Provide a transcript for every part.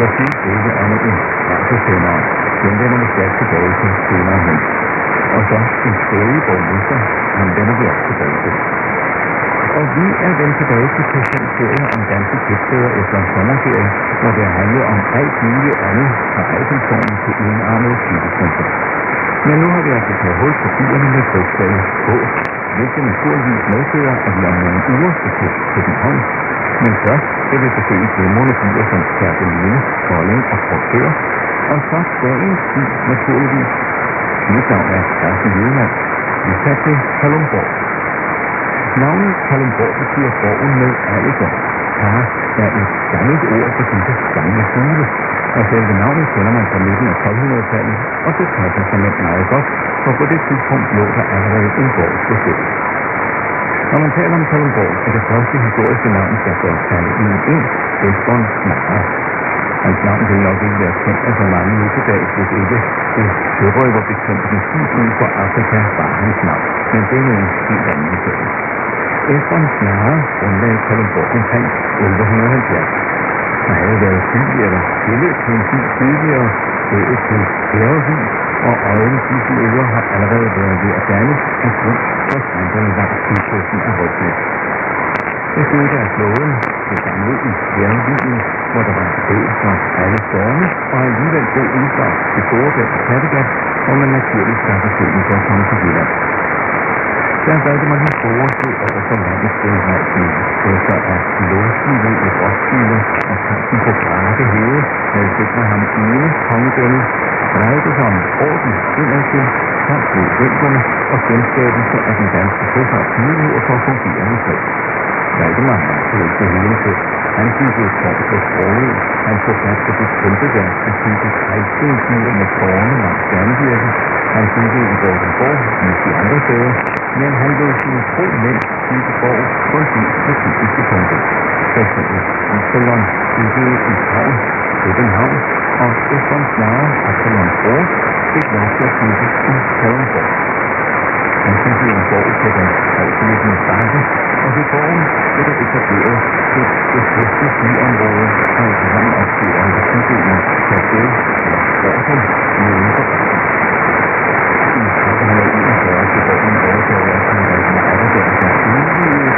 Og så synes det ikke andet end radiosender. Den vender vi stærkt tilbage til senere hen. Og så en tredje borgmester, han vender vi også tilbage til. Og vi er vendt tilbage til patientserien om danske købsteder efter en sommerferie, hvor det handler om alt muligt andet fra Eiffeltårnen til enarmede cykelcenter. Men nu har vi altså taget hul på byerne med bogstavet H, hvilket naturligvis medfører, at vi om nogle uger skal til København. Men først skal vi besøge glimrende byer som Kærbeline, Kolding og Frugtør. og så dagens by naturligvis. Mit navn er Carsten Jylland. Vi tager til Kalumborg. Navnet Kalumborg betyder borgen med alderdom. Kar er et gammelt ord for disse gamle fugle, og selve navnet kender man fra midten af 1200-tallet, og det passer sig med meget godt, for på det tidspunkt lå der allerede en borg på stedet. Når man taler om Kalundborg, er det første historiske navn, der går falde i ind, Esbjørn Snare. Hans navn vil nok ikke være kendt af så mange nu til dag, hvis ikke det sørøverbekæmpende skib ud for Afrika var hans navn. Men det er jo en helt anden historie. Esbjørn Snare grundlagde Kalundborg omkring 1170. Der havde været by eller tilløb til en by tidligere, stedet til Bjerrevig, og øjen disse øer har allerede været ved at danne en grund for skrænterne langs sydkysten af Rødnæs. Det skete af flåden, det gamle i Bjerreviggen, hvor der var død fra alle storme, og alligevel god udfart til Storebælt og Kattegat, hvor man naturligt skaffer søen for at komme til Jylland. Der valgte man den store sø over for landets genrejsning, efter at låslivet i Roskilde og kampen på Brage Hede havde sikret ham ene kongedømme, drejede sig om orden indadtil, samt ved vælgerne og genskabelse af den danske søfarts muligheder for at fungere med fred. Valdemar tog ikke hele til. Han byggede tårn på sproget. Han tog fat på det kæmpe værk at bygge trejstensmure med tårne langs Dannevirke. Han byggede i Borgenborg, med de andre steder, men han lod sine tro mænd bygge borg kun en by punkter. For eksempel Absalon byggede i Havn, København, og Esbon Snare, Absalon Borg fik lov til at bygge i Kalundborg. Han byggede en borg på den højtliggende bakke, og ved borgen blev der etableret et befæstet byområde og et landopførende bydelen Kastell eller Borgen med for bakken. I 1841 blev borgen overtaget af sin Valdemar Atterdag, der udvidede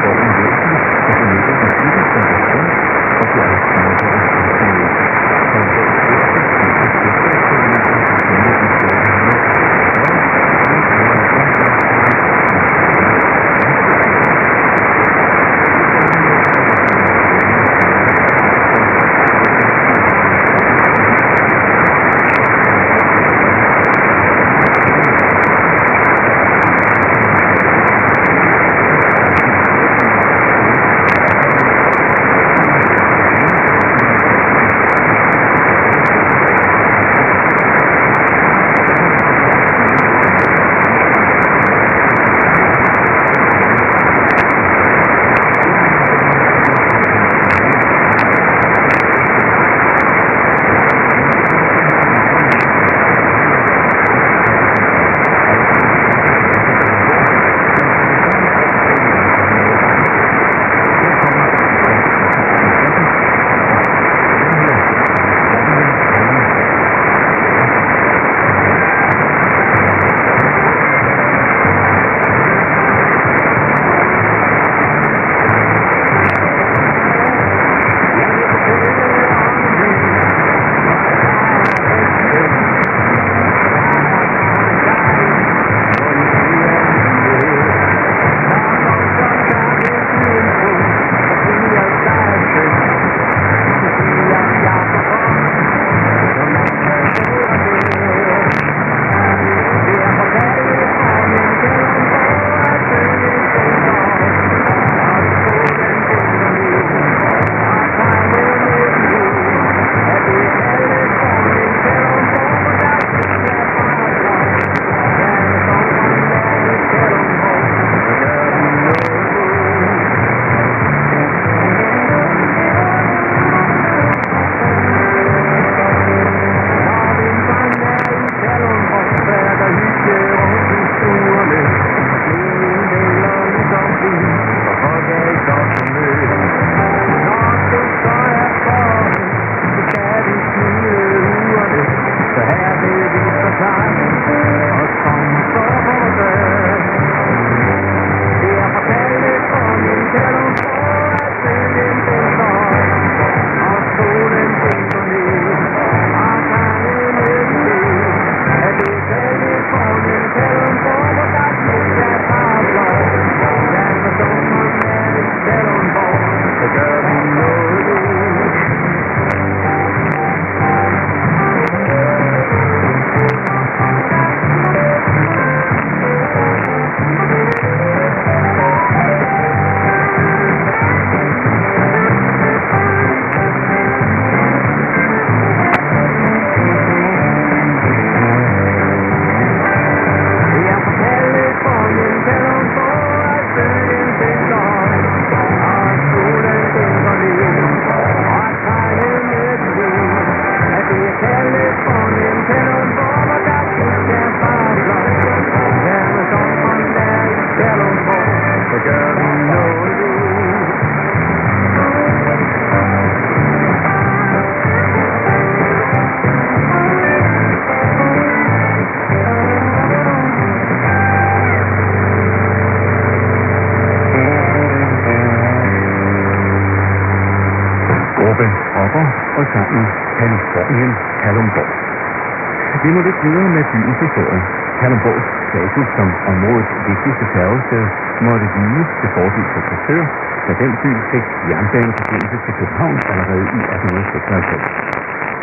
med byens. Kalundborgs status som områdets vigtigste færgested måtte vige til fordel for Korsør, da den by fik jernbaneforbindelse til København allerede i 1896.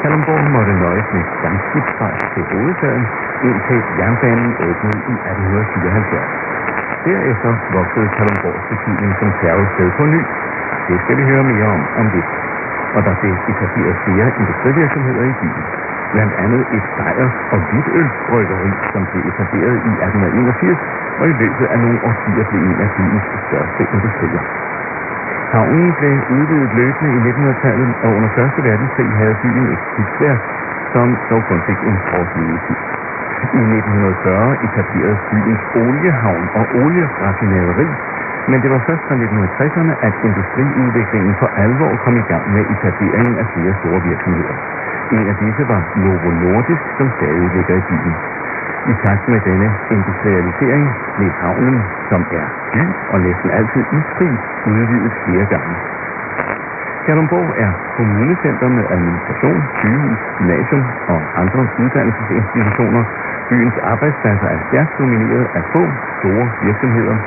Kalundborg måtte nøjes med dampskibsfart til hovedstaden, indtil jernbanen åbnede i 1874. Derefter voksede Kalundborgs betydning som færgested på ny. Det skal vi høre mere om om lidt. Og der blev etableret flere industrivirksomheder i byen blandt andet et sejr- og hvidølbryggeri, som blev etableret i 1881, og i løbet af nogle årtier blev en af byens største industrier. Havnen blev udvidet løbende i 1900-tallet, og under 1. verdenskrig havde byen et skibsværk, som dog kun fik en kort levetid. I 1940 etablerede byens oliehavn og olieraffinaderi, men det var først fra 1960'erne, at industriudviklingen for alvor kom i gang med etableringen af flere store virksomheder. En af disse var Novo Nordisk, som stadig ligger i byen. I takt med denne industrialisering blev havnen, som er by og næsten altid isfri, udvidet flere gange. Kalundborg er kommunecenter med administration, sygehus, gymnasium og andre uddannelsesinstitutioner. Byens arbejdspladser er stærkt domineret af få store virksomheder,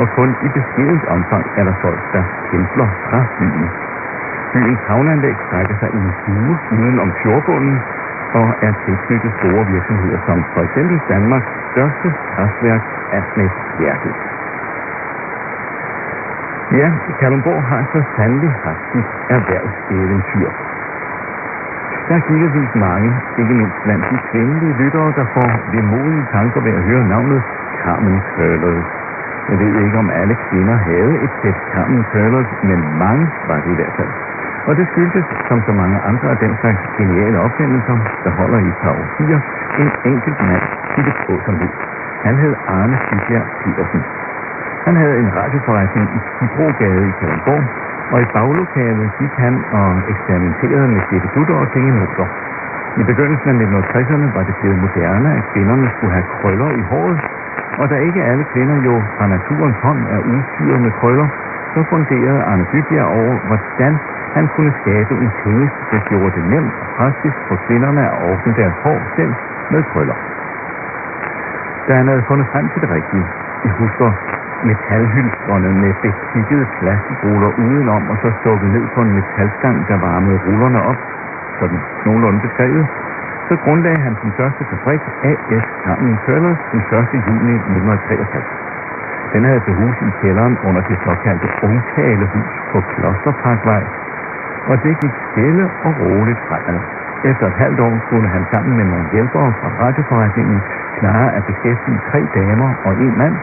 og kun i beskedent omfang er der folk, der kæmpler fra byen. Byens havneanlæg strækker sig i en stue uden om fjordbunden og er tilknyttet store virksomheder som for eksempel Danmarks største kraftværk, Asnes Værket. Ja, Kalundborg har så sandelig haft sit erhvervseventyr. Der er givetvis mange, ikke mindst blandt de kvindelige lyttere, der får modige tanker ved at høre navnet Carmen Curlers. Jeg ved ikke, om alle kvinder havde et sæt Carmen Curlers, men mange var det i hvert fald. Og det skyldtes, som så mange andre af den slags geniale opfindelser, der holder i et par årtier, en enkelt mand i det på som åsomhed. Han hed Arne Sybjerg Petersen. Han havde en radioforretning i Kibrogade i Kalundborg, og i baglokalet gik han og eksperimenterede med dutter og tingemøbler. I begyndelsen af 1960'erne var det blevet moderne, at kvinderne skulle have krøller i håret, og da ikke alle kvinder jo fra naturens hånd er udstyret med krøller, så funderede Arne Bybjerg over, hvordan han kunne skabe en tjeneste, der gjorde det nemt og praktisk for kvinderne at ordne deres hår selv med krøller. Da han havde fundet frem til det rigtige, I husker metalhylstrene med bestikkede plastikruller udenom og så stukket ned på en metalstang, der varmede rullerne op, sådan nogenlunde beskrevet, så grundlagde han sin første fabrik, A.S. Carmen Curlers, den 1. juni 1963. Den havde til hus i kælderen under det såkaldte ungtalehus på Klosterparkvej, og det gik stille og roligt fremad. Efter et halvt år skulle han sammen med nogle hjælpere fra radioforretningen klare at beskæftige tre damer og en mand,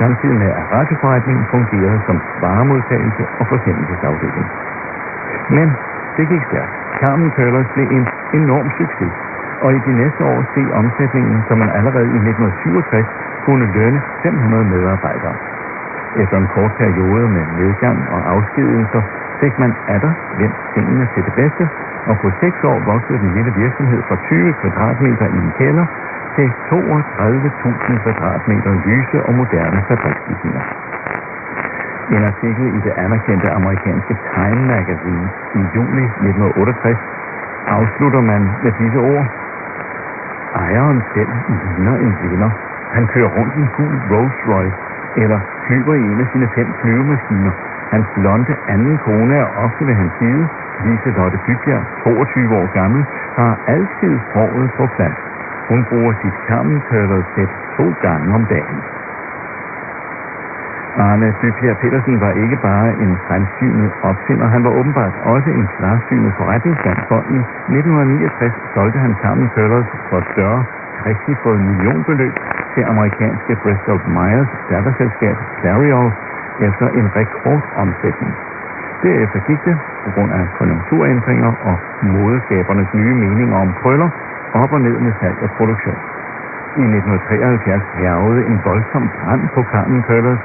samtidig med at radioforretningen fungerede som varemodtagelse og forsendelsesafdeling. Men det gik stærkt. Carmen Curlers blev en enorm succes, og i de næste år steg omsætningen, som man allerede i 1967 kunne lønne 500 medarbejdere. Efter en kort periode med nedgang og afskedelser fik man atter vendt tingene til det bedste, og på seks år voksede den lille virksomhed fra 20 kvadratmeter i en kælder til 32.000 kvadratmeter lyse og moderne fabriksbygninger. En artikel i det anerkendte amerikanske Time Magazine i juli 1968 afslutter man med disse ord. Ejeren selv ligner en vinder. Han kører rundt i en gul Rolls Royce, eller flyver i en af sine fem flyvemaskiner, Hans blonde anden kone er ofte ved hans side. Lotte Bybjerg, 22 år gammel, har altid håret på plads. Hun bruger sit sæt to gange om dagen. Arne Bybjerg Petersen var ikke bare en fremsynet opfinder, han var åbenbart også en klarsynet forretningsmand, for i 1969 solgte han sammen Curlers for et for træksifret millionbeløb til amerikanske Bristol Myers datterselskab Clariol efter en rekordomsætning. Derefter gik det, på grund af konjunkturændringer og modeskabernes nye meninger om krøller, op og ned med salg og produktion. I 1973 hervede en voldsom brand på Carmen Køllers,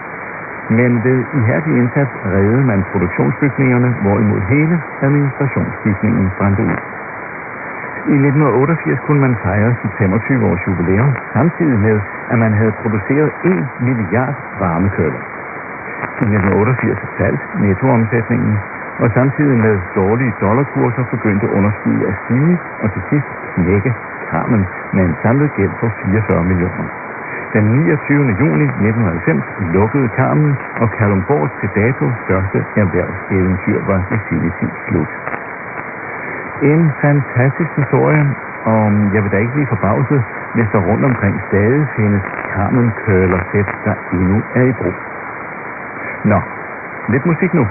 men ved ihærdig indsats reddede man produktionsbygningerne, hvorimod hele administrationsbygningen brændte ud. I 1988 kunne man fejre sit 25 års jubilæum, samtidig med, at man havde produceret 1 milliard varmekøller. I 1988 faldt nettoomsætningen, og samtidig med dårlige dollarkurser begyndte underskuddet at stige, og til sidst knække Carmen med en samlet gæld på 44 millioner. Den 29. juni 1990 lukkede Carmen, og Kalumborgs til dato største erhvervseventyr var i sin slut. En fantastisk historie, og jeg vil da ikke blive forbavset, hvis der rundt omkring stadig findes Carmen Curler der endnu er i brug. Nå, lidt musik nu.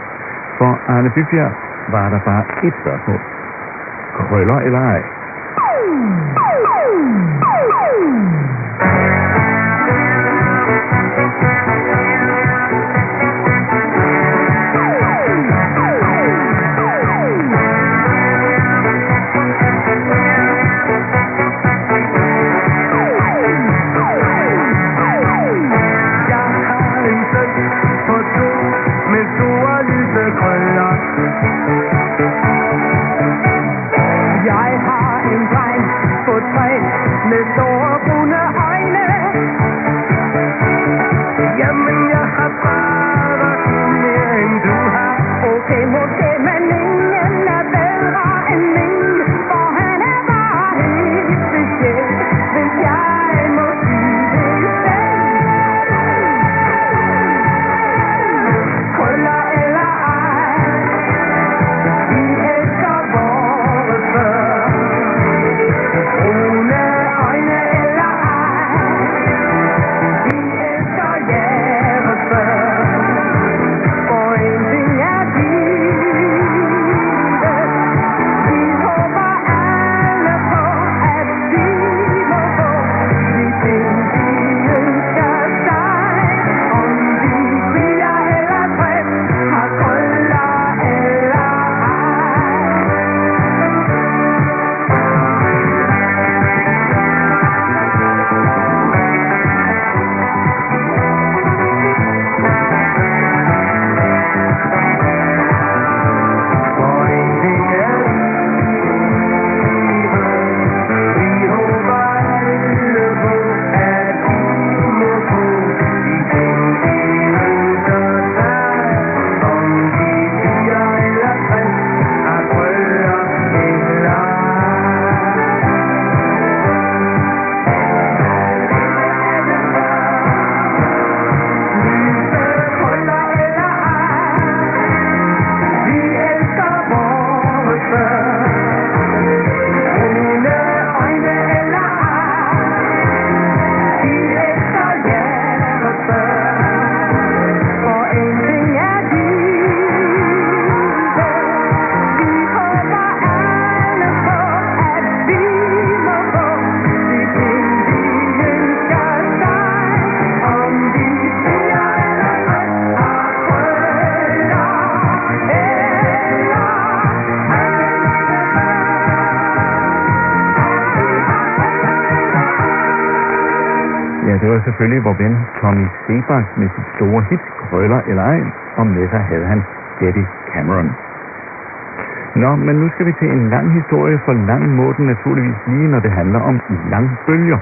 For Arne Bybjerg var der bare et spørgsmål. Krøller eller ej? Selvfølgelig vor ven Tommy Sebak med sit store hit Krøller eller ej, og med sig havde han Eddie Cameron. Nå, men nu skal vi til en lang historie, for lang må den naturligvis lige, når det handler om langbølger.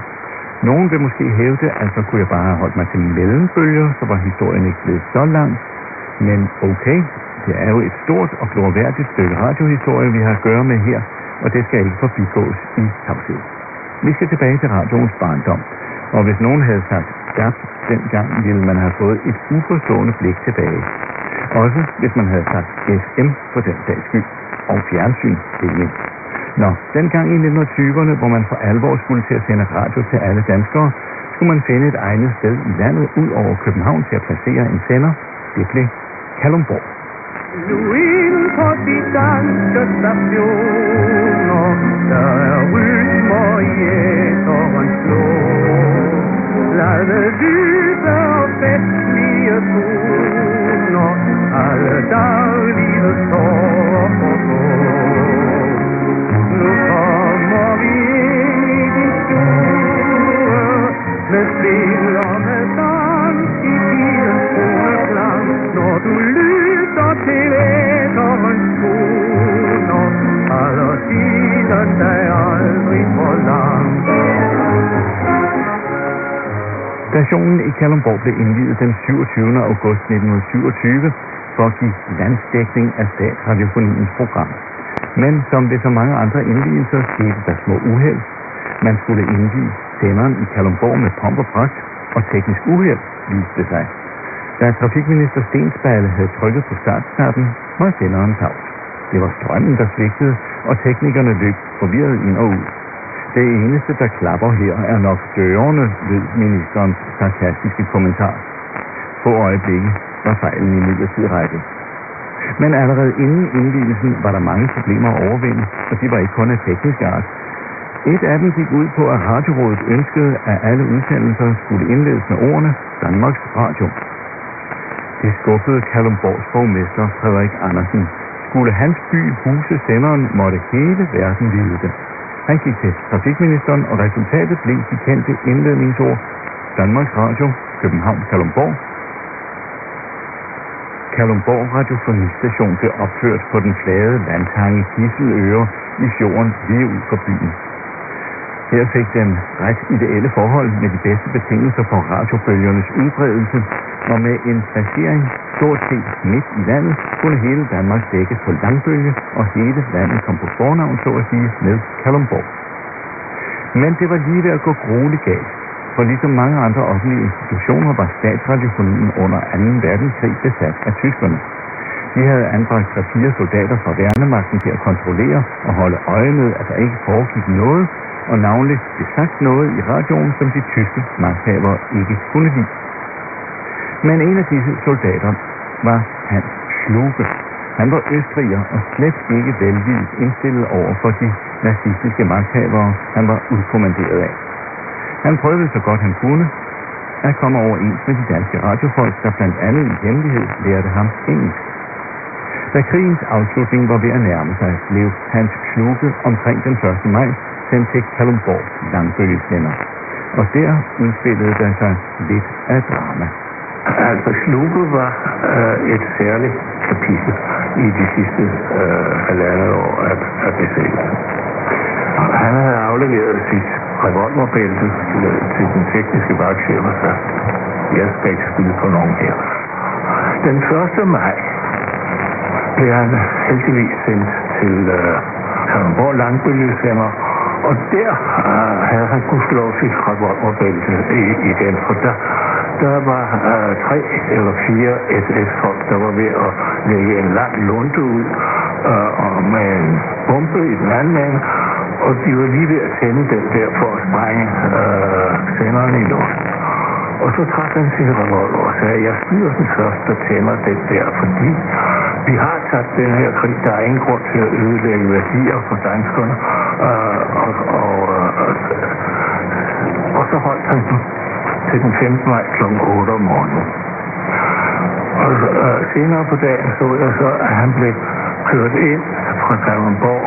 Nogen vil måske hævde, at så kunne jeg bare have holdt mig til mellembølger, så var historien ikke blevet så lang. Men okay, det er jo et stort og glorværdigt stykke radiohistorie, vi har at gøre med her, og det skal ikke forbigås i tavshed. Vi skal tilbage til radioens barndom. Og hvis nogen havde sagt gap dengang, ville man have fået et uforstående blik tilbage. Også hvis man havde sagt FM for den dags skyld, og fjernsyn ikke Nå, dengang i 1920'erne, hvor man for alvor skulle til at sende radio til alle danskere, skulle man finde et egnet sted i landet ud over København til at placere en sender. Det blev Kalumborg. Louis på de danske stationer, der er rytmer i æderens slår. Lade lyse og festlige toner, alle daglivet står og går. Nu kommer vi ind i din stue, med spil Stationen i Kalundborg blev indvidet den 27. august 1927 for at give landsdækning af statsradiofoniens program. Men som ved så mange andre indvielser skete der små uheld. Man skulle indvige senderen i Kalundborg med pomp og pragt, og teknisk uheld viste sig. Da trafikminister Stensballe havde trykket på startknappen, var senderen tavs. Det var strømmen, der svigtede, og teknikerne løb forvirret ind og ud. Det eneste, der klapper her, er nok dørene, lød ministerens sarkastiske kommentar. På øjeblikket var fejlen i midlertid rettet. Men allerede inden indvielsen var der mange problemer at overvinde, og de var ikke kun af teknisk art. Et af dem gik ud på, at Radiorådet ønskede, at alle udsendelser skulle indledes med ordene Danmarks Radio. Det skuffede Kalumborgs borgmester Frederik Andersen. Skulle hans by huse senderen, måtte hele verden vide det. Han gik til trafikministeren, og resultatet blev de kendte indledningsord Danmarks Radio, København, Kalumborg. Kalumborg Radiofonistation blev opført på den flade landtange Gisseløre i fjorden lige ud for byen. Her fik den ret ideelle forhold med de bedste betingelser for radiobølgernes udbredelse, og med en placering stort set midt i landet, kunne hele Danmark dækkes på langbølge, og hele landet kom på fornavn, så at sige, med Kalumborg. Men det var lige ved at gå grueligt galt, for ligesom mange andre offentlige institutioner var statsradiofonien under 2. verdenskrig besat af tyskerne. De havde anbragt fire soldater fra værnemagten til at kontrollere og holde øje med, at der ikke foregik noget, og navnligt blev sagt noget i radioen, som de tyske magthavere ikke kunne lide. Men en af disse soldater var Hans Schluge. Han var østriger og slet ikke velvilligt indstillet over for de nazistiske magthavere, han var udkommanderet af. Han prøvede så godt han kunne at komme overens med de danske radiofolk, der blandt andet i hemmelighed lærte ham engelsk. Da krigens afslutning var ved at nærme sig, blev Hans Schluge omkring den 1. maj sendt til Kalundborg langbølgesender. Og der udspillede der sig lidt af drama. Altså, Sluge var øh, et særligt kapitel i de sidste øh, halvandet år af, af besættelsen. Han havde afleveret sit revolverbælte til den tekniske vagtchef og sagt, jeg skal ikke skyde på nogen her. Den 1. maj blev han heldigvis sendt til øh, Kalundborg Langbølgesender, og der øh, havde han gudskelov sit revolverbælte igen, for der, der var øh, tre eller fire SS-folk, der var ved at lægge en lang lunde ud øh, og med en bombe i den anden ende, og de var lige ved at tænde den der for at sprænge øh, senderen i luften. Og så trak han sin revolver og sagde, jeg skyder den første, der tænder den der, fordi vi har taget den her krig. Der er ingen grund til at ødelægge værdier for danskerne. Øh, og, og, øh, og så holdt han den til den 15. maj kl. 8 om morgenen. Og øh, senere på dagen så jeg så, at han blev kørt ind fra Kalundborg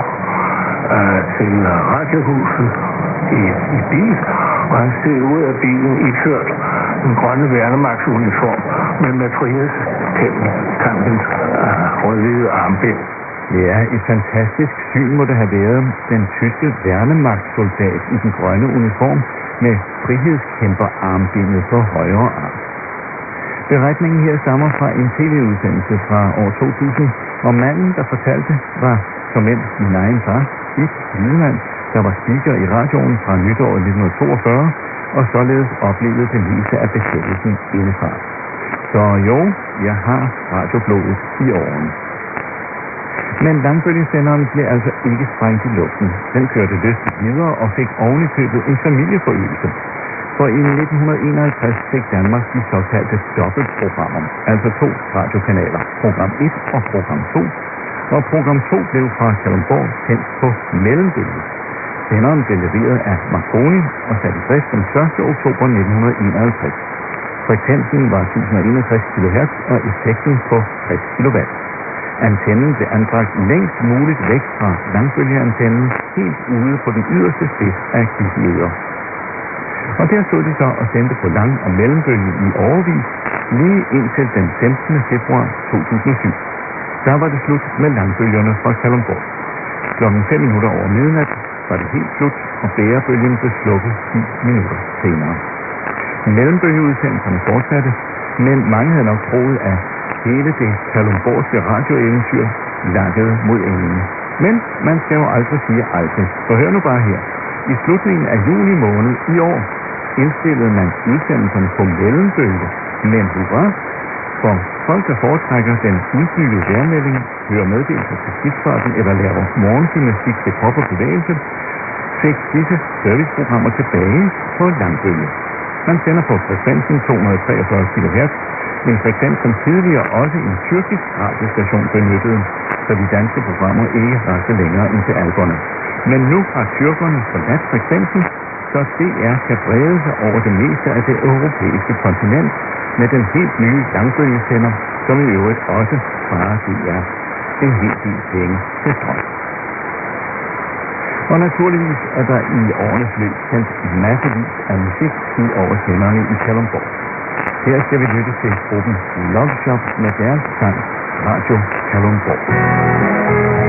øh, til radiohuset i, i bil, og han steg ud af bilen i kørt den grønne værnemagtsuniform, men med frihedskampens øh, røde armbind. Ja, et fantastisk syn må det have været. Den tyske værnemagtssoldat i den grønne uniform med frihedskæmperarmbindet på højre arm. Beretningen her stammer fra en tv-udsendelse fra år 2000, hvor manden, der fortalte, var som end min egen far, Ib Lidemann, der var speaker i radioen fra nytåret 1942, og således oplevede det meste af besættelsen indefra. Så jo, jeg har radioblodet i årene. Men langbølgesenderen blev altså ikke sprængt i luften. Den kørte lystigt videre og fik ovenikøbet en familieforøgelse. For i 1951 fik Danmark de såkaldte dobbeltprogrammer, altså to radiokanaler, program 1 og program 2, og program 2 blev fra Kalundborg sendt på mellembølge. Senderen blev leveret af Marconi og sat i drift den 1. oktober 1951. Frekvensen var 1061 kHz og effekten på 60 kW. Antennen blev anbragt længst muligt væk fra langbølgeantennen, helt ude på den yderste spids af Gisseløer. Og der stod de så og sendte på lang- og mellembølge i overvis, lige indtil den 15. februar 2007. Der var det slut med langbølgerne fra Kalundborg. Klokken 5 minutter over midnat var det helt slut, og bærebølgen blev slukket 10 minutter senere. Mellembølgeudsendelserne fortsatte, men mange havde nok troet, at hele det kalumborgske radioeventyr lakkede mod enden. Men man skal jo aldrig sige aldrig. For hør nu bare her. I slutningen af juni måned i år indstillede man udsendelserne på mellembølge. Men hurra, for folk, der foretrækker den udbyggede værmelding, hører meddelelser til skibsfarten eller laver morgengymnastik til krop og bevægelse, fik disse serviceprogrammer tilbage på langbølge. Man sender på frekvensen 243 kHz, en frekvens som tidligere også en tyrkisk radiostation benyttede, så de danske programmer ikke rakte længere ind til alberne. Men nu har tyrkerne forladt frekvensen, så DR kan brede sig over det meste af det europæiske kontinent med den helt nye langbølgesender, som i øvrigt også sparer DR en helt del penge til strøm. Og naturligvis er der i årenes løb sendt massevis af musik ud over senderne i Kalundborg. Her skal vi lytte til gruppen Love Shop med deres sang Radio Kalundborg.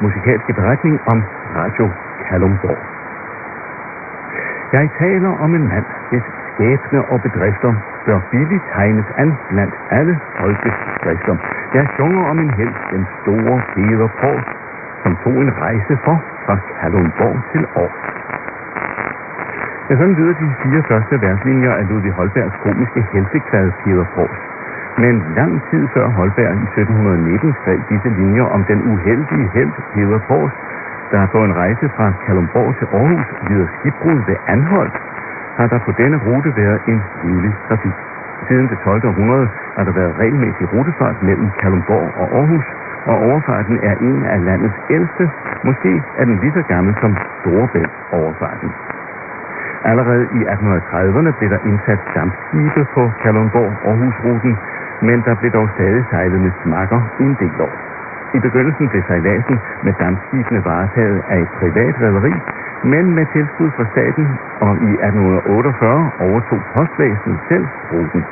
Musikalske beretning om Radio Kalumborg. Jeg taler om en mand, hvis skæbne og bedrifter bør billigt tegnes an blandt alle folkets skrifter. Jeg synger om en held, den store Peder Pors, som tog en rejse for fra Kalumborg til År. Jeg sådan lyder de fire første verslinjer af Ludvig Holbergs komiske helsekvad Peder Pors. Men lang tid før Holberg i 1719 skrev disse linjer om den uheldige held Peder Fors, der på en rejse fra Kalumborg til Aarhus lider skibbrud ved Anholdt, har der på denne rute været en livlig trafik. Siden det 12. århundrede har der været regelmæssig rutefart mellem Kalumborg og Aarhus, og overfarten er en af landets ældste, måske er den lige så gammel som Storebælt overfarten. Allerede i 1830'erne blev der indsat dampskibe på Kalundborg-Aarhus-ruten, men der blev dog stadig sejlet med smakker i en del år. I begyndelsen blev sejladsen med dampskibene varetaget af et privat rederi, men med tilskud fra staten, og i 1848 overtog postvæsenet selv ruten.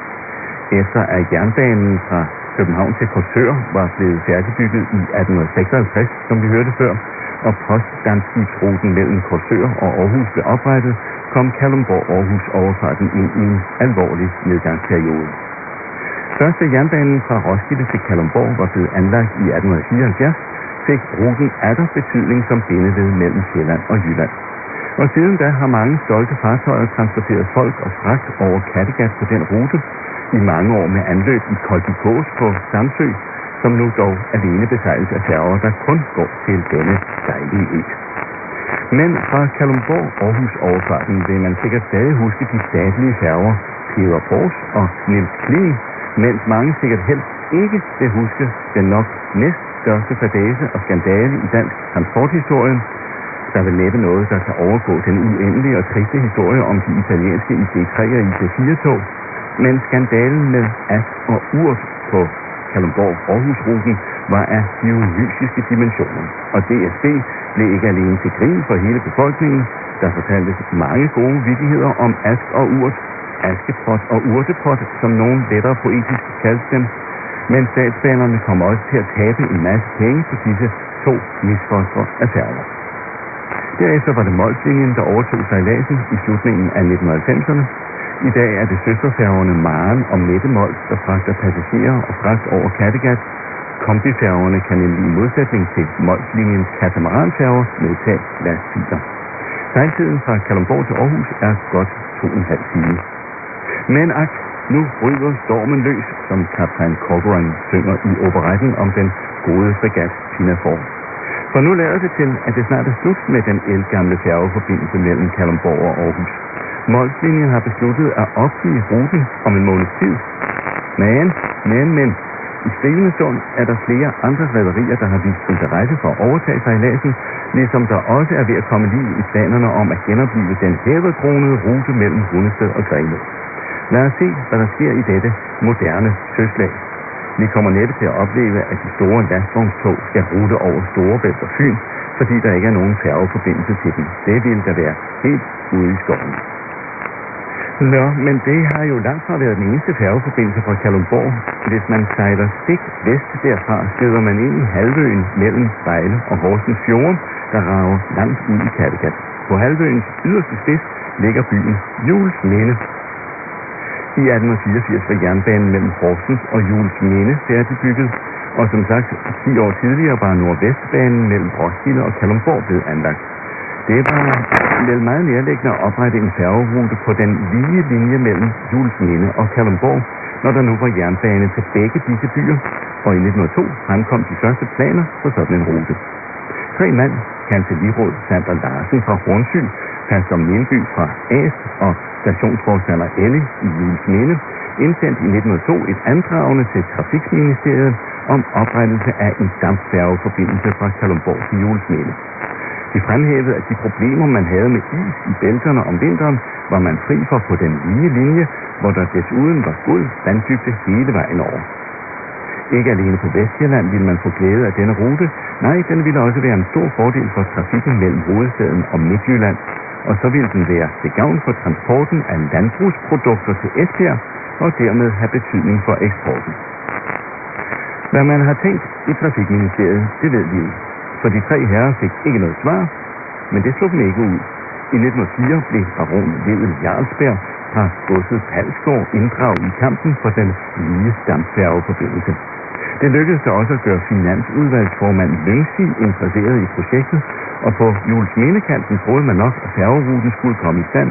Efter at jernbanen fra København til Korsør var blevet færdigbygget i 1856, som vi hørte før, og postdampskibsruten mellem Korsør og Aarhus blev oprettet, kom Kalumborg-Aarhus overfarten ind i en alvorlig nedgangsperiode. Første jernbanen fra Roskilde til Kalundborg var blevet anlagt i 1874, fik ruten atter betydning som bindeled mellem Sjælland og Jylland. Og siden da har mange stolte fartøjer transporteret folk og fragt over Kattegat på den rute, i mange år med anløb i Koldikås på Samsø, som nu dog alene besejles af færger, der kun går til denne dejlige ø. Men fra Kalumborg Aarhus overfarten vil man sikkert stadig huske de statlige færger Peter Bors og Niels Kling, mens mange sikkert helst ikke vil huske den nok næst største fadese og skandale i dansk transporthistorie. Der vil næppe noget, der kan overgå den uendelige og triste historie om de italienske IC3 og IC4-tog, men skandalen med As og Urt på Kalundborg-Aarhus-ruten var af dionysiske dimensioner, og DSB blev ikke alene til grin for hele befolkningen, der fortalte mange gode vittigheder om Ask og Urt, Askepot og Urtepot, som nogen lettere poetisk kaldte dem, men statsbanerne kom også til at tabe en masse penge på disse to misfostre af færger. Derefter var det Molslinjen, der overtog sejladsen i slutningen af 1990'erne. I dag er det søsterfærgerne Maren og Mette Mols, der fragter passagerer og fragt over Kattegat. Kombifærgerne kan nemlig i modsætning til Molslinjens katamaranfærger medtage lastbiler. Sejltiden fra Kalundborg til Aarhus er godt to og. Men at nu bryder stormen løs, som kaptajn Corcoran synger i operetten om den gode fregat Pinafore. For nu lader det til, at det snart er slut med den elgamle færgeforbindelse mellem Kalumborg og Aarhus. Molslinjen har besluttet at opgive ruten om en måneds tid. Men, men, men, i skrivende stund er der flere andre rædderier, der har vist interesse for at overtage sejladsen, ligesom der også er ved at komme liv i planerne om at genopleve den hævekronede rute mellem Hundested og Grenaa. Lad os se, hvad der sker i dette moderne søslag. Vi kommer næppe til at opleve, at de store lastvognstog skal rute over Storebælt og Fyn, fordi der ikke er nogen færgeforbindelse til dem. Det vil da være helt ude i skoven. Nå, men det har jo langt fra været den eneste færgeforbindelse fra Kalundborg. Hvis man sejler stik vest derfra, støder man ind i halvøen mellem Vejle og Horsens Fjord, der rager langt ud i Kattegat. På halvøens yderste spids ligger byen Jules Minde, i 1884 var jernbanen mellem Horsens og Jules Minde færdigbygget, og som sagt, 10 år tidligere var Nordvestbanen mellem Roskilde og Kalundborg blevet anlagt. Det var vel meget nærliggende at oprette en færgerute på den lige linje mellem Jules Minde og Kalundborg, når der nu var jernbane til begge disse byer, og i 1902 fremkom de første planer for sådan en rute. Tre mand, kancelliråd Sander Larsen fra Hornsyn, pastor Melby fra AS og stationsforstander Elle i Jules Minde, indsendte i 1902 et andragende til Trafikministeriet om oprettelse af en dampfærgeforbindelse fra Kalumborg til Jules Minde. De fremhævede, at de problemer, man havde med is i bælterne om vinteren, var man fri for på den lige linje, hvor der desuden var god vanddybde hele vejen over. Ikke alene på Vestjylland ville man få glæde af denne rute, nej, den ville også være en stor fordel for trafikken mellem hovedstaden og Midtjylland, og så ville den være til gavn for transporten af landbrugsprodukter til Esbjerg, og dermed have betydning for eksporten. Hvad man har tænkt i Trafikministeriet, det ved vi ikke, for de tre herrer fik ikke noget svar, men det slog dem ikke ud. I 1904 blev baron Vedel Jarlsberg fra godset Palsgaard inddraget i kampen for den nye stamfærgeforbindelse. Det lykkedes da også at gøre finansudvalgsformand Lyngsig interesseret i projektet, og på Jules Mindekanten troede man nok, at færgeruten skulle komme i stand.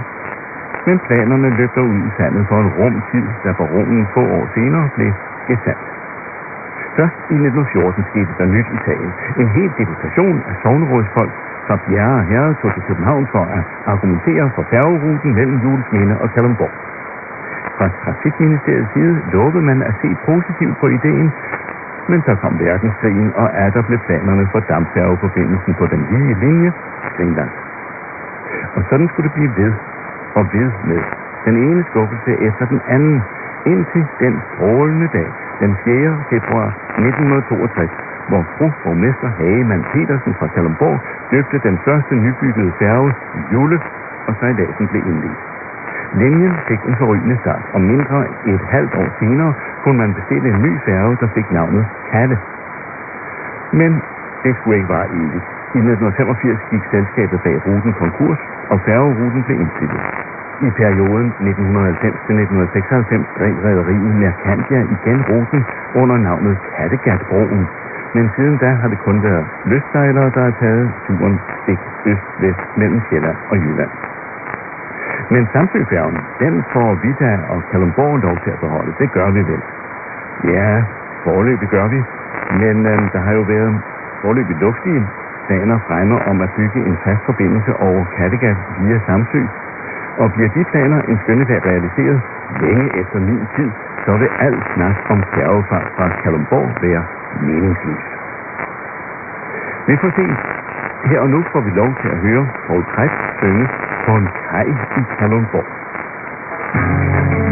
Men planerne løb ud i sandet for en rum tid, da baronen få år senere blev gesandt. Først i 1914 skete der nyt i sagen. En hel deputation af sovnerådsfolk fra Bjerre Herred tog til København for at argumentere for færgeruten mellem Jules og Kalundborg. Fra Trafikministeriets side lovede man at se positivt på ideen, men så kom verdenskrigen, og er der blev planerne for dampfærgeforbindelsen på den lige linje skrinlagt. Og sådan skulle det blive ved og ved med. Den ene skuffelse efter den anden. Indtil den strålende dag, den 4. februar 1962, hvor fru borgmester Hagemann Petersen fra Kalumborg døbte den første nybyggede færge Jule, og sejladsen blev indledt. Linjen fik en forrygende start, og mindre et halvt år senere kunne man bestille en ny færge, der fik navnet Katte. Men det skulle ikke være evigt. I 1985 gik selskabet bag ruten konkurs, og færgeruten blev indstillet. I perioden 1990-1996 drev rædderiet Mercantia igen ruten under navnet Kattegatbroen, men siden da har det kun været lystsejlere, der har taget turen stik øst-vest mellem Sjælland og Jylland. Men Samsøfærgen, den får Vita og Kalumborg lov til at beholde. Det gør vi vel. Ja, forløbig gør vi. Men øh, der har jo været forløbig luftige planer fremme om at bygge en fast forbindelse over Kattegat via Samsø. Og bliver de planer en skønne dag realiseret længe efter min tid, så vil alt snak om færgefart fra Kalumborg være meningsløs. Vi får se. Her og nu får vi lov til at høre Paul Krebs synge på en kaj i Kalundborg. thank you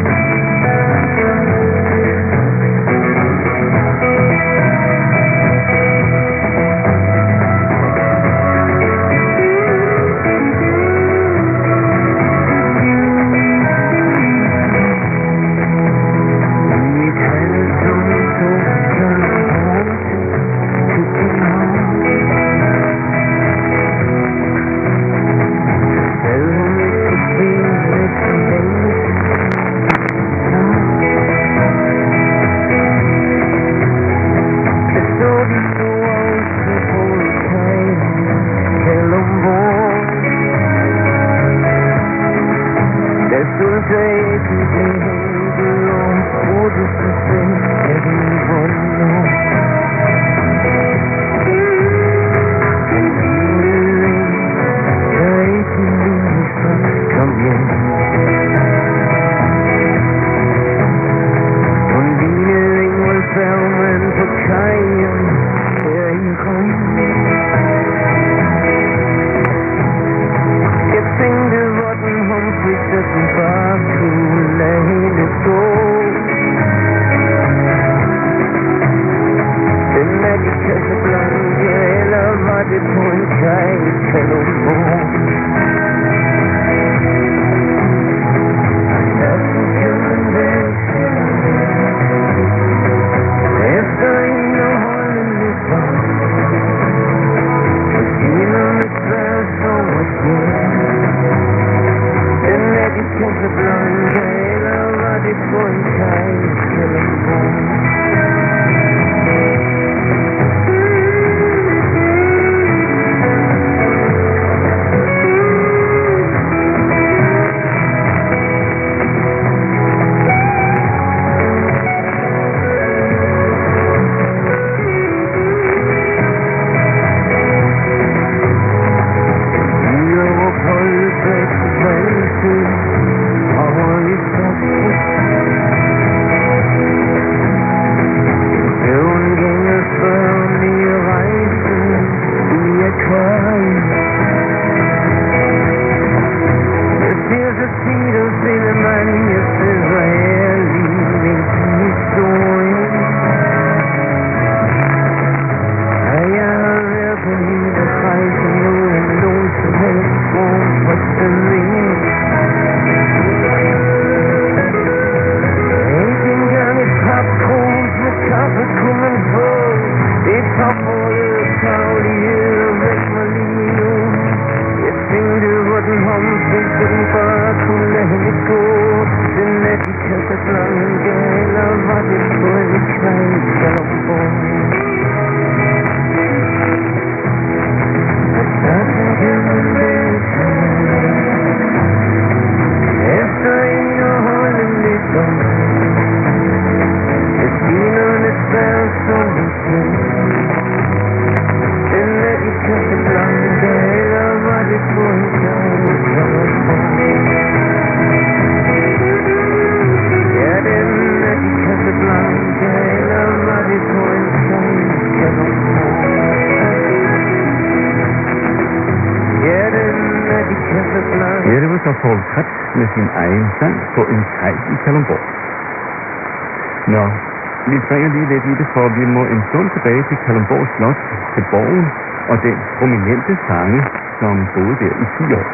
i det, for vi må en stund tilbage til Kalundborg Slot, til borgen og den prominente sange, som boede der i 10 år.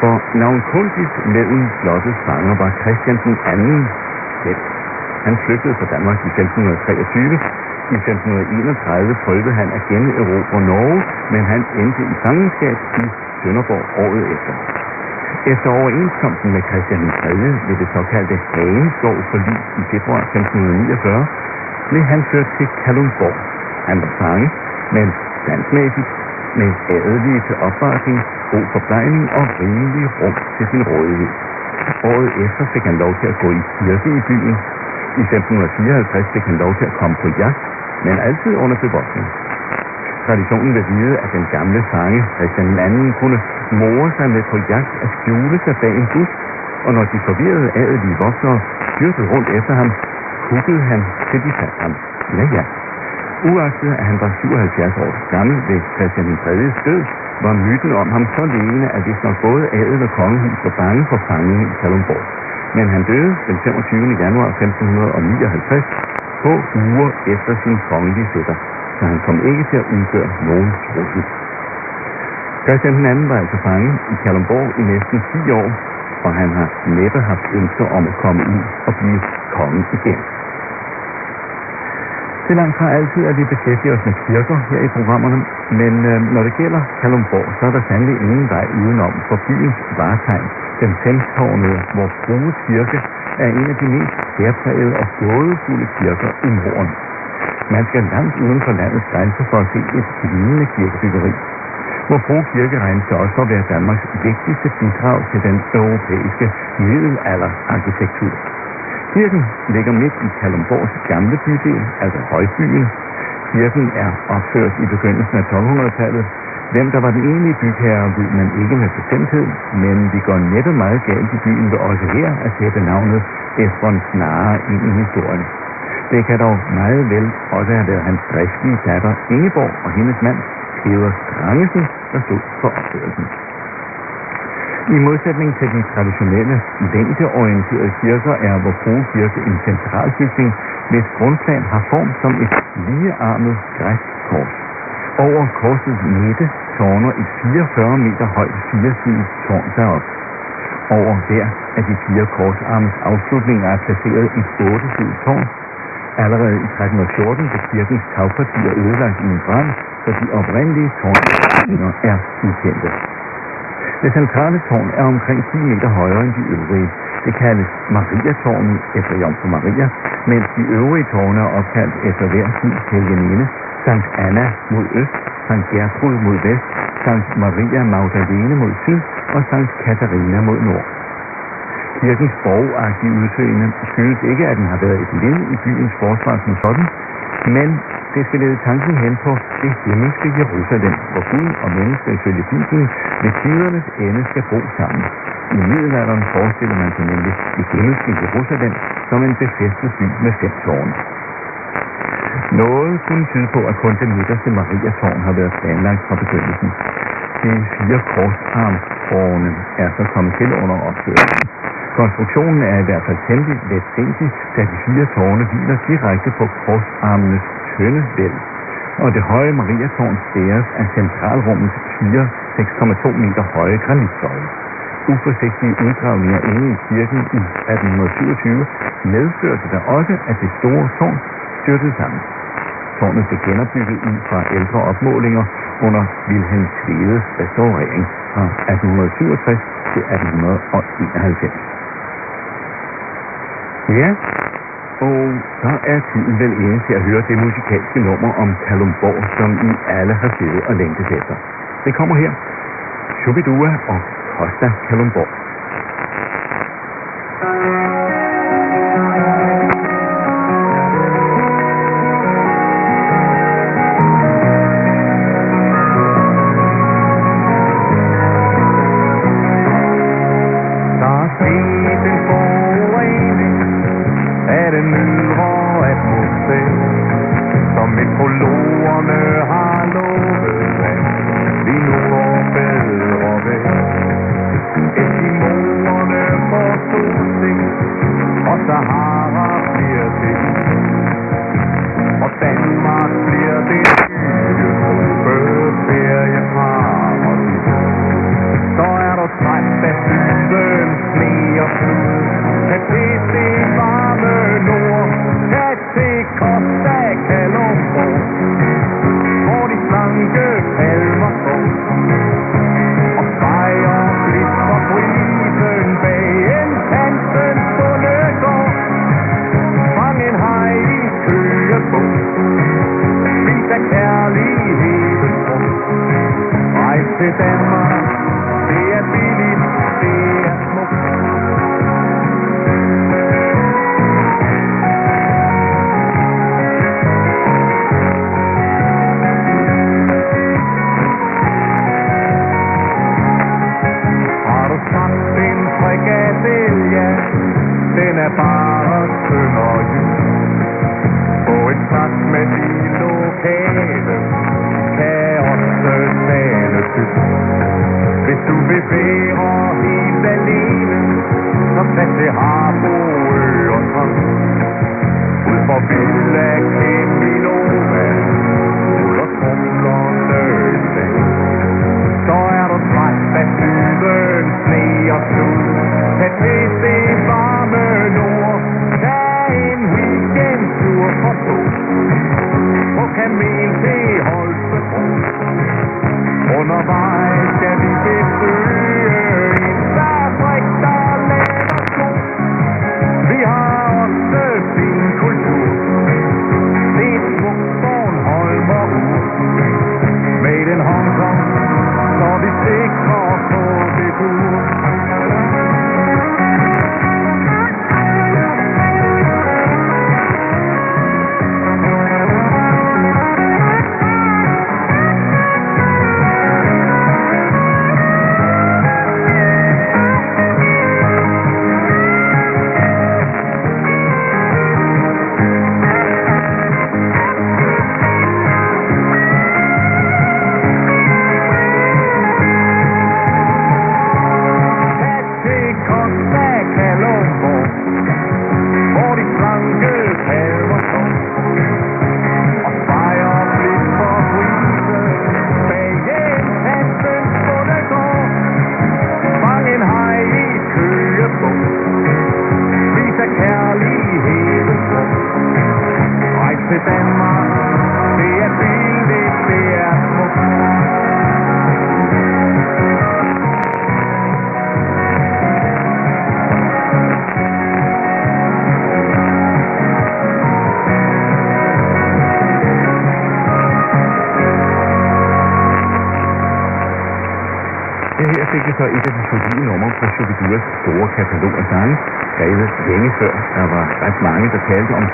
For navnkundigt mellem slottets sanger var Christian den anden selv. Han flygtede fra Danmark i 1523. I 1531 prøvede han at generobre Norge, men han endte i fangenskab i Sønderborg året efter. Efter overenskomsten med Christian III ved det såkaldte Haneskov forlig i februar 1549, blev han ført øh, til Kalundborg. Han var fange, men standsmæssigt med adelige til opbakning, god forplejning og rimelig rum til sin rådighed. Året efter fik han lov til at gå i kirke i byen. I 1554 fik han lov til at komme på jagt, men altid under bevogtning. Traditionen vil vide, at den gamle fange Christian Anden kunne more sig med på jagt at skjule sig bag en busk, og når de forvirrede adelige voksere styrtede rundt efter ham, kukkede han til de fandt ham. Ja, ja. Uagtet at han var 77 år gammel ved Christian III død, var myten om ham så levende, at hvis nok både adel og kongehus var bange for fangen i Kalundborg. Men han døde den 25. januar 1559, få uger efter sin kongelige fætter, så han kom ikke til at udgøre nogen trussel. Christian II var altså fange i Kalundborg i næsten 10 år, og han har næppe haft ønsker om at komme ud og blive konge igen. Det er langt fra altid, at vi beskæftiger os med kirker her i programmerne, men øh, når det gælder Kalundborg, så er der sandelig ingen vej udenom for byens varetegn, den femtårnede, hvor Frue Kirke er en af de mest særprægede og gådefulde kirker i Norden. Man skal langt uden for landets grænser for at se et lignende kirkebyggeri. Hvor Frue Kirke regnes også for at være Danmarks vigtigste bidrag til den europæiske middelalderarkitektur. Kirken ligger midt i Kalumborgs gamle bydel, altså Højbyen. Kirken er opført i begyndelsen af 1200-tallet. Hvem der var den egentlige bygherre, ved man ikke med bestemthed, men vi går netop meget galt i byen ved også her at sætte navnet Efron Snare ind i historien. Det kan dog meget vel også have været hans driftige datter Ingeborg og hendes mand Peder Strangesen, der stod for opførelsen. I modsætning til de traditionelle længdeorienterede kirker er Vor Kirke en central bygning, hvis grundplan har form som et ligearmet græsk kors. Over korsets midte tårner et 44 meter højt firesidigt tårn sig op. Over hver af de fire korsarmes afslutninger er placeret et 8-sidigt tårn. Allerede i 1314 blev kirkens tagpartier ødelagt i en brand, så de oprindelige tårn er ukendte. Det centrale tårn er omkring 10 meter højere end de øvrige. Det kaldes Mariatårnet efter Jomfru Maria, mens de øvrige tårne er opkaldt efter hver sin helgeninde. Sankt Anna mod øst, Sankt Gertrud mod vest, Sankt Maria Magdalene mod syd og Sankt Katarina mod nord. Kirkens borgagtige udseende skyldes ikke, at den har været et led i byens forsvar som sådan, men det skal lede tanken hen på det himmelske Jerusalem, hvor Gud og mennesker ifølge Bibelen ved tidernes ende skal bo sammen. I middelalderen forestiller man sig nemlig det himmelske Jerusalem som en befæstet by med fem tårne. Noget kunne tyde på, at kun den midterste Mariatårn har været planlagt fra begyndelsen. De fire korsarmstårne er så kommet til under opførelsen. Konstruktionen er i hvert fald temmelig letsindig, da de fire tårne hviler direkte på korsarmenes tynde væld. Og det høje Mariatårn stæres af centralrummets fire 6,2 meter høje granitsøjle. Uforsigtige udgravninger inde i kirken i 1827 medførte der også, at det store tårn styrtede sammen. Tårnet blev genopbygget ud fra ældre opmålinger under Wilhelm Tvedes restaurering fra 1867 til 1891. Ja, og så er tiden vel inde til at høre det musikalske nummer om Kalumborg, som I alle har siddet og længtes efter. Det kommer her. Shubidua og Costa Kalumborg.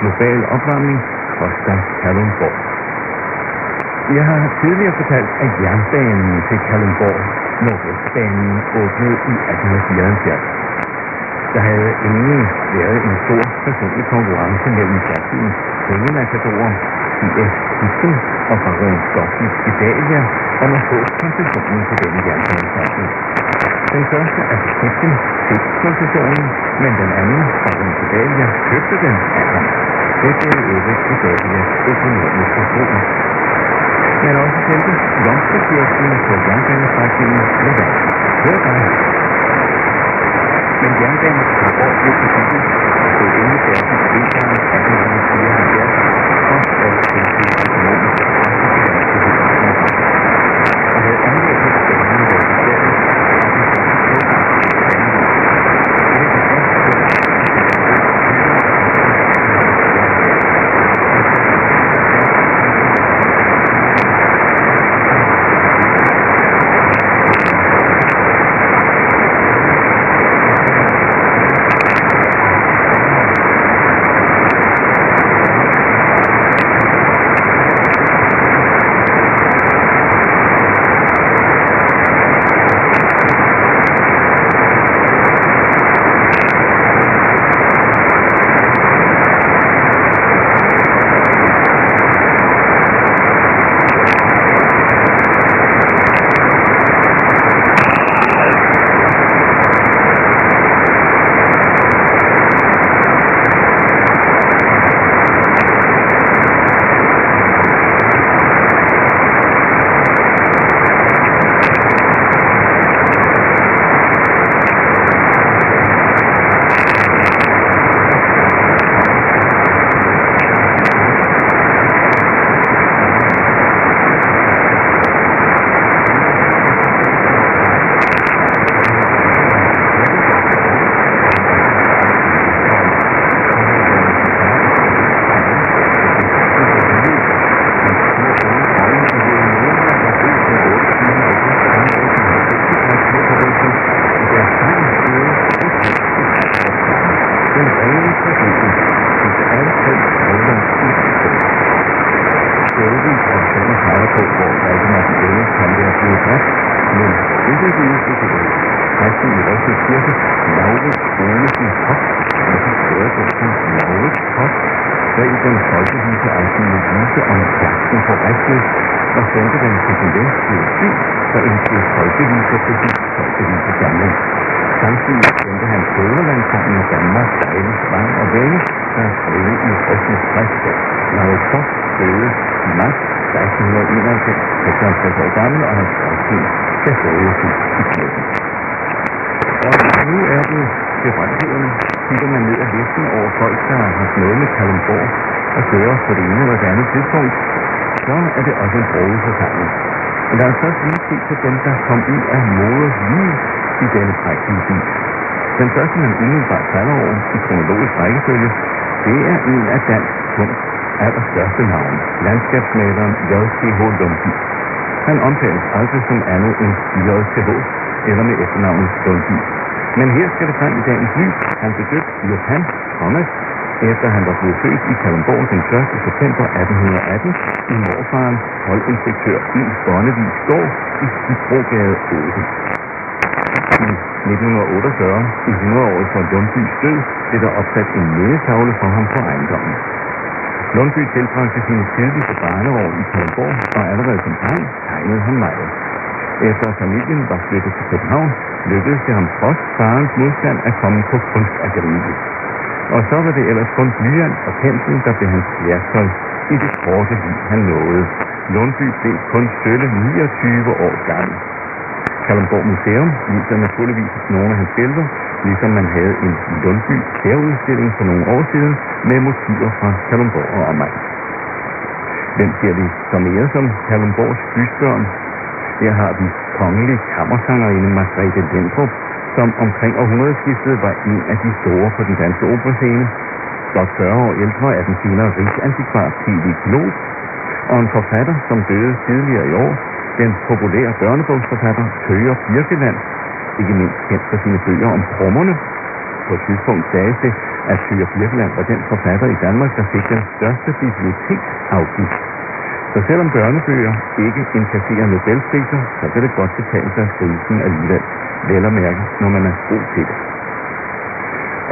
Global opvarmning, Costa Kalundborg. Jeg har tidligere fortalt, at jernbanen til Kalundborg, Nordvestbanen, åbnede i 1874. Der havde endelig været en stor personlig konkurrence mellem datidens pengematadorer, I.S. Thyssen og baron Gottlieb Gedalia om at få koncessionen til denne jernbanefærdsel. Den første arkitekten fik koncessionen, men den anden, baron Gedalia, købte den af ham. Dette blev ikke Gedalias økonomiske problemer. Men også selve blomsterkirken på jernbanestrækningen blev valgt. Hør dig! Men jernbanen har år blev bebygget og stod endelig færdig i vinteren 1874, og alt til økonomisk og vanskeligheder. Røsted, og sendte den til sin ven vestlige by, der ønskede folkeviser til sin folkevisesamling. Samtidig sendte han Fæderlandssangen af Danmark, Dejle Svang og venlig, der er skrevet i Røstens Christi. Lavet Koch døde i marts 1691, 56 år gammel, og hans gravsten skal stadig ses i kirken. Og nu er det berømthederne, kigger man ned ad listen over folk, der har haft noget med Kalundborg at gøre på det ene eller det andet tidspunkt, så er det også en broget forsamling. Men der er først lige set til dem, der kom ud af moders liv i denne prægtige by. Den første, man umiddelbart falder over i kronologisk rækkefølge, det er en af dansk kunst allerstørste navn, landskabsmaleren J.C.H. Lundby. Han omtales aldrig som andet end J.C.H. eller med efternavnet Lundby. Men her skal det frem i dagens lys. Han besøgte Johan Thomas, efter han var blevet født i Kalundborg den 1. september 1818 i morfaren, holdinspektør i Bonnevis Gård i Citrogade 8. I 1948, i 100-året for Lundbys død, blev der opsat en mindetavle for ham på ejendommen. Lundby tilbragte sine tidligste barneår i Kalundborg, og allerede som dreng tegnede han meget. Efter familien var flyttet til København, lykkedes det ham trods farens modstand at komme på kunstakademiet. Og så var det ellers kun blyant og pensel, der blev hans værktøj i det korte liv, han nåede. Lundby blev kun sølle 29 år gammel. Kalundborg Museum viser naturligvis nogle af hans billeder, ligesom man havde en Lundby særudstilling for nogle år siden med motiver fra Kalundborg og omegn. Hvem ser vi så mere som Kalundborgs bysbørn? Her har vi kongelige kammersangerinde Margrethe Lindrup, som omkring århundredeskiftet var en af de store på den danske operascene. Blot 40 år ældre er den senere rigsantikvar P.V. Pilot, og en forfatter, som døde tidligere i år, den populære børnebogsforfatter Tøger Birkeland, ikke mindst kendt for sine bøger om krummerne. På et tidspunkt sagde det, at Tøger Birkeland var den forfatter i Danmark, der fik den største biblioteksafgift. Så selvom børnebøger ikke inkasserer Nobelpriser, så kan det godt betale sig at skrive den alligevel. Vel at mærke, når man er god til det.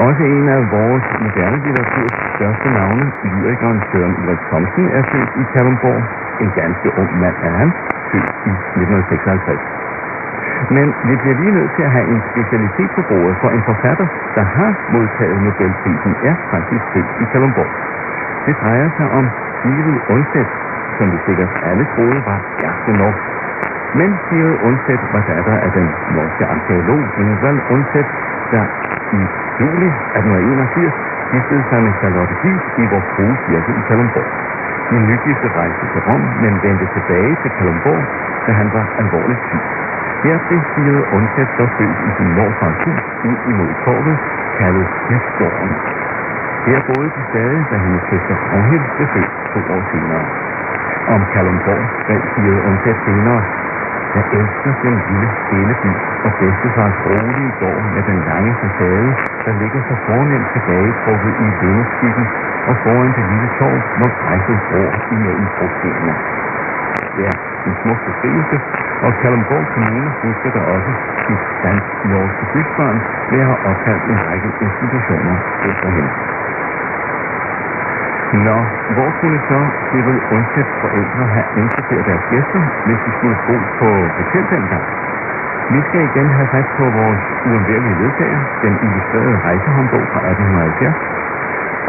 Også en af vores moderne litteraturs største navne, lyrikeren Søren Ulrik Thomsen, er født i Kalundborg. En ganske ung mand er han, født i 1956. Men vi bliver lige nødt til at have en specialitet på bordet, for en forfatter, der har modtaget Nobelprisen, er faktisk født i Kalundborg. Det drejer sig om Sigrid Undset, som vi sikkert alle troede var ærste norsk. Men Sigrid Undset var datter af den norske arkeolog Ingvald Undset, der i juli 1881 giftede sig med Charlotte Gys i vores gode Kirke i Kalundborg. Min nygifte rejste til Rom, men vendte tilbage til Kalundborg, da han var alvorligt syg. Her blev Sigrid Undset så født i sin morfars hus ud imod torvet, kaldet Hestgården. Her boede de stadig, da hendes søster Ragnhild blev født to år senere. Om Kalundborg skrev Sigrid Undset senere, jeg elsker den lille stille by og bedstefars rolige gård med den lange facade, der ligger så fornemt tilbagetrukket i vindeskyggen og foran det lille torv, hvor græsset gror imellem brugstenene. Ja, en smuk beskrivelse, og Kalundborg Kommune husker der også sit dansk-norske bysbarn ved at have opkaldt en række institutioner efter hende. Nå, hvor skulle så Cyril Undset forældre have indkvarteret deres gæster, hvis de skulle bo på hotel dengang? Vi skal igen have fat på vores uundværlige ledsager, den illustrerede rejsehåndbog fra 1870.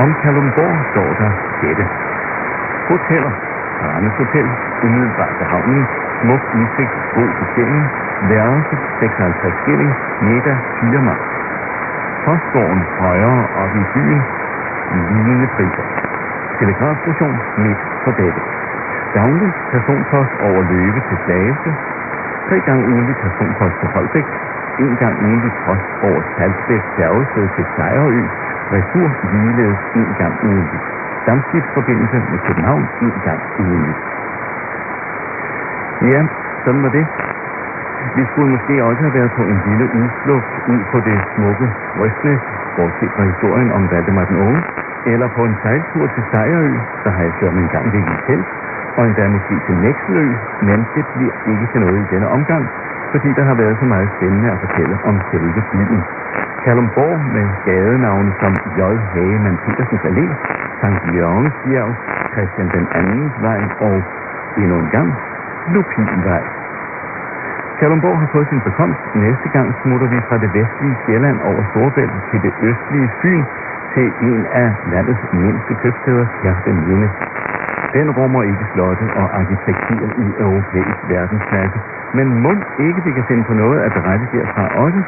Om Kalumborg står der dette. Hoteller. Randers Hotel, umiddelbart ved havnen, smuk udsigt, god betjening, værelse 56 skilling, middag 4 mark. Postgården højere op i byen, lignende priser. Telegrafstation midt på dette. Daglig personpost over Løve til Slagelse. Tre gange ugenlig personpost til Holbæk. En gang ugenlig post over Salsbæk færgested til Sejrø. Retur ligeledes en gang ugenlig. Dammskibsforbindelse med København en gang ugenlig. Ja, sådan var det. Vi skulle måske også have været på en lille udflugt ud på det smukke Røstnæs, bortset fra historien om Valdemar den Unge, eller på en sejltur til Sejrø, så har jeg sørget en gang ligget i telt, og endda måske til Næksø, men det bliver ikke til noget i denne omgang, fordi der har været så meget spændende at fortælle om selve byen. Kalumborg med gadenavne som J. Hagemann Petersens Allé, Sankt Jørgens Bjerg, Christian den Andens Vej og endnu en gang Lupinvej. Kalumborg har fået sin bekomst. Næste gang smutter vi fra det vestlige Sjælland over Storbælt til det østlige Fyn til en af landets mindste købsteder, Kærteminde. Den rummer ikke slotte og arkitektur i europæisk verdensklasse, men må ikke vi kan finde på noget at berette derfra også,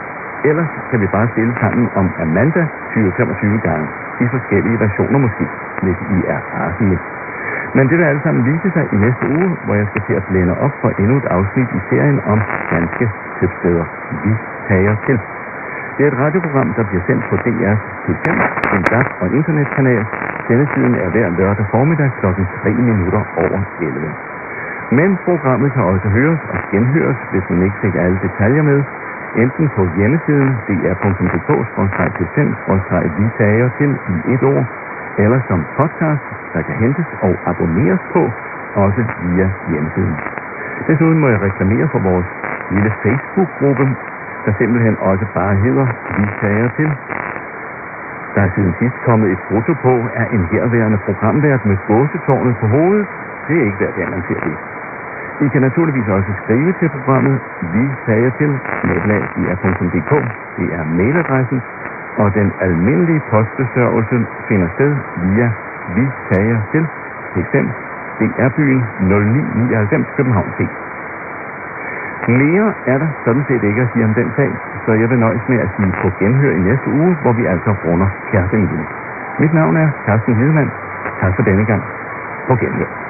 ellers kan vi bare stille sammen om Amanda 20-25 gange i forskellige versioner måske, hvis I er rasende. Men det vil alt sammen vise sig i næste uge, hvor jeg skal til at blænde op for endnu et afsnit i serien om danske købsteder. Vi tager til. Det er et radioprogram, der bliver sendt på DR's P5, en DAB og internetkanal. Sendetiden er hver lørdag formiddag kl. 3 minutter over 11. Men programmet kan også høres og genhøres, hvis man ikke fik alle detaljer med, enten på hjemmesiden dr.dk-p5-vi til i et år, eller som podcast, der kan hentes og abonneres på, også via hjemmesiden. Desuden må jeg reklamere for vores lille Facebook-gruppe, der simpelthen også bare hedder Vi tager til. Der er siden sidst kommet et foto på af en herværende programvært med gåsetårnet på hovedet. Det er ikke hver dag, man ser det. I kan naturligvis også skrive til programmet Vi tager til netlag.dk. Det er mailadressen, og den almindelige postbesørgelse finder sted via Vi tager til P5 DR-byen 0999 København C. Mere er der sådan set ikke at sige om den sag, så jeg vil nøjes med at sige på genhør i næste uge, hvor vi altså runder kærligheden. Mit navn er Carsten Hedemann. Tak for denne gang. På genhør.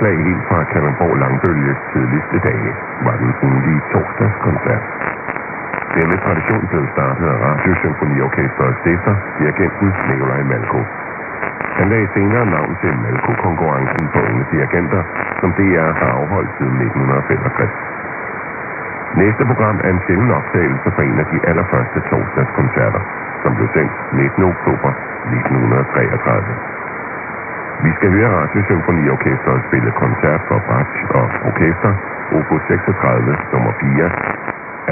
Indslag helt fra Kalundborg Langbølges tidligste dage var den ugenlige torsdagskoncert. Denne tradition blev startet af Radiosymfoniorkestrets stifter, dirigenten Nikolaj Malko. Han lagde senere navn til Malko-konkurrencen på unge dirigenter, som DR har afholdt siden 1965. Næste program er en sjælden optagelse fra en af de allerførste torsdagskoncerter, som blev sendt 19. oktober 1933. Vi skal høre Radiosymfoniorkestret spille koncert for bratsch og orkester, opus 36, nummer 4,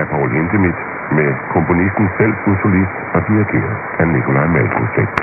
af Paul Hindemith med komponisten selv som solist og dirigeret af Nikolaj Malkusek.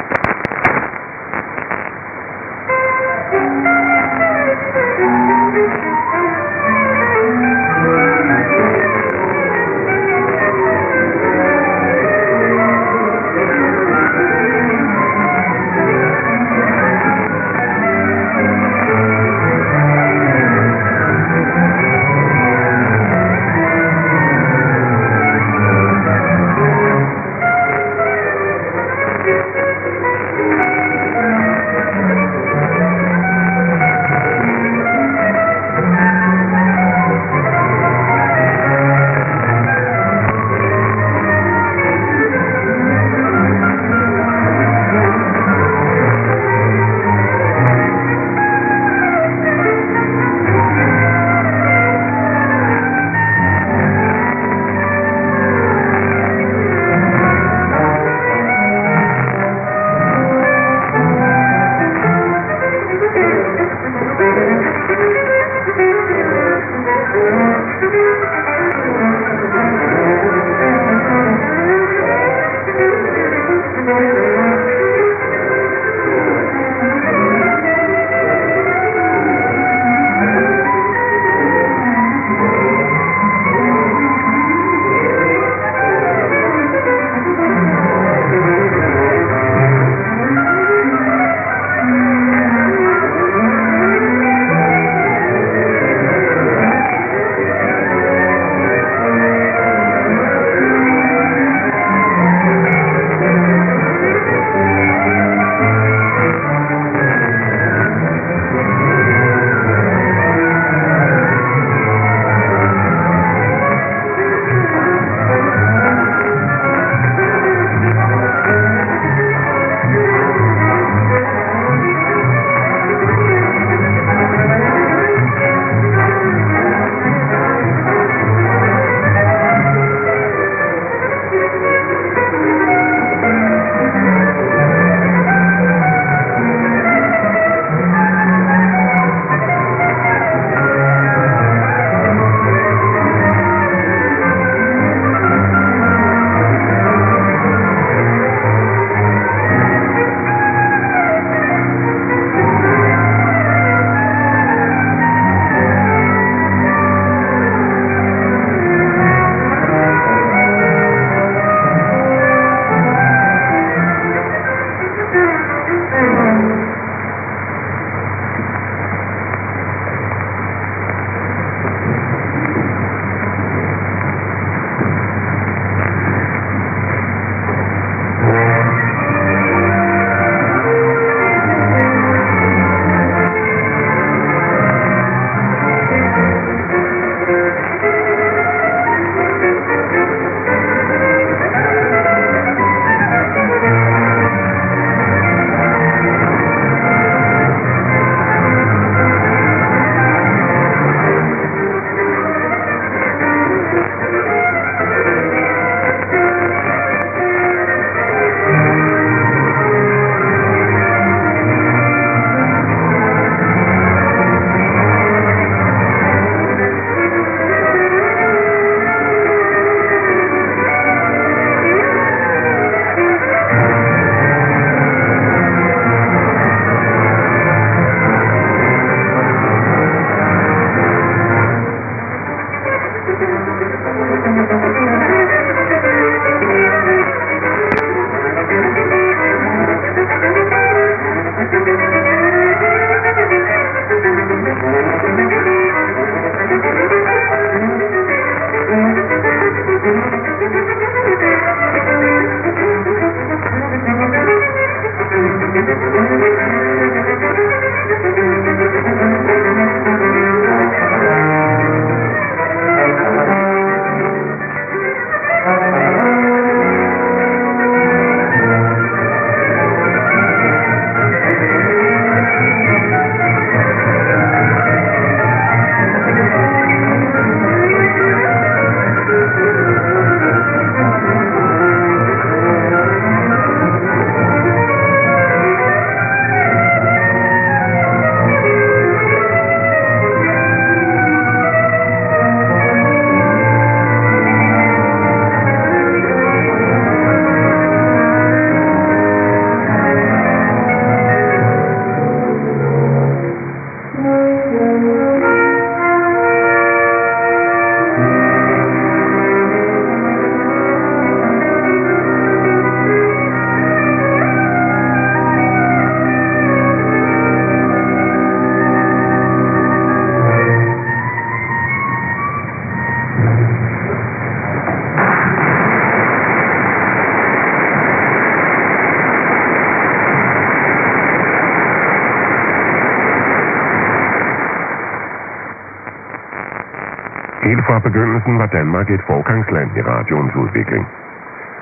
Begyndelsen var Danmark et forgangsland i radioens udvikling.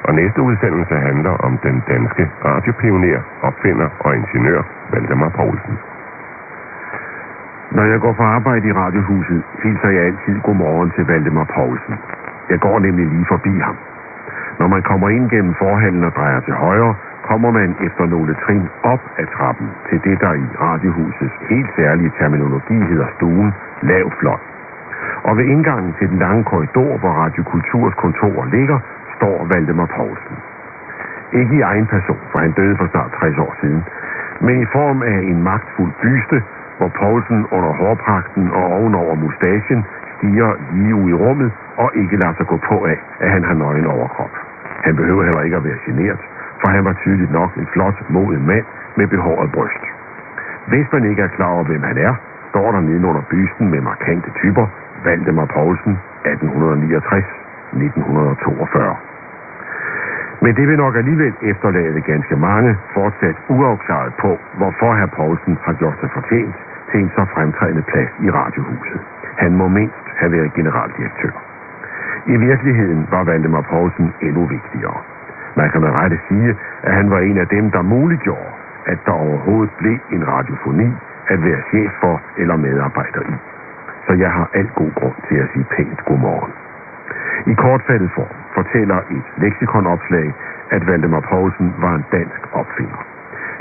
Og næste udsendelse handler om den danske radiopioner, opfinder og ingeniør Valdemar Poulsen. Når jeg går på arbejde i radiohuset, hilser jeg altid godmorgen til Valdemar Poulsen. Jeg går nemlig lige forbi ham. Når man kommer ind gennem forhallen og drejer til højre, kommer man efter nogle trin op ad trappen til det, der i radiohusets helt særlige terminologi hedder stuen lav fløj. Og ved indgangen til den lange korridor, hvor Radiokulturs kontor ligger, står Valdemar Poulsen. Ikke i egen person, for han døde for snart 60 år siden, men i form af en magtfuld byste, hvor Poulsen under hårpragten og ovenover mustachen stiger lige ud i rummet og ikke lader sig gå på af, at han har nøgen overkrop. Han behøver heller ikke at være genert, for han var tydeligt nok en flot, modig mand med behåret bryst. Hvis man ikke er klar over, hvem han er, står der nedenunder bysten med markante typer, Valdemar Poulsen, 1869-1942. Men det vil nok alligevel efterlade ganske mange fortsat uafklaret på, hvorfor herr Poulsen har gjort sig fortjent til en så fremtrædende plads i radiohuset. Han må mindst have været generaldirektør. I virkeligheden var Valdemar Poulsen endnu vigtigere. Man kan med rette sige, at han var en af dem, der muliggjorde, at der overhovedet blev en radiofoni at være chef for eller medarbejder i. Så jeg har alt god grund til at sige pænt godmorgen. I kortfattet form fortæller et leksikonopslag, at Valdemar Poulsen var en dansk opfinder.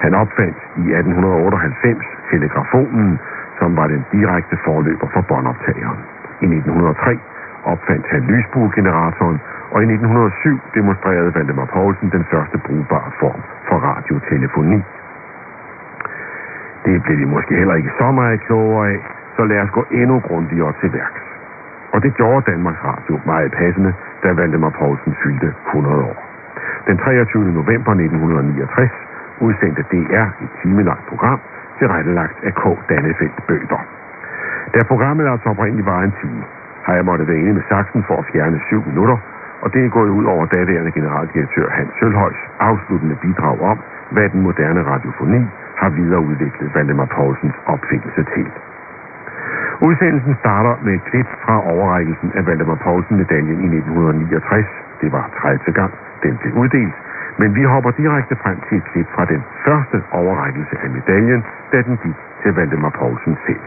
Han opfandt i 1898 telegrafonen, som var den direkte forløber for båndoptageren. I 1903 opfandt han lysbuegeneratoren, og i 1907 demonstrerede Valdemar Poulsen den første brugbare form for radiotelefoni. Det blev vi måske heller ikke så meget klogere af, så lad os gå endnu grundigere til værks. Og det gjorde Danmarks Radio meget passende, da Valdemar Poulsen fyldte 100 år. Den 23. november 1969 udsendte DR et timelangt program, tilrettelagt af K. Dannefeldt Bøder. Da programmet altså oprindeligt var en time, har jeg måttet være inde med saksen for at fjerne syv minutter, og det er gået ud over daværende generaldirektør Hans Sølhøjs afsluttende bidrag om, hvad den moderne radiofoni har videreudviklet Valdemar Poulsens opfindelse til. Udsendelsen starter med et klip fra overrækkelsen af Valdemar Poulsen-medaljen i 1969. Det var 30. gang, den blev uddelt. Men vi hopper direkte frem til et klip fra den første overrækkelse af medaljen, da den gik til Valdemar Poulsen selv.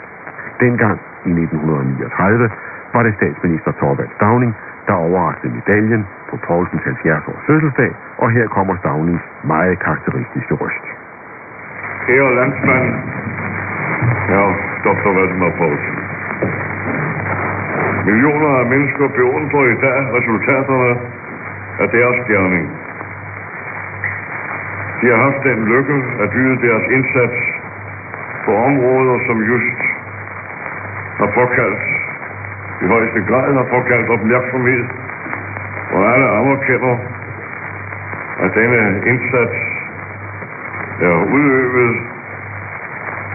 Dengang i 1939 var det statsminister Torvald Stavning, der overrakte medaljen på Poulsens 70 års fødselsdag, og her kommer Stavnings meget karakteristiske røst. Kære landsmand, Ja, Dr. Valdemar Poulsen. Millioner af mennesker beundrer i dag resultaterne af deres gerning. De har haft den lykke at yde deres indsats på områder, som just har påkaldt i højeste grad har påkaldt opmærksomhed, og alle anerkender, at denne indsats er udøvet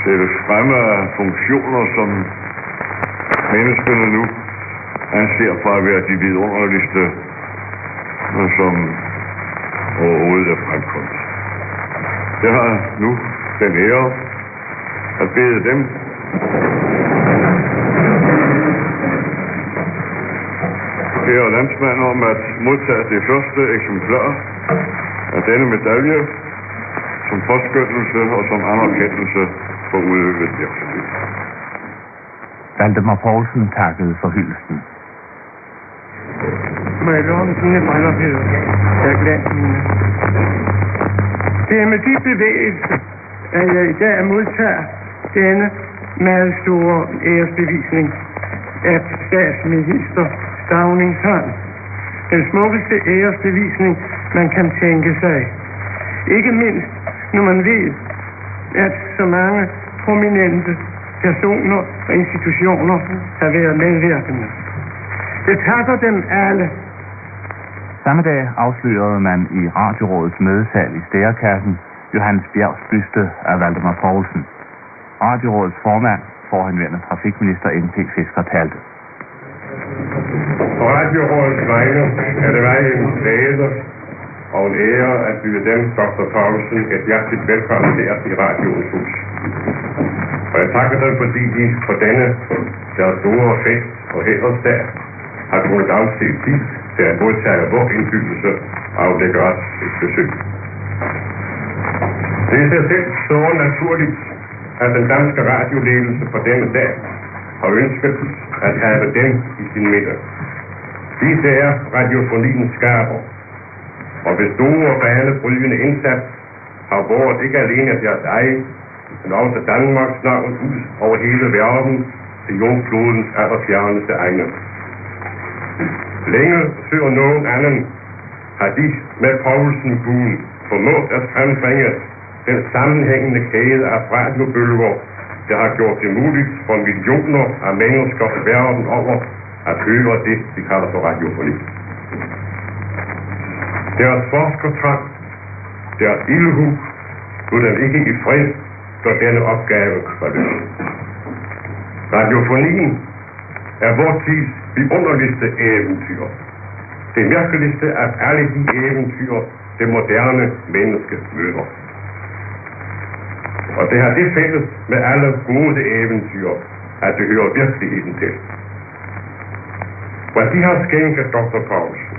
til fremme af funktioner, som menneskene nu anser for at være de vidunderligste, som overhovedet er fremkommet. Jeg har nu den ære at bede dem kære landsmand om at modtage det første eksemplar af denne medalje som påskyndelse og som anerkendelse for udøvet virksomhed. Valdemar Poulsen takkede for hyldesten. Må jeg låne dine briller, Peter? Jeg glemte mine. Det er med de bevægelser, at jeg i dag modtager denne meget store æresbevisning af statsminister Stavnings hånd. Den smukkeste æresbevisning, man kan tænke sig. Ikke mindst, når man ved, at så mange prominente personer og institutioner har været medvirkende. Jeg takker dem alle. Samme dag afslørede man i Radiorådets mødesal i Stærekassen Johannes Bjergs byste af Valdemar Poulsen. Radiorådets formand, forhenværende trafikminister N.P. Fisker talte. På Radiorådets vegne er det mig en glæde og en ære at byde dem, Dr. Poulsen, et hjerteligt velkommen her i Radioens hus. Og jeg takker dem, fordi de på denne deres store fest og hædersdag har kunnet afse tid til at modtage vores indbydelse og aflægge os et besøg. Det er sig selv så naturligt, at den danske radioledelse på denne dag har ønsket at have dem i sin middag. Disse er radiofonien skaber, og ved store banebrydende indsats har vores ikke alene deres egen, men også Danmarks navn ud over hele verden til jordklodens allerfjerneste egne. Længe før nogen anden har de med Poulsen buen formået at frembringe den sammenhængende kæde af radiobølger, der har gjort det muligt for millioner af mennesker verden over at høre det, de kalder for radiofoni. Deres forskertrang, deres ildhu, kunne den ikke i fred, så denne opgave var løst. Radiofonien er vores tids vidunderligste eventyr. Det mærkeligste af alle de eventyr, det moderne menneske møder. Og det har det fælles med alle gode eventyr, at det hører virkeligheden til. Hvad de har skænket Dr. Paulsen,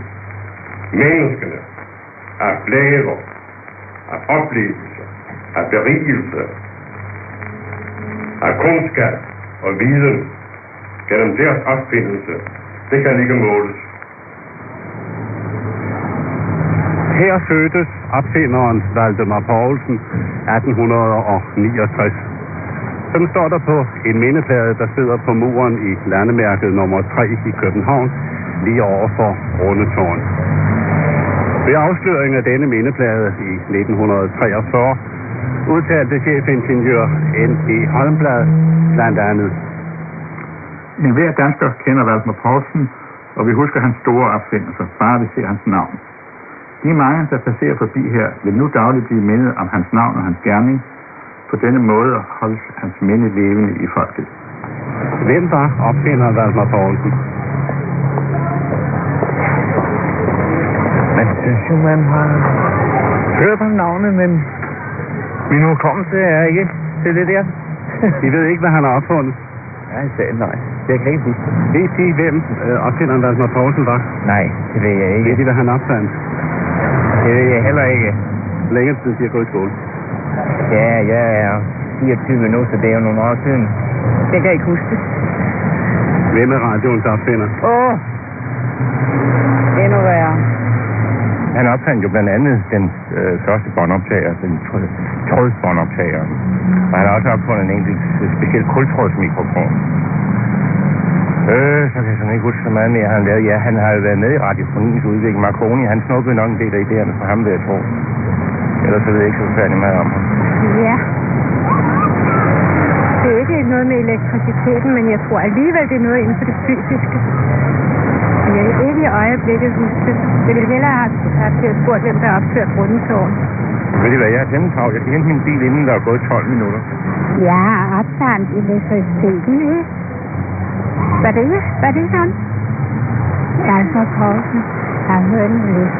menneskene, af glæder, af oplevelser, af berigelse, af kundskab og viden gennem deres opfindelse, det kan ikke måles. Her fødtes opfinderen Valdemar Poulsen 1869. Sådan står der på en mindeplade, der sidder på muren i landemærket nummer 3 i København, lige over for Rundetårn. Ved afsløringen af denne mindeplade i 1943 udtalte chefingeniør N.E. Holmblad blandt andet. En hver dansker kender Valdemar Poulsen, og vi husker hans store opfindelser, bare vi ser hans navn. De mange, der passerer forbi her, vil nu dagligt blive mindet om hans navn og hans gerning. På denne måde holdes hans minde levende i folket. Hvem var opfinderen Valdemar Poulsen? Synes jo, man har hørt om navnet, men min hukommelse er ikke til det der. I ved ikke, hvad han har opfundet. Jeg sagde nej. Jeg kan ikke huske. Ved I, hvem øh, opfinderen Valdemar Poulsen var? Nej, det ved jeg Ved ikke. I, hvad han opfandt? Det ved jeg heller ikke. Længe siden, de har gået i skole. Ja, jeg er 24 nu, så det er jo nogle år siden. Jeg kan ikke huske det. Hvem er radioens opfinder? Åh, endnu værre. Han opfandt jo blandt andet den øh, første båndoptager, den trådsbåndoptager. Og han har også opfundet en enkelt øh, speciel kultrådsmikrofon. Øh, så kan jeg sådan ikke huske så meget mere, han lavede. Ja, han har jo været med i radiofoniens udvikling. Marconi, han snuppede nok en del af idéerne fra ham, vil jeg tro. Ellers så ved jeg ikke så forfærdeligt meget om ham. Ja. Det er ikke noget med elektriciteten, men jeg tror alligevel, det er noget inden for det fysiske. Jeg kan ikke i øjeblikket huske det. Jeg ville hellere have det spurgt, hvem der har opført Rundetårn. Ved I hvad, jeg er temmelig travlt. Jeg kan hente min bil, inden der er gået 12 minutter. Jeg har opfandt elektriciteten, ikke? Hvad det? Hvad det sådan? Alfa Poulsen har hørt en lidt.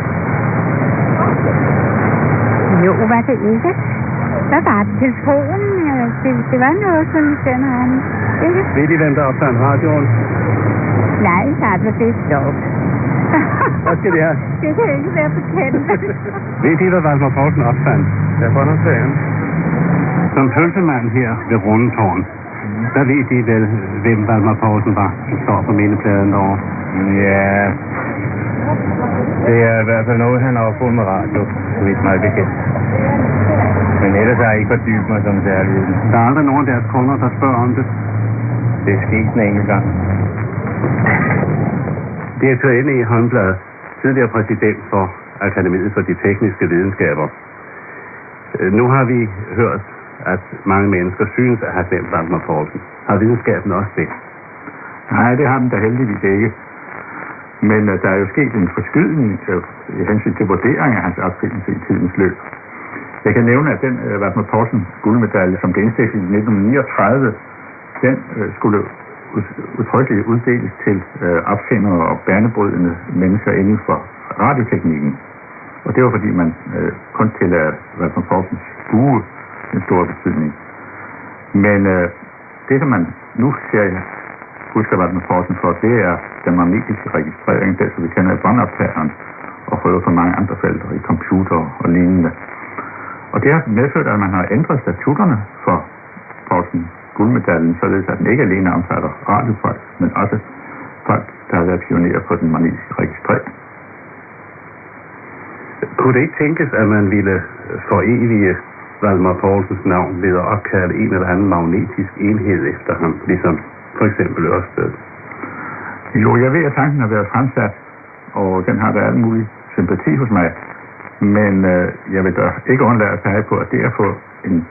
Jo, var det ikke? Hvad var det? Telefonen? Det, det var noget sådan i den her. Ikke? Ved I, hvem der opfandt radioen? Nej, så var det sjovt. Hvad skal det her? det kan ikke være bekendt. Ved I, hvad Valdemar Poulsen opfandt? Jeg får noget sagen. Som pølsemand her ved Rundetårn, der ved de vel, hvem Valdemar Poulsen var, som står på mindepladen derovre. Ja, det er i hvert fald noget, han har opfundet med radio, så vidt mig bekendt. Men ellers har jeg ikke fordybet mig som særlig. i. Der er aldrig nogen af deres kunder, der spørger om det. Det er sket en enkelt gang. Direktør N.E. Holmblad, tidligere præsident for Akademiet for de Tekniske Videnskaber. Øh, nu har vi hørt, at mange mennesker synes at have glemt Valdemar Poulsen. Har videnskaben også det? Nej, det har den da heldigvis ikke. Men uh, der er jo sket en forskydning uh, i hensyn til vurdering af hans opfindelse i tidens løb. Jeg kan nævne, at den øh, uh, Valdemar Poulsen guldmedalje, som blev indstiftet i 1939, den uh, skulle udtrykkeligt uddeles til øh, opfindere og banebrydende mennesker inden for radioteknikken. Og det var fordi man øh, kun tillader Valdemar Poulsens bue en stor betydning. Men øh, det, som man nu ser husker, hvad Poulsen for, det er den magnetiske registrering, det som vi kender i båndoptageren, og for på mange andre felter, i computer og lignende. Og det har medført, at man har ændret statutterne for Poulsen guldmedaljen, således at den ikke alene omfatter radiofolk, men også folk, der har været pionerer på den magnetiske registrering. Kunne det ikke tænkes, at man ville forevige Valdemar Poulsens navn ved at opkalde en eller anden magnetisk enhed efter ham, ligesom for eksempel Ørsted? Jo, jeg ved, at tanken har været fremsat, og den har der alt mulig sympati hos mig. Men øh, jeg vil da ikke undlade at pege på, at det at få en,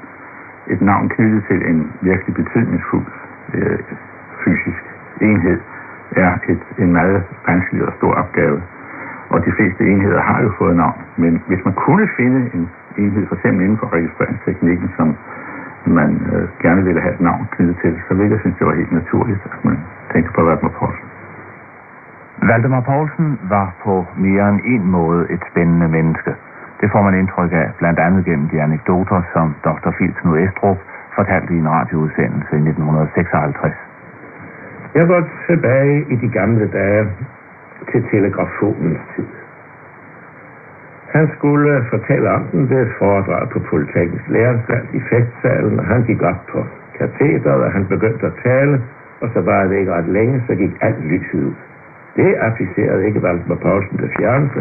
et navn knyttet til en virkelig betydningsfuld øh, fysisk enhed, er et, en meget vanskelig og stor opgave. Og de fleste enheder har jo fået navn. Men hvis man kunne finde en enhed, for eksempel inden for registreringsteknikken, som man øh, gerne ville have et navn knyttet til, så ville jeg synes, det var helt naturligt, at man tænkte på Valdemar Poulsen. Valdemar Poulsen var på mere end en måde et spændende menneske. Det får man indtryk af, blandt andet gennem de anekdoter, som Dr. Fils nu Estrup fortalte i en radioudsendelse i 1956. Jeg går tilbage i de gamle dage til telegrafonens tid. Han skulle fortælle om den ved et foredrag på Politeknisk Læreranstalt i festsalen, og han gik op på katheteret, og han begyndte at tale, og så var det ikke ret længe, så gik alt lyset ud. Det afficerede ikke Valdemar Poulsen det fjerneste.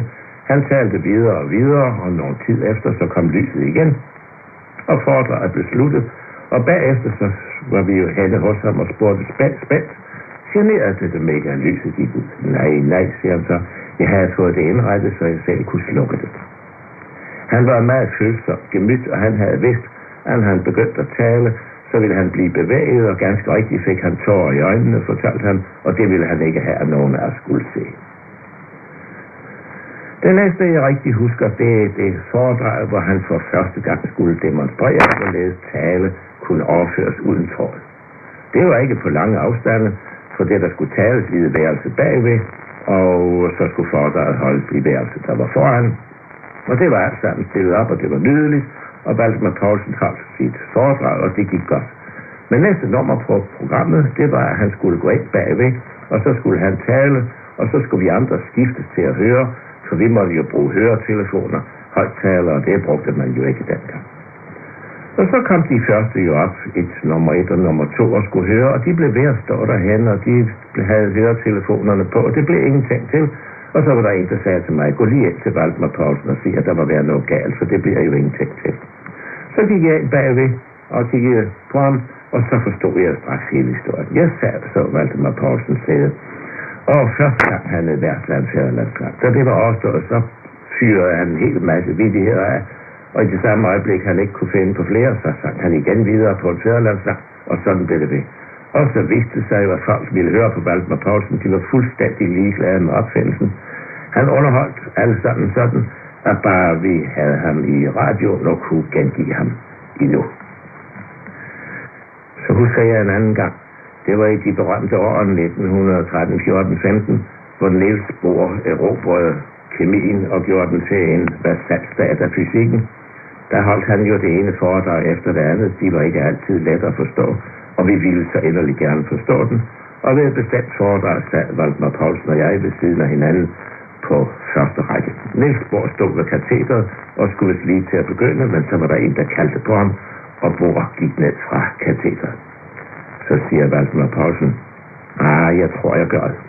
Han talte videre og videre, og nogle tid efter, så kom lyset igen, og foredraget blev sluttet, og bagefter så var vi jo henne hos ham og spurgte spændt, spændt, generede det dem ikke, at lyset gik ud? Nej, nej, siger han så. Jeg havde fået det indrettet, så jeg selv kunne slukke det. Han var meget følsom gemyt, og han havde vidst, at han begyndte at tale, så ville han blive bevæget, og ganske rigtigt fik han tårer i øjnene, fortalte han, og det ville han ikke have, at nogen af os skulle se. Det næste, jeg rigtig husker, det er det foredrag, hvor han for første gang skulle demonstrere, hvorledes tale kunne overføres uden tråd. Det var ikke på lange afstande, for det, der skulle tales i det værelse bagved, og så skulle foredraget holdes i værelset, der var foran. Og det var alt sammen stillet op, og det var nydeligt, og Valdemar Poulsen holdt sit foredrag, og det gik godt. Men næste nummer på programmet, det var, at han skulle gå ind bagved, og så skulle han tale, og så skulle vi andre skiftes til at høre, for vi måtte jo bruge høretelefoner, højtaler, og det brugte man jo ikke dengang. Og så kom de første jo op, et nummer et og nummer to, og skulle høre, og de blev ved at stå derhen, og de havde høretelefonerne på, og det blev ingenting til. Og så var der en, der sagde til mig, gå lige ind til Valdemar Poulsen og sig, at der må være noget galt, for det bliver jo ingenting til. Så gik jeg ind bagved og kiggede på ham, og så forstod jeg straks hele historien. Jeg sad så Valdemar Poulsen sidde, og så gang han et værtslandsherrelandskab. så det var overstået, så fyrede han en hel masse vidigheder af, og i det samme øjeblik, han ikke kunne finde på flere, så sang han igen videre på en fædrelandskamp, Og sådan blev det ved. Og så viste det sig jo, at folk ville høre på Valdemar Poulsen. De var fuldstændig ligeglade med opfindelsen. Han underholdt alle sammen sådan, at bare vi havde ham i radioen og kunne gengive ham endnu. Så husker jeg en anden gang. Det var i de berømte år 1913, 14, 15, hvor Niels Bohr erobrede kemien og gjorde den til en vasalstat af fysikken. Der holdt han jo det ene foredrag efter det andet. De var ikke altid let at forstå, og vi ville så endelig gerne forstå den. Og ved et bestemt foredrag sad Valdemar Poulsen og jeg ved siden af hinanden på første række. Niels Bohr stod ved katheteret og skulle vist lige til at begynde, men så var der en, der kaldte på ham, og Bohr gik ned fra katheteret. Så siger Valdemar Poulsen, ah, jeg tror, jeg gør det.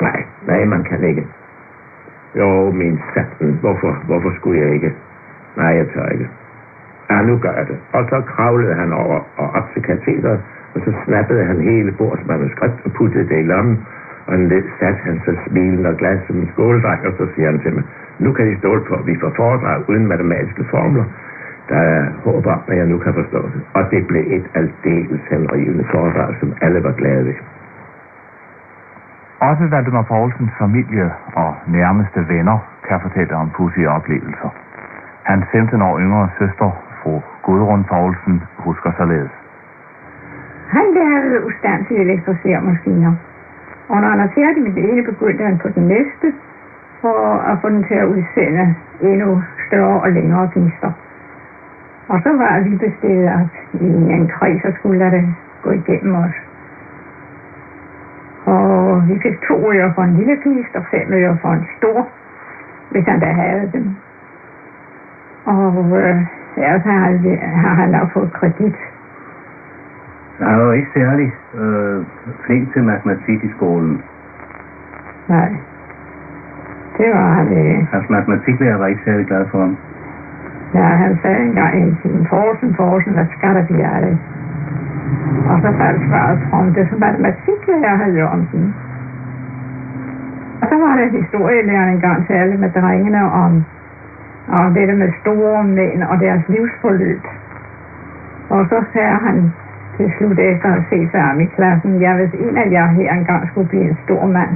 Nej, nej, man kan ikke. Jo, min satan, hvorfor, hvorfor skulle jeg ikke? Nej, jeg tør ikke. Ja, nu gør jeg det. Og så kravlede han over og op til katedret, og så snappede han hele bords manuskript og puttede det i lommen, og lidt satte han så smilende og glad som en skoledreng, og så siger han til mig, nu kan I stole på, at vi får foredrag uden matematiske formler. Der er håb om, at jeg nu kan forstå det. Og det blev et aldeles henrivende foredrag, som alle var glade ved. Også Valdemar Poulsens familie og nærmeste venner kan fortælle om pudsige oplevelser. Hans 15 år yngre søster, fru Gudrun Poulsen, husker således. Han lærte ustand til at elektricere maskiner. Og når han er færdig med det ene, begyndte han på den næste, for at få den til at udsende endnu større og længere gnister. Og så var vi bestedet, at i en kreds, så skulle det gå igennem os. Og vi fik to øre for en lille gnist og fem øre for en stor, hvis han da havde dem. Og øh, ellers har han, har han nok fået kredit. Han var ikke særlig øh, flink til matematik i skolen. Nej. Det var han ikke. Hans matematiklærer var ikke særlig glad for ham. Ja, han sagde engang i sin forsen, forsen, hvad skal der blive af det? Og så faldt svaret fra det, som matematiklærer herr Jørgensen. Og så var det historielæreren engang talte med drengene om, om det der med store mænd og deres livsforløb. Og så sagde han til slut efter at se sig om i klassen, ja, hvis en af jer her engang skulle blive en stor mand,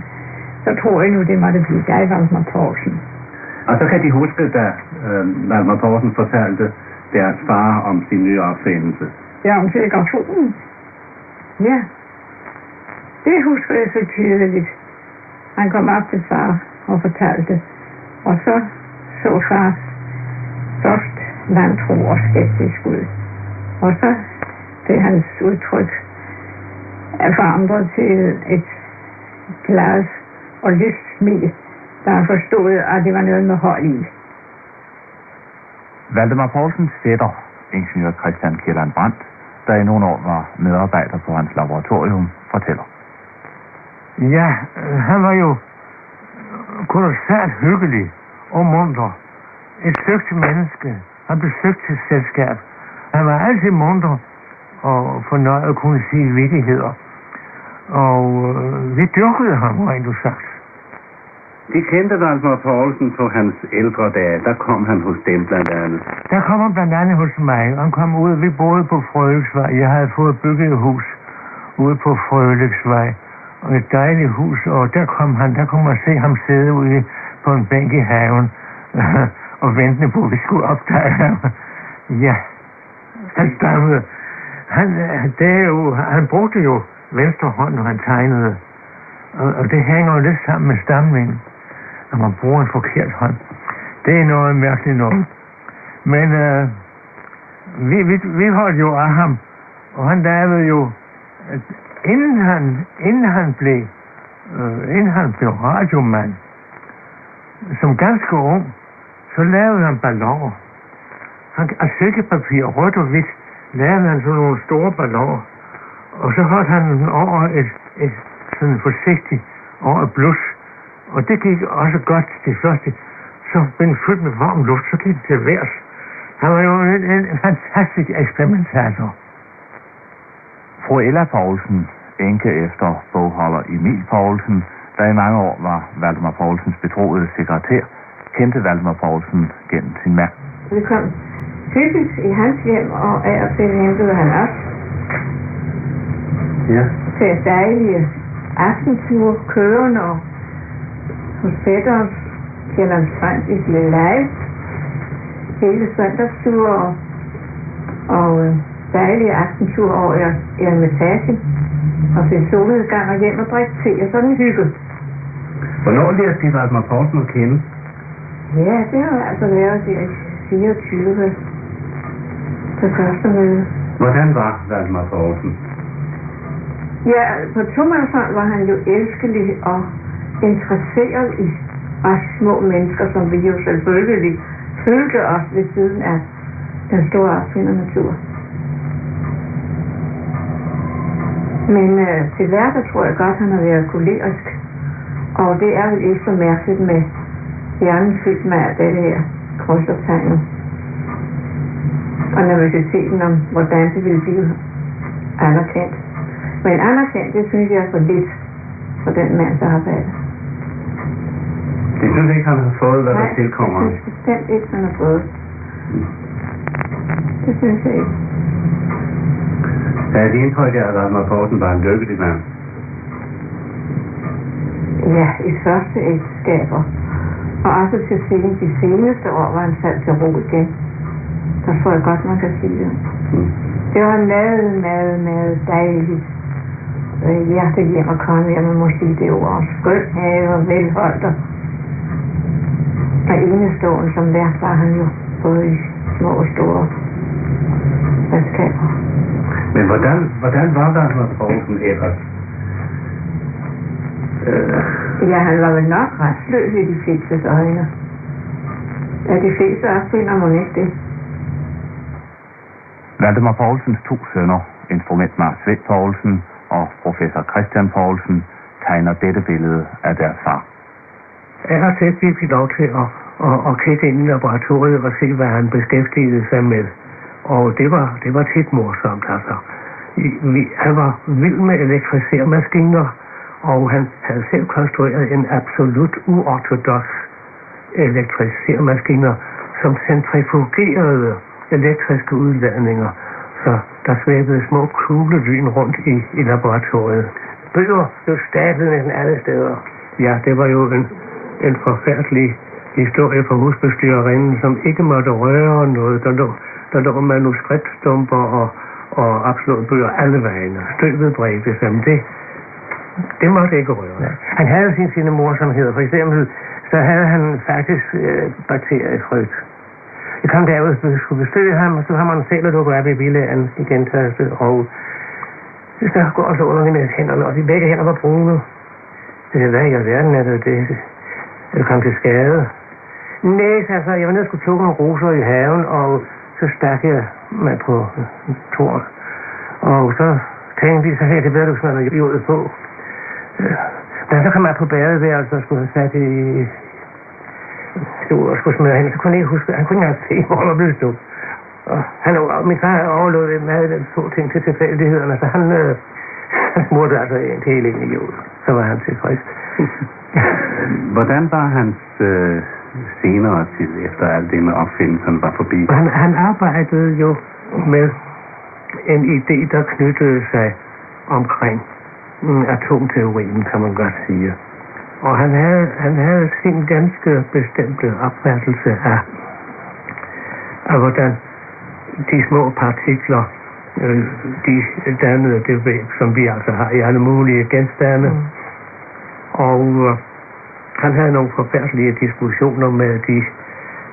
så tror jeg nu, det måtte blive Geivald Valdemar Poulsen. Og så kan de huske, da øh, Valdemar Thorsen fortalte deres far om sin nye opfindelse. Ja, om telegrafonen. Ja. Det husker jeg så tydeligt. Han kom op til far og fortalte. Og så så far først vantro og skeptisk ud. Og så blev hans udtryk forandret til et glad og lyst smil, han forstod, at det var noget med hold i. Valdemar Poulsens fætter, ingeniør Christian Kjelland Brandt, der i nogle år var medarbejder på hans laboratorium, fortæller. Ja, han var jo kolossalt hyggelig og munter. Et søgt menneske. Han blev søgt til selskab. Han var altid munter og fornøjet at kunne sige vittigheder. Og øh, vi dyrkede ham, rent du sagt. De kendte Valdemar altså, Poulsen på hans ældre dage. Der kom han hos dem blandt andet. Der kom han blandt andet hos mig. Han kom ud, vi boede på Frøliksvej. Jeg havde fået bygget et hus ude på Frøliksvej. Og et dejligt hus, og der kom han, der kunne man se ham sidde ude på en bænk i haven og vente på, at vi skulle opdage ham. ja, han stammede. Han, øh, det er jo, han brugte jo venstre hånd, når han tegnede. Og, og det hænger jo lidt sammen med stamningen, når man bruger en forkert hånd. Det er noget mærkeligt noget. Men øh, vi, vi, vi holdt jo af ham, og han lavede jo, at inden han, inden han blev, øh, inden han blev radiomand, som ganske ung, så lavede han balloner. Han, af silkepapir, rødt og hvidt, lavede han sådan nogle store balloner. Og så holdt han den over et, et sådan forsigtigt over et blus. Og det gik også godt det første. Så blev den fyldt med varm luft, så gik det til værs. Han var jo en, en fantastisk eksperimentator. Fru Ella Poulsen, enke efter bogholder Emil Poulsen, der i mange år var Valdemar Poulsens betroede sekretær, kendte Valdemar Poulsen gennem sin mand. Vi kom typisk i hans hjem, og af og til hentede han os. Ja. Til dejlige aftenture kørende og Kjelland Strand i Live hele søndagsture og, og øh, dejlige aftenture over i, i Ermitagen og se solnedgang og hjem og drikke te og sådan hygge. Hvornår lærte de Valdemar Poulsen at kende? Ja, det har jeg altså været der i 24 på første møde. Hvordan var Valdemar Poulsen? Ja, på Tomansson var han jo elskelig og interesseret i os små mennesker, som vi jo selvfølgelig følte os ved siden af den store opfindernatur. Men øh, til hverdag tror jeg godt, han har været kolerisk. Og det er vel ikke så mærkeligt med hjernen fyldt med alt det her krydsoptegning. Og nervøsiteten om, hvordan det ville blive anerkendt. Men anerkendt, det synes jeg er for lidt for den mand, der arbejde. Det synes ikke, han har fået, hvad Nej, der tilkommer ham. jeg synes bestemt ikke, han har fået. Det synes jeg ikke. Jeg havde indtryk af, at Valdemar Poulsen var en lykkelig mand. Ja, i første ægteskaber. Og også til sen, de seneste år var han faldt til ro igen. Der tror jeg godt, man kan sige det. Det var meget, meget, meget dejligt. Øh, hjertet hjem og komme hjem, man må sige det ord. Skøn have og velholdt og, og enestående som værk var han jo, både i små og store redskaber. Men hvordan, hvordan var Valdemar Poulsen ellers? Øh, ja, han var vel nok retsløs i de fleste øjne. Ja, de fleste opfinder må ikke det. Valdemar Poulsens to sønner, instrumentmar Svend Poulsen og professor Christian Poulsen, tegner dette billede af deres far. Jeg har selv fik lov til at, at, at kigge ind i laboratoriet og se, hvad han beskæftigede sig med. Og det var, det var tit morsomt, altså. Vi, han var vild med elektrisermaskiner, og han havde selv konstrueret en absolut uortodox elektrisermaskiner, som centrifugerede elektriske udladninger, så der svævede små kuglelyn rundt i, i laboratoriet. Bøger blev stablet næsten alle steder. Ja, det var jo en, en forfærdelig historie for husbestyrerinden, som ikke måtte røre noget. Der lå, der lå manuskriptstumper og, og absolut bøger alle vegne. Støvet bredte sig, det, det måtte ikke røre. Ja. Han havde sin, sine morsomheder. For eksempel, så havde han faktisk øh, bakteriefrygt. Jeg kom derud og skulle besøge ham, og så har man selv lukket op i villaen i gentagelser, og så går så under mine hænderne, og de begge hænder var brune. Det er hvad i alverden er det, det, jeg kom til skade? Nej, så altså, jeg var nede og skulle plukke nogle roser i haven, og så stak jeg mig på en torn. Og så tænkte de, så her, det bedre, du smadrer jordet på. Øh, men så kom jeg på badeværelset og skulle have sat i stod og skulle smøre hende, så kunne jeg ikke huske, han kunne ikke engang se, hvor han var blevet stået. Og han, og min far overlod meget af den to ting til tilfældighederne, så han, øh, han smurte altså en hele ind i jorden. Så var han tilfreds. Hvordan var hans øh, senere tid, efter alt det med opfindelsen var forbi? Han, han arbejdede jo med en idé, der knyttede sig omkring mm, atomteorien, kan man godt sige. Og han havde, han havde sin ganske bestemte opfattelse af, af hvordan de små partikler, øh, de dannede det væv, som vi altså har i alle mulige genstande. Mm. Og øh, han havde nogle forfærdelige diskussioner med de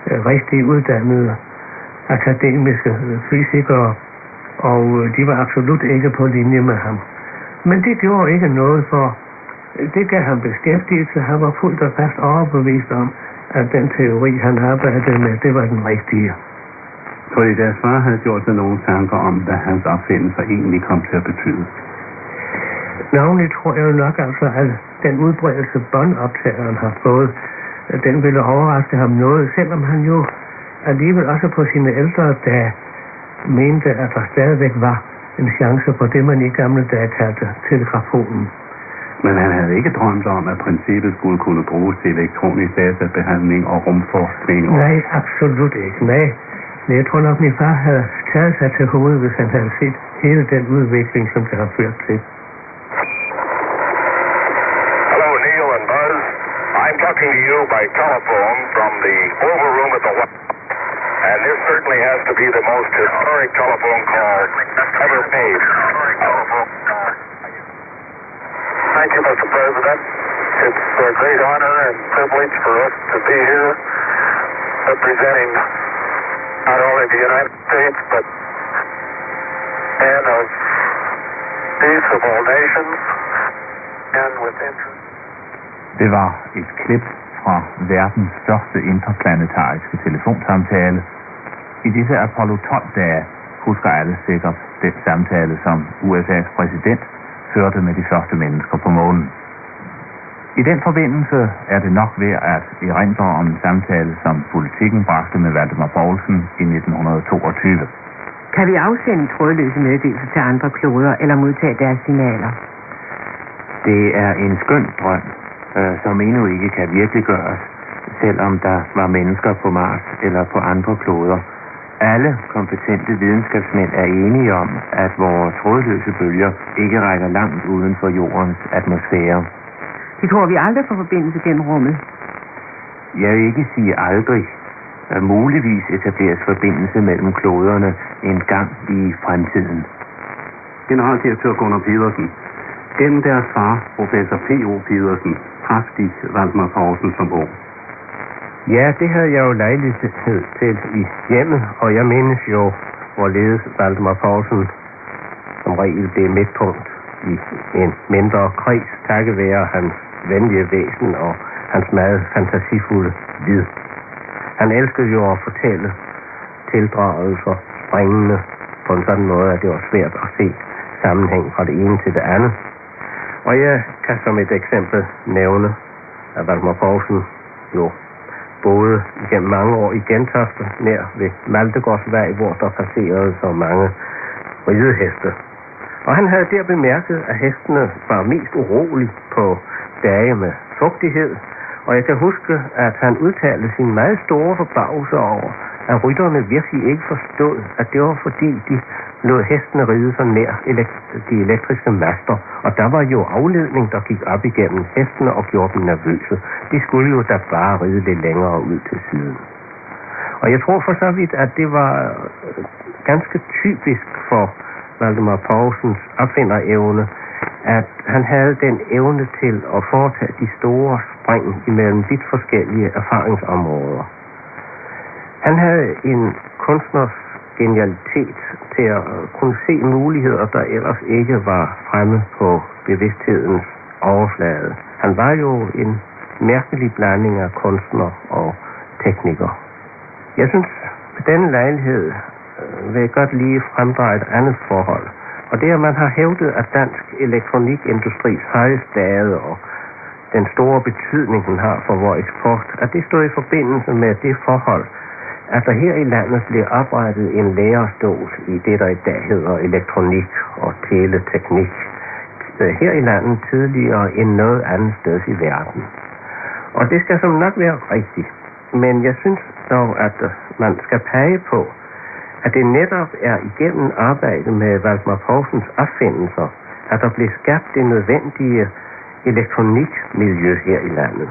øh, rigtig uddannede akademiske øh, fysikere, og øh, de var absolut ikke på linje med ham. Men det gjorde ikke noget for, øh, det gav ham beskæftigelse. Han var fuldt og fast overbevist om, at den teori, han arbejdede med, det var den rigtige. Fordi deres far havde gjort sig nogle tanker om, hvad hans opfindelser egentlig kom til at betyde. Navnlig tror jeg nok altså, at den udbredelse båndoptageren har fået, at den ville overraske ham noget, selvom han jo alligevel også på sine ældre dage mente, at der stadigvæk var en chance for det, man i gamle dage kaldte telegrafonen. Men han havde ikke drømt om, at princippet skulle kunne bruges til elektronisk databehandling og rumforskning. Og... Nej, absolut ikke. Nej. Men jeg tror nok, min far havde taget sig til hovedet, hvis han havde set hele den udvikling, som det har ført til. Talking to you by telephone from the Oval Room at the White and this certainly has to be the most historic telephone call ever made. Thank you, Mr. President. It's a great honor and privilege for us to be here representing not only the United States, but men of peace of all nations and with interest. Det var et klip fra verdens største interplanetariske telefonsamtale. I disse Apollo 12-dage husker alle sikkert den samtale, som USA's præsident førte med de første mennesker på månen. I den forbindelse er det nok værd at erindre om en samtale, som politikken bragte med Valdemar Poulsen i 1922. Kan vi afsende trådløse meddelelser til andre kloder eller modtage deres signaler? Det er en skøn drøm, øh, som endnu ikke kan virkeliggøres, selvom der var mennesker på Mars eller på andre kloder. Alle kompetente videnskabsmænd er enige om, at vores trådløse bølger ikke rækker langt uden for jordens atmosfære. De tror, vi aldrig får forbindelse gennem rummet. Jeg vil ikke sige aldrig. At muligvis etableres forbindelse mellem kloderne en gang i fremtiden. Generaldirektør Gunnar Pedersen. Gennem deres far, professor P.O. Pedersen, traf Valdemar Poulsen som ung. Ja, det havde jeg jo lejlighed til i hjemmet, og jeg mindes jo, hvorledes Valdemar Poulsen som regel blev midtpunkt i en mindre kreds, takket være hans venlige væsen og hans meget fantasifulde vid. Han elskede jo at fortælle tildragelser springende på en sådan måde, at det var svært at se sammenhæng fra det ene til det andet. Og jeg kan som et eksempel nævne, at Valdemar Poulsen jo boede gennem mange år i Gentofte, nær ved Maltegårdsvej, hvor der passerede så mange rideheste. Og han havde der bemærket, at hestene var mest urolige på dage med fugtighed, og jeg kan huske, at han udtalte sin meget store forbavse over, at rytterne virkelig ikke forstod, at det var fordi, de lod hestene ride sig nær elekt- de elektriske master, og der var jo afledning, der gik op igennem hestene og gjorde dem nervøse. De skulle jo da bare ride lidt længere ud til siden. Og jeg tror for så vidt, at det var øh, ganske typisk for Valdemar Poulsens opfinderevne, at han havde den evne til at foretage de store spring imellem vidt forskellige erfaringsområder. Han havde en kunstners genialitet til at kunne se muligheder, der ellers ikke var fremme på bevidsthedens overflade. Han var jo en mærkelig blanding af kunstner og tekniker. Jeg synes, på denne lejlighed øh, vil jeg godt lige fremdrage et andet forhold. Og det er, at man har hævdet, at dansk elektronikindustris højestade og den store betydning, den har for vores eksport, at det står i forbindelse med det forhold, at der her i landet blev oprettet en lærerstol i det, der i dag hedder elektronik og teleteknik. Øh, her i landet tidligere end noget andet sted i verden. Og det skal som nok være rigtigt. Men jeg synes dog, at øh, man skal pege på, at det netop er igennem arbejdet med Valdemar Poulsens opfindelser, at der blev skabt det nødvendige elektronikmiljø her i landet.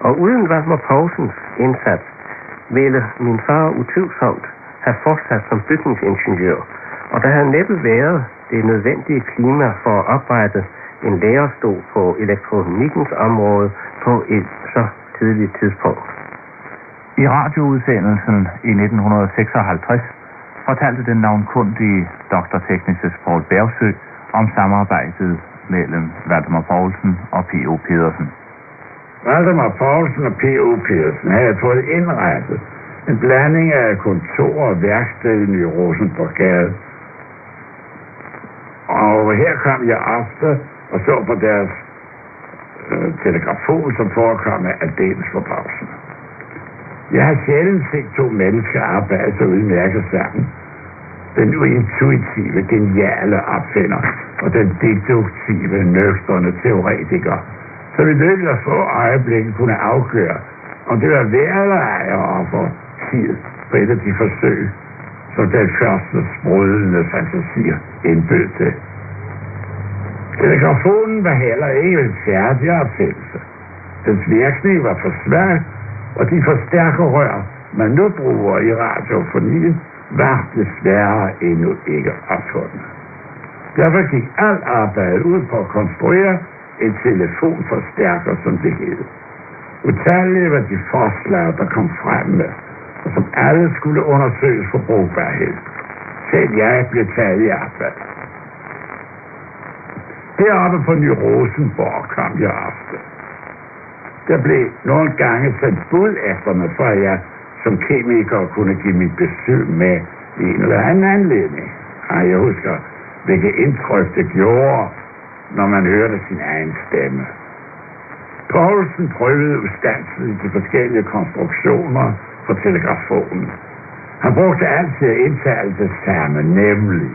Og uden Valdemar Poulsens indsats ville min far utvivlsomt have fortsat som bygningsingeniør, og der havde næppe været det nødvendige klima for at oprette en lærerstol på elektronikkens område på et så tidligt tidspunkt. I radioudsendelsen i 1956 fortalte den navnkundige Dr. Teknicis Paul Bergsø om samarbejdet mellem Valdemar Poulsen og P.O. Pedersen. Valdemar Poulsen og P.O. Pedersen havde fået indrettet en blanding af kontor og værksted i Rosenborggade. Og her kom jeg ofte og så på deres øh, telegrafon, som forekom af aldeles forbavsende. Jeg har sjældent set to mennesker arbejde så udmærket sammen. Den intuitive, geniale opfinder og den deduktive, nøgterne teoretiker, så vi løbet af få øjeblikke kunne afgøre, om det var værd eller ej at ofre tid på et af de forsøg, som den første sprudlende fantasier indbød til. Telegrafonen var heller ikke en færdig opfindelse. Dens virkning var for svag, og de forstærkerrør, man nu bruger i radiofonien, var desværre endnu ikke opfundet. Derfor gik alt arbejdet ud på at konstruere en telefonforstærker, som det hed. Utallige var de forslag, der kom frem med, og som alle skulle undersøges for brugbarhed. Selv jeg blev taget i arbejde. Heroppe på Ny Rosenborg kom jeg ofte. Der blev nogle gange sendt bud efter mig, for at jeg som kemiker kunne give mit besøg med i en eller anden anledning. Ej, jeg husker, hvilket indtryk det gjorde, når man hørte sin egen stemme. Poulsen prøvede ustandsligt de forskellige konstruktioner på telegrafonen. Han brugte altid indtale det samme, nemlig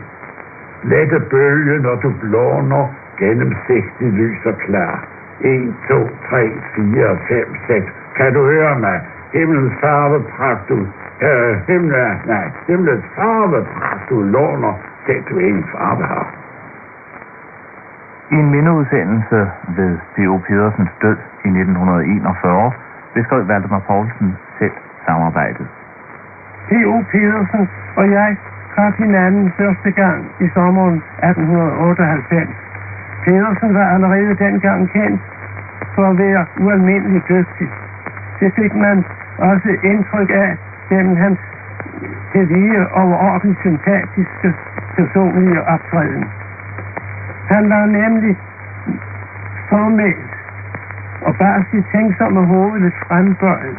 lette bølge, når du blåner, gennemsigtig lys og klar. 1, 2, 3, 4, 5, 6. Kan du høre mig? Himlens farve pragt du, øh, himlen, nej, himlens farve pragt du låner, den du ingen farve har. I en mindeudsendelse ved C.O. Pedersens død i 1941 beskrev Valdemar Poulsen selv samarbejdet. P.O. Pedersen og jeg traf hinanden første gang i sommeren 1898. Pedersen var allerede dengang kendt for at være ualmindelig dygtig. Det fik man også indtryk af gennem hans tillige overordentligt sympatiske personlige optræden. Han var nemlig formelt og bare sit tænksomme hoved lidt frembøjet,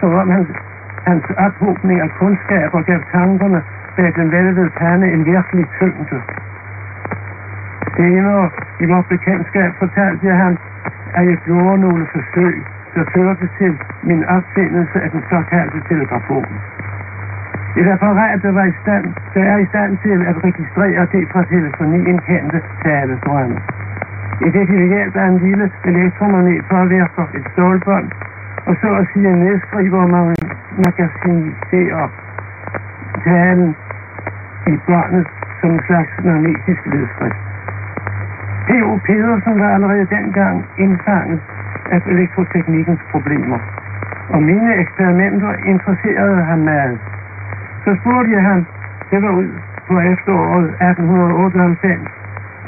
som om han, hans ophobning af kundskaber gav tankerne bag den velvede pande en virkelig tyngde. Senere i vores bekendtskab fortalte jeg ham, at jeg gjorde nogle forsøg, der førte til min opfindelse af den såkaldte telegrafon. Et apparat, der, var i stand, der er i stand til at registrere det fra telefonien kendte talestrømme. I det ved hjælp af en lille elektromagnet påvirker et stålbånd, og så at sige nedskriver man magasinisere talen i båndet som en slags magnetisk ledskrift. P.O. Pedersen var allerede dengang indfanget af elektroteknikkens problemer, og mine eksperimenter interesserede ham meget. Så spurgte jeg ham, det var ud på efteråret 1898,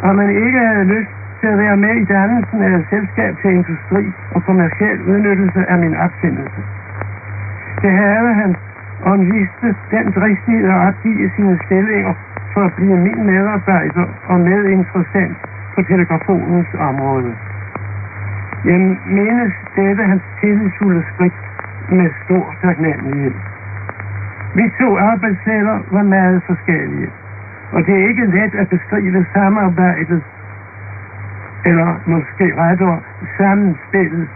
om man ikke havde lyst til at være med i dannelsen af et selskab til industri og kommersiel udnyttelse af min opfindelse. Det havde han, og han viste den dristighed at opgive sine stillinger for at blive min medarbejder og medinteressent på telegrafonens område. Jeg menes dette hans tillidsfulde skridt med stor taknemmelighed. Vi to arbejdsceller var meget forskellige, og det er ikke let at beskrive samarbejdet, eller måske rettere sammenspillet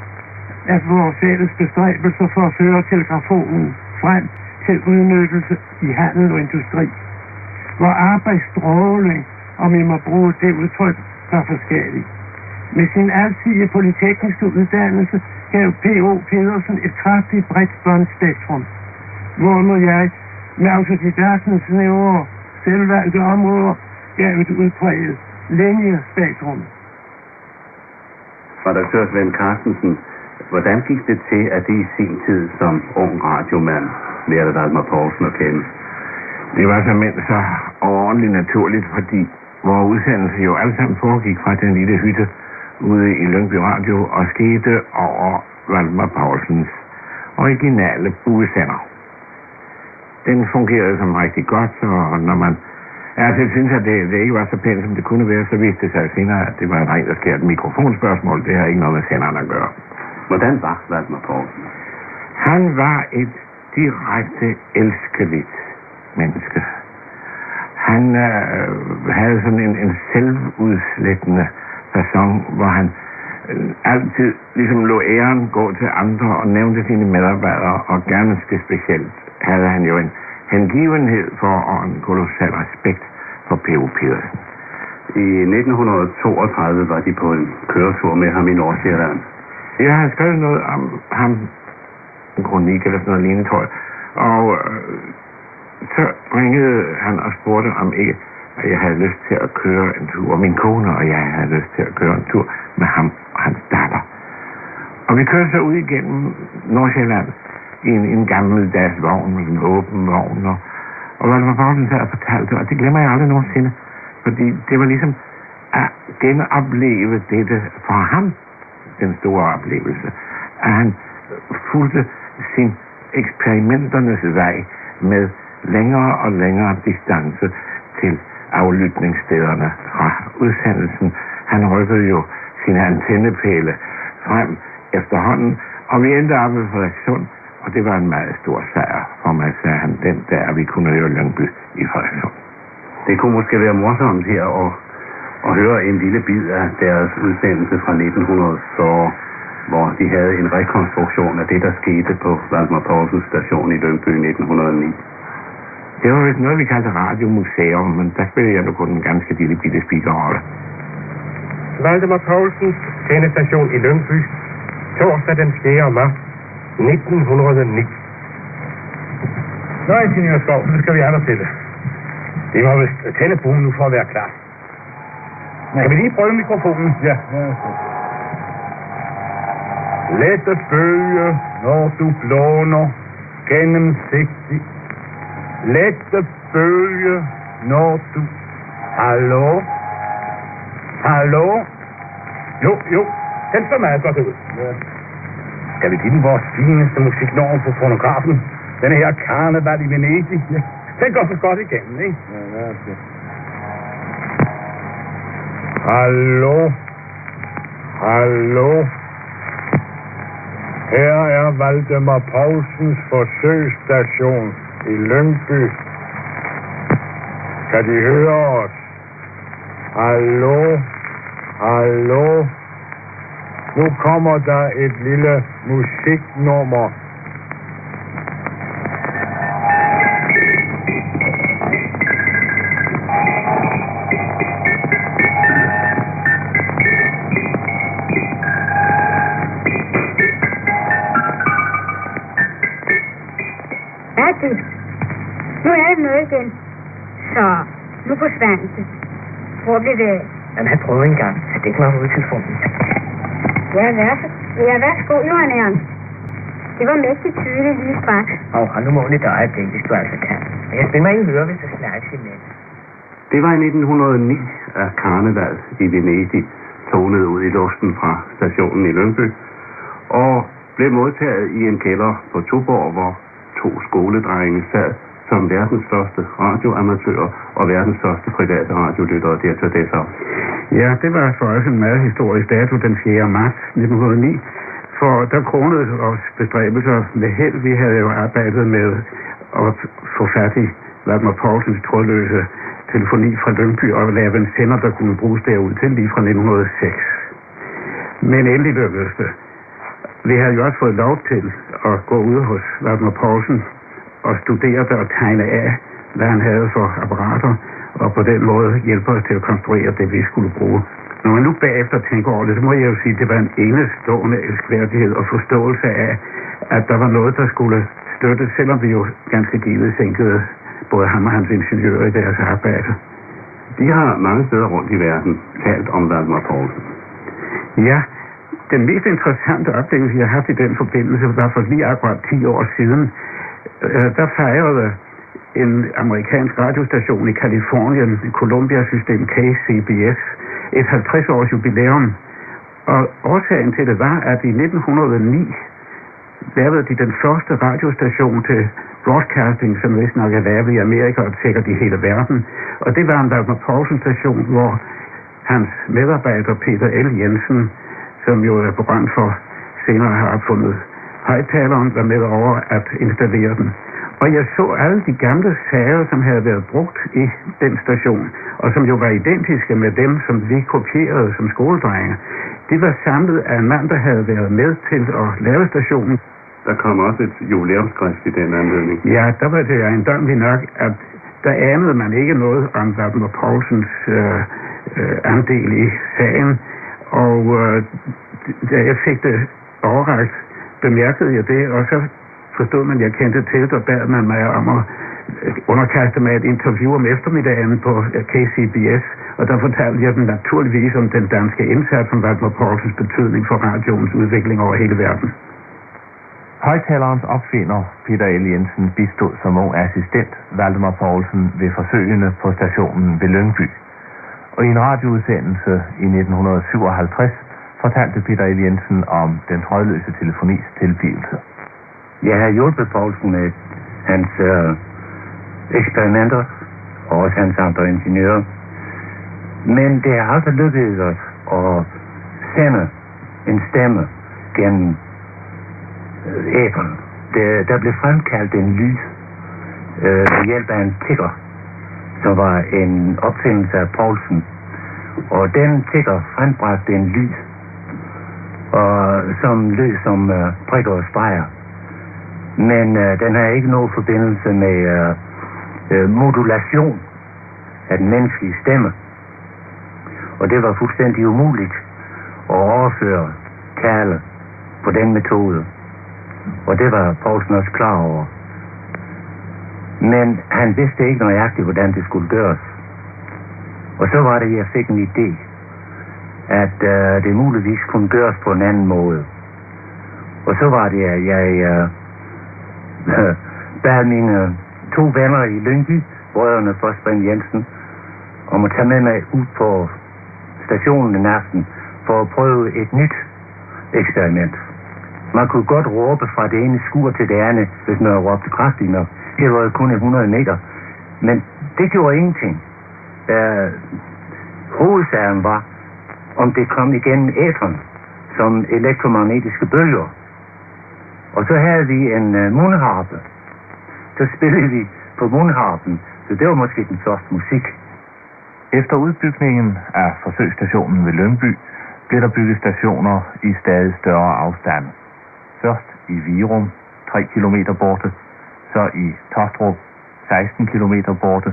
af vores fælles bestræbelser for at føre telegrafonen frem til udnyttelse i handel og industri. Hvor arbejdsstråling, om I må bruge det udtryk, var forskellig. Med sin alsidige polytekniske uddannelse gav P.O. Pedersen et kraftigt bredt båndspektrum, hvorimod jeg med autodidaktens snævre selvvalgte områder gav et udpræget linjespektrum. Redaktør Svend Carstensen, hvordan gik det til, at det i sin tid som ung radiomand lærte Dagmar Poulsen at kende? Det var simpelthen så overordentligt naturligt, fordi vores udsendelse jo alle sammen foregik fra den lille hytte ude i Lyngby Radio og skete over Valdemar Paulsens originale buesender. Den fungerede som rigtig godt, og når man altså, jeg synes, at det, det ikke var så pænt, som det kunne være, så viste det sig senere, at det var et rent og skært mikrofonspørgsmål. Det har ikke noget med senderen at gøre. Hvordan var Valdemar Poulsen? Han var et direkte elskeligt menneske. Han øh, havde sådan en, en selvudslættende person, hvor han øh, altid ligesom lå æren gå til andre og nævnte sine medarbejdere, og ganske specielt havde han jo en hengivenhed for og en kolossal respekt for P.O. Pedersen. I 1932 var de på en køretur med ham i Nordsjælland. Jeg har skrevet noget om ham, en kronik eller sådan noget lignende, tror jeg. Og øh, så ringede han og spurgte, om ikke at jeg havde lyst til at køre en tur. Og min kone og jeg havde lyst til at køre en tur med ham og hans datter. Og vi kørte så ud igennem Nordsjælland en, en gammeldags vogn, en åben vogn, og, og Valdemar var vognen der fortalte, og det glemmer jeg aldrig nogensinde, fordi det var ligesom at genopleve dette for ham, den store oplevelse, at han fulgte sin eksperimenternes vej med længere og længere distance til aflytningsstederne fra udsendelsen. Han rykkede jo sine antennepæle frem efterhånden, og vi endte op ved Frederikssund, og det var en meget stor sejr for mig, sagde han, den der vi kunne høre Lyngby i Frederikssund. Det kunne måske være morsomt her at, at høre en lille bid af deres udsendelse fra 1940, hvor de havde en rekonstruktion af det, der skete på Valdemar Poulsens station i Lyngby i 1909. Det var vist noget, vi kaldte radiomuseum, men der spillede jeg nu kun en ganske lille bitte speakerrolle. Valdemar Poulsens sendestation i Lyngby, torsdag den 4. marts 1909. Nå, ingeniør Skov, nu skal vi andre til det. Det må vist tænde buen nu for at være klar. Kan vi lige prøve mikrofonen? Ja. Lette bølge, når du blåner gennemsigtig. Lette bølge, når du... Hallo? Hallo? Jo, jo, den så meget godt ud. Ja. Skal vi give den vores fineste musiknorm på fonografen? Den her karneval i Venedig. Den går så godt igennem, ikke? Ja. Hallo? Hallo? Her er Valdemar Paulsens forsøgsstation i Lyngby. Kan de høre os? Hallo? Hallo? Nu kommer der et lille musiknummer. Du. Nu er det noget igen. Så, nu forsvandt det. Hvor blev det af? Jamen, han prøvede engang. Han dækker mig ud i telefonen. Ja, værsgo. Ja, værsgo, Johan Ernst. Det var mægtigt tydeligt lige straks. Og hold nu mål et øjeblik, hvis du altså kan. Men jeg spiller mig ikke høre, hvis du snakkes imens. Det var i 1909, at karneval i Venedig tonede ud i luften fra stationen i Lyngby, og blev modtaget i en kælder på Tuborg, hvor to skoledrenge sad som verdens første radioamatører og verdens første private radiolyttere der til det så. Ja, det var for os en meget historisk dato den 4. marts 1909, for der kronede os bestræbelser med held. Vi havde jo arbejdet med at få fat i Vladimir Poulsens trådløse telefoni fra Lyngby og lave en sender, der kunne bruges derud til lige fra 1906. Men endelig lykkedes det. Vi havde jo også fået lov til at gå ud hos Vladimir Poulsen og studere det og tegne af, hvad han havde for apparater, og på den måde hjælpe os til at konstruere det, vi skulle bruge. Når man nu bagefter tænker over det, så må jeg jo sige, at det var en enestående elskværdighed og forståelse af, at der var noget, der skulle støttes, selvom vi jo ganske givet sænkede både ham og hans ingeniører i deres arbejde. De har mange steder rundt i verden talt om Valdemar Poulsen. Ja, den mest interessante oplevelse, jeg har haft i den forbindelse, var for lige akkurat 10 år siden. Øh, der fejrede en amerikansk radiostation i Kalifornien, Columbia-system KCBS, et 50-års jubilæum. Og årsagen til det var, at i 1909 lavede de den første radiostation til broadcasting, som vist nok er lavet i Amerika og sikkert i hele verden. Og det var en Dagmar Poulsen station, hvor hans medarbejder Peter L. Jensen, som jo er berømt for senere har opfundet højtaleren, var med over at installere den. Og jeg så alle de gamle sager, som havde været brugt i den station, og som jo var identiske med dem, som vi kopierede som skoledrenge. De var samlet af en mand, der havde været med til at lave stationen. Der kom også et jubilæumskrift i den anledning. Ja, der var det ejendommeligt nok, at der anede man ikke noget om Vladimir Poulsens øh, øh, andel i sagen. Og øh, da jeg fik det overragt, bemærkede jeg det, og så forstod man, at jeg kendte til det, og bad man mig om at øh, underkaste mig et interview om eftermiddagen på øh, KCBS, og der fortalte jeg dem naturligvis om den danske indsats om Valdemar Poulsens betydning for radioens udvikling over hele verden. Højtalerens opfinder Peter L. Jensen bistod som ung assistent Valdemar Poulsen ved forsøgene på stationen ved Lyngby. Og i en radioudsendelse i 1957 fortalte Peter L. Jensen om den højløse telefonis tilblivelse. Jeg har hjulpet Poulsen med hans øh, eksperimenter og også hans andre ingeniører. Men det har aldrig lykkedes os at sende en stemme gennem øh, æberen. æteren. Der, der blev fremkaldt en lyd øh, ved hjælp af en tigger, som var en opfindelse af Poulsen. Og den tigger frembragte en lyd, og, som lød som øh, prikker og streger. Men øh, den har ikke nogen forbindelse med øh, øh, modulation af den menneskelige stemme. Og det var fuldstændig umuligt at overføre tale på den metode. Og det var Poulsen også klar over. Men han vidste ikke nøjagtigt, hvordan det skulle gøres. Og så var det, jeg fik en idé, at øh, det muligvis kunne gøres på en anden måde. Og så var det, at jeg øh, bad mine to venner i Lyngby, brødrene Forsbring Jensen, om at tage med mig ud på stationen en aften for at prøve et nyt eksperiment. Man kunne godt råbe fra det ene skur til det andet, hvis man råbte kraftigt nok. Det var kun 100 meter. Men det gjorde ingenting. Øh, hovedsagen var, om det kom igennem æteren som elektromagnetiske bølger. Og så havde vi en uh, mundharpe. Så spillede vi på mundharpen, så det var måske den første musik. Efter udbygningen af forsøgsstationen ved Lønby blev der bygget stationer i stadig større afstand. Først i Virum, 3 km borte, så i Tostrup, 16 km borte,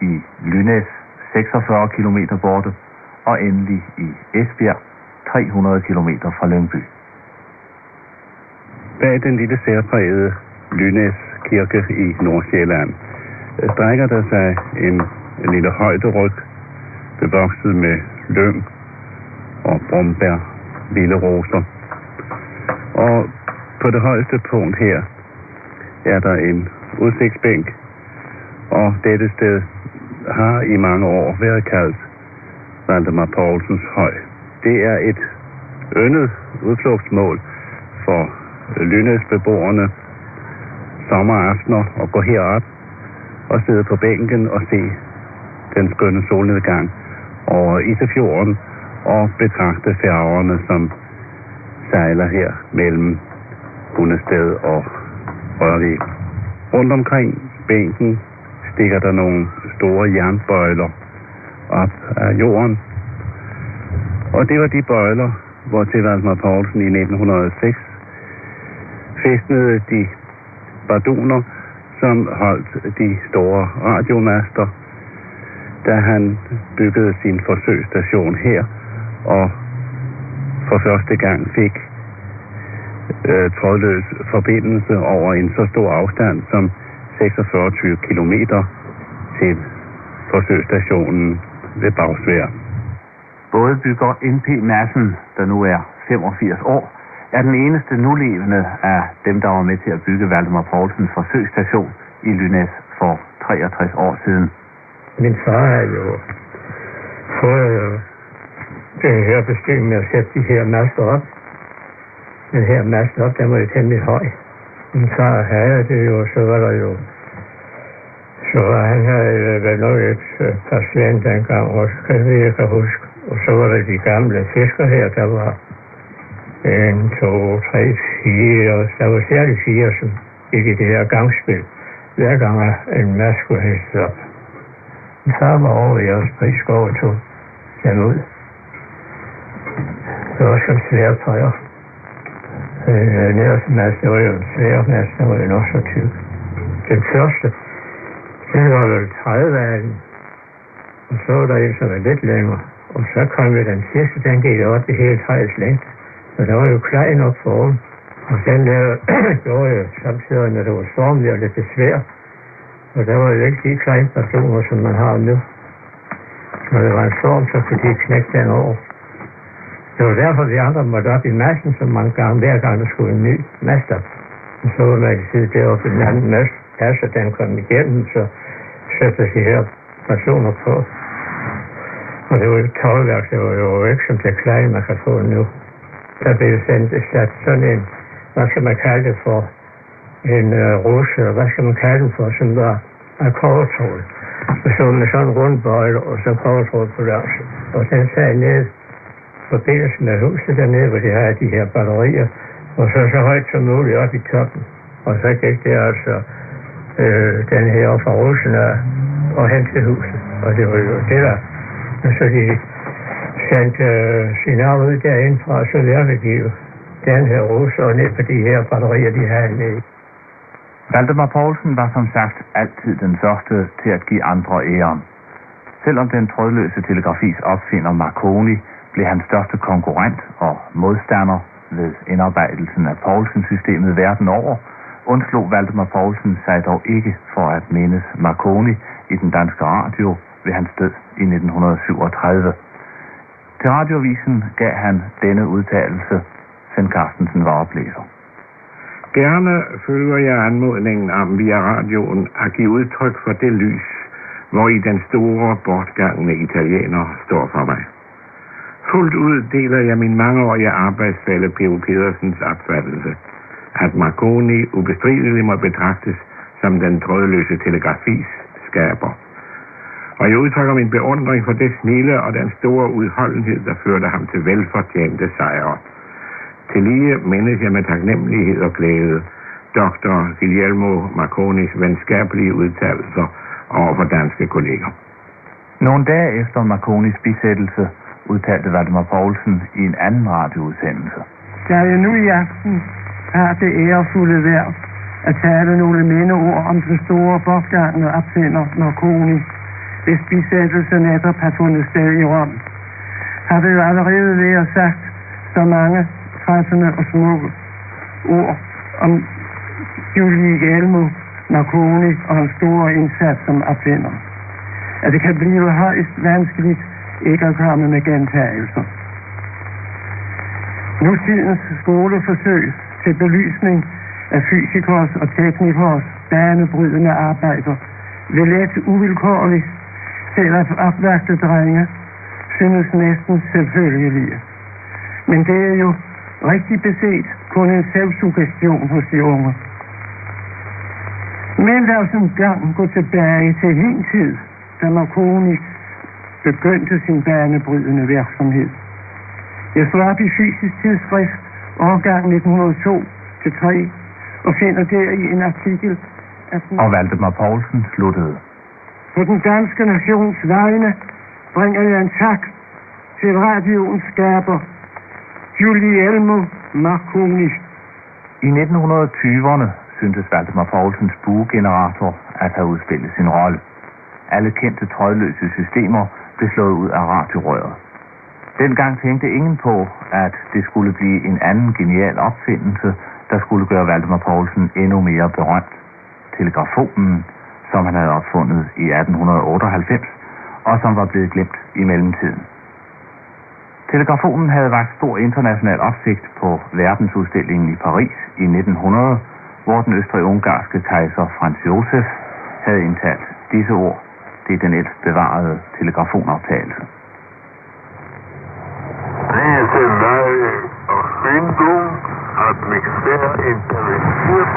i Lynæs, 46 km borte, og endelig i Esbjerg, 300 km fra Lyngby. Bag den lille særprægede Lynæs kirke i Nordsjælland øh, strækker der sig en, en lille højderyg, bevokset med lyng og brombær, vilde roser. Og på det højeste punkt her er der en udsigtsbænk, og dette sted har i mange år været kaldt Valdemar Poulsens Høj. Det er et yndet udflugtsmål for Lynæsbeboerne sommeraftener og gå herop og sidde på bænken og se den skønne solnedgang over Isefjorden og betragte færgerne, som sejler her mellem Hundested og Rørvig. Rundt omkring bænken stikker der nogle store jernbøjler op af jorden. Og det var de bøjler, hvor til Valdemar Poulsen i 1906 festnede de barduner, som holdt de store radiomaster, da han byggede sin forsøgsstation her, og for første gang fik øh, trådløs forbindelse over en så stor afstand som 46 km til forsøgsstationen ved Bagsvær. Både bygger NP Madsen, der nu er 85 år, er den eneste nulevende af dem, der var med til at bygge Valdemar Poulsens forsøgsstation i Lynæs for 63 år siden. Min far har jo fået det her bestilling med at sætte de her master op. Den her master op, den var jo temmelig høj. Min far havde det jo, så var der jo så han havde øh, været nok et uh, dengang, også, kan vi ikke huske. Og så var der de gamle fisker her, der var en, to, tre, fire, der var særligt fire, som gik i det her gangspil. Hver gang en masse skulle hæstes op. Min far var over i os på skov og tog dem ud. Det var også en svær tøjer. Øh, nederste masse, altså, det var jo en svær masse, der var jo nok så tyk. Den første, det var vel 30 af den. Og så var der en, som var lidt længere. Og så kom vi den sidste, den gik op i hele træets længde. Så der var jo klein op foran. Og den der gjorde jo samtidig, når det var storm, det var lidt besvær. Og der var jo ikke de kleine personer, som man har nu. Når det var en storm, så kunne de knække den over. Det var derfor, vi andre måtte op i massen som mange gange, hver gang der skulle en ny mast op. Og så var man sige, deroppe i den anden mast, altså den kom igennem, så sætte de her personer på. Og det var jo tålværk, det var jo ikke som det kleine, man kan få nu. Der blev sendt sat sådan en, hvad skal man kalde det for, en øh, rose, hvad skal man kalde den for, som var af kovertråd. Og så med sådan en rund bøjle, og så kovertråd på langs. Og den sad ned forbindelsen af huset dernede, hvor de havde de her batterier, og så så højt som muligt op i toppen. Og så gik det altså øh, den her fra rosen og hen til huset. Og det var jo det der. Og så de sendte øh, signaler ud derindfra, og så lærte de jo den her rose og ned på de her batterier, de havde med. Valdemar Poulsen var som sagt altid den første til at give andre æren. Selvom den trådløse telegrafis opfinder Marconi blev hans største konkurrent og modstander ved indarbejdelsen af Poulsen-systemet verden over, undslog Valdemar Poulsen sig dog ikke for at mindes Marconi i den danske radio ved hans død i 1937. Til radiovisen gav han denne udtalelse, Svend Carstensen var oplæser. Gerne følger jeg anmodningen om via radioen at give udtryk for det lys, hvor i den store bortgangne italiener står for mig. Fuldt ud deler jeg min mangeårige arbejdsfælde P.O. Pedersens opfattelse, at Marconi ubestrideligt må betragtes som den trådløse telegrafis skaber. Og jeg udtrykker min beundring for det smile og den store udholdenhed, der førte ham til velfortjente sejre. Til lige mindes jeg med taknemmelighed og glæde Dr. Guillermo Marconis venskabelige udtalelser over for danske kolleger. Nogle dage efter Marconis bisættelse udtalte Valdemar Poulsen i en anden radioudsendelse. Da jeg nu i aften har det ærefulde værd at tale nogle mindeord om den store bortgangne opfinder Marconi, hvis bisættelse netop har fundet sted i Rom, har det jo allerede været sagt så mange træffende og smukke ord om Guglielmo Marconi og hans store indsats som opfinder. At det kan blive højst vanskeligt ikke at komme med gentagelser. Nutidens skoleforsøg til belysning af fysikers og teknikers banebrydende arbejder vil let uvilkårligt til opværkte drenge synes næsten selvfølgelige. Men det er jo rigtig beset kun en selvsuggestion hos de unge. Men lad os en gang gå tilbage til hin tid, da Marconi begyndte sin banebrydende virksomhed. Jeg slår op i fysisk tidsskrift, årgang 1902-3, og finder der i en artikel, at den Og Valdemar Poulsen sluttede. på den danske nations vegne bringer jeg en tak til radioens skaber, Guglielmo Marconi. I 1920'erne syntes Valdemar Poulsens buegenerator at have udspillet sin rolle. Alle kendte trådløse systemer blev slået ud af radiorøret. Dengang tænkte ingen på, at det skulle blive en anden genial opfindelse, der skulle gøre Valdemar Poulsen endnu mere berømt. Telegrafonen, som han havde opfundet i 1898, og som var blevet glemt i mellemtiden. Telegrafonen havde vagt stor international opsigt på verdensudstillingen i Paris i 1900, hvor den østrig-ungarske kejser Franz Josef havde indtalt disse ord. Det er den ældst bevarede telegrafonoptagelse. Diese neue Erfindung hat mich sehr interessiert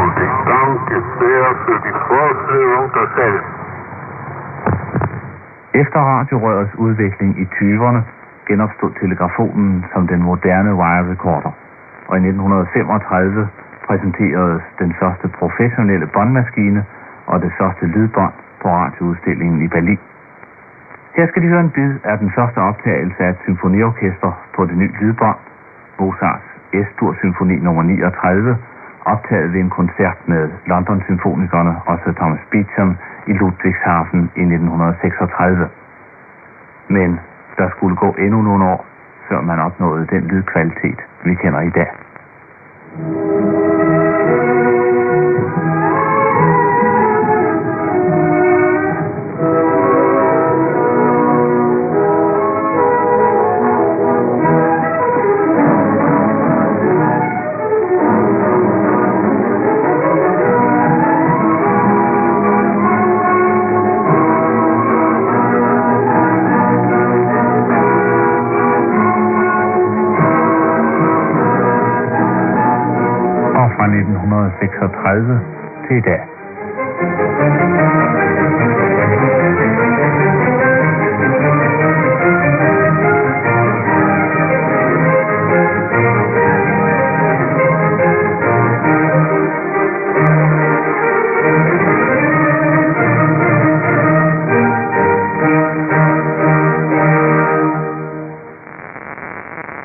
und ich danke sehr für die Vorstellung derselben. Efter radiorørets udvikling i 20'erne genopstod telegrafonen som den moderne wire recorder, og i 1935 præsenteredes den første professionelle båndmaskine og det første lydbånd på radioudstillingen i Berlin. Her skal de høre en bid af den første optagelse af et symfoniorkester på det nye lydbånd, Mozarts S-dur symfoni nummer 39, optaget ved en koncert med London Symfonikerne og Sir Thomas Beecham i Ludwigshafen i 1936. Men der skulle gå endnu nogle år, før man opnåede den lydkvalitet, vi kender i dag. 1936 til i dag.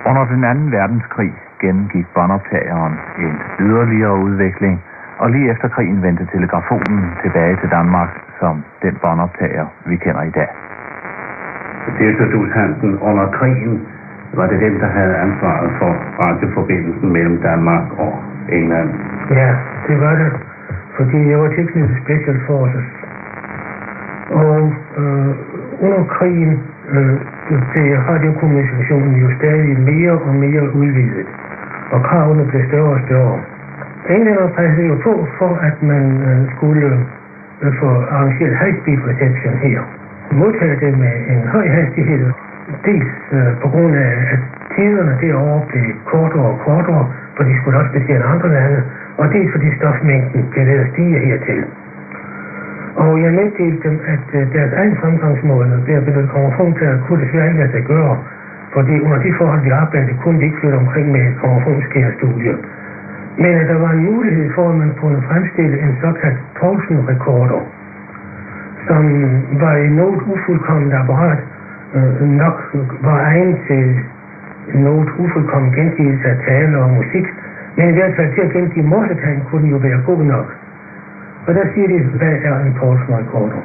Under den anden verdenskrig gennemgik båndoptageren en yderligere udvikling, og lige efter krigen vendte telegrafonen tilbage til Danmark som den båndoptager, vi kender i dag. Direktør Dus Hansen, under krigen var det dem, der havde ansvaret for radioforbindelsen mellem Danmark og England. Ja, det var det. Fordi jeg var tilknyttet Special Forces. Og øh, under krigen øh, blev radiokommunikationen jo stadig mere og mere udvidet. Og kravene blev større og større. Englænder passede jo på for, at man øh, skulle øh, få arrangeret high speed reception her. Modtage det med en høj hastighed. Dels øh, på grund af, at tiderne derovre blev kortere og kortere, for de skulle også betjene andre lande, og dels fordi stofmængden blev ved at stige hertil. Og jeg meddelte dem, at øh, deres egen fremgangsmåde ved at benytte gramofonplader kunne desværre ikke lade sig gøre, fordi under de forhold, vi arbejdede, kunne de ikke flytte omkring med et gramofonskærestudie. Men at der var en mulighed for, at man kunne fremstille en såkaldt Poulsen-rekorder, som var et noget ufuldkommet apparat, øh, nok var egnet til noget ufuldkommen gengivelse af tale og musik, men i hvert fald til at gengive morsetegn kunne den jo være god nok. Og der siger de, hvad er en Poulsen-rekorder?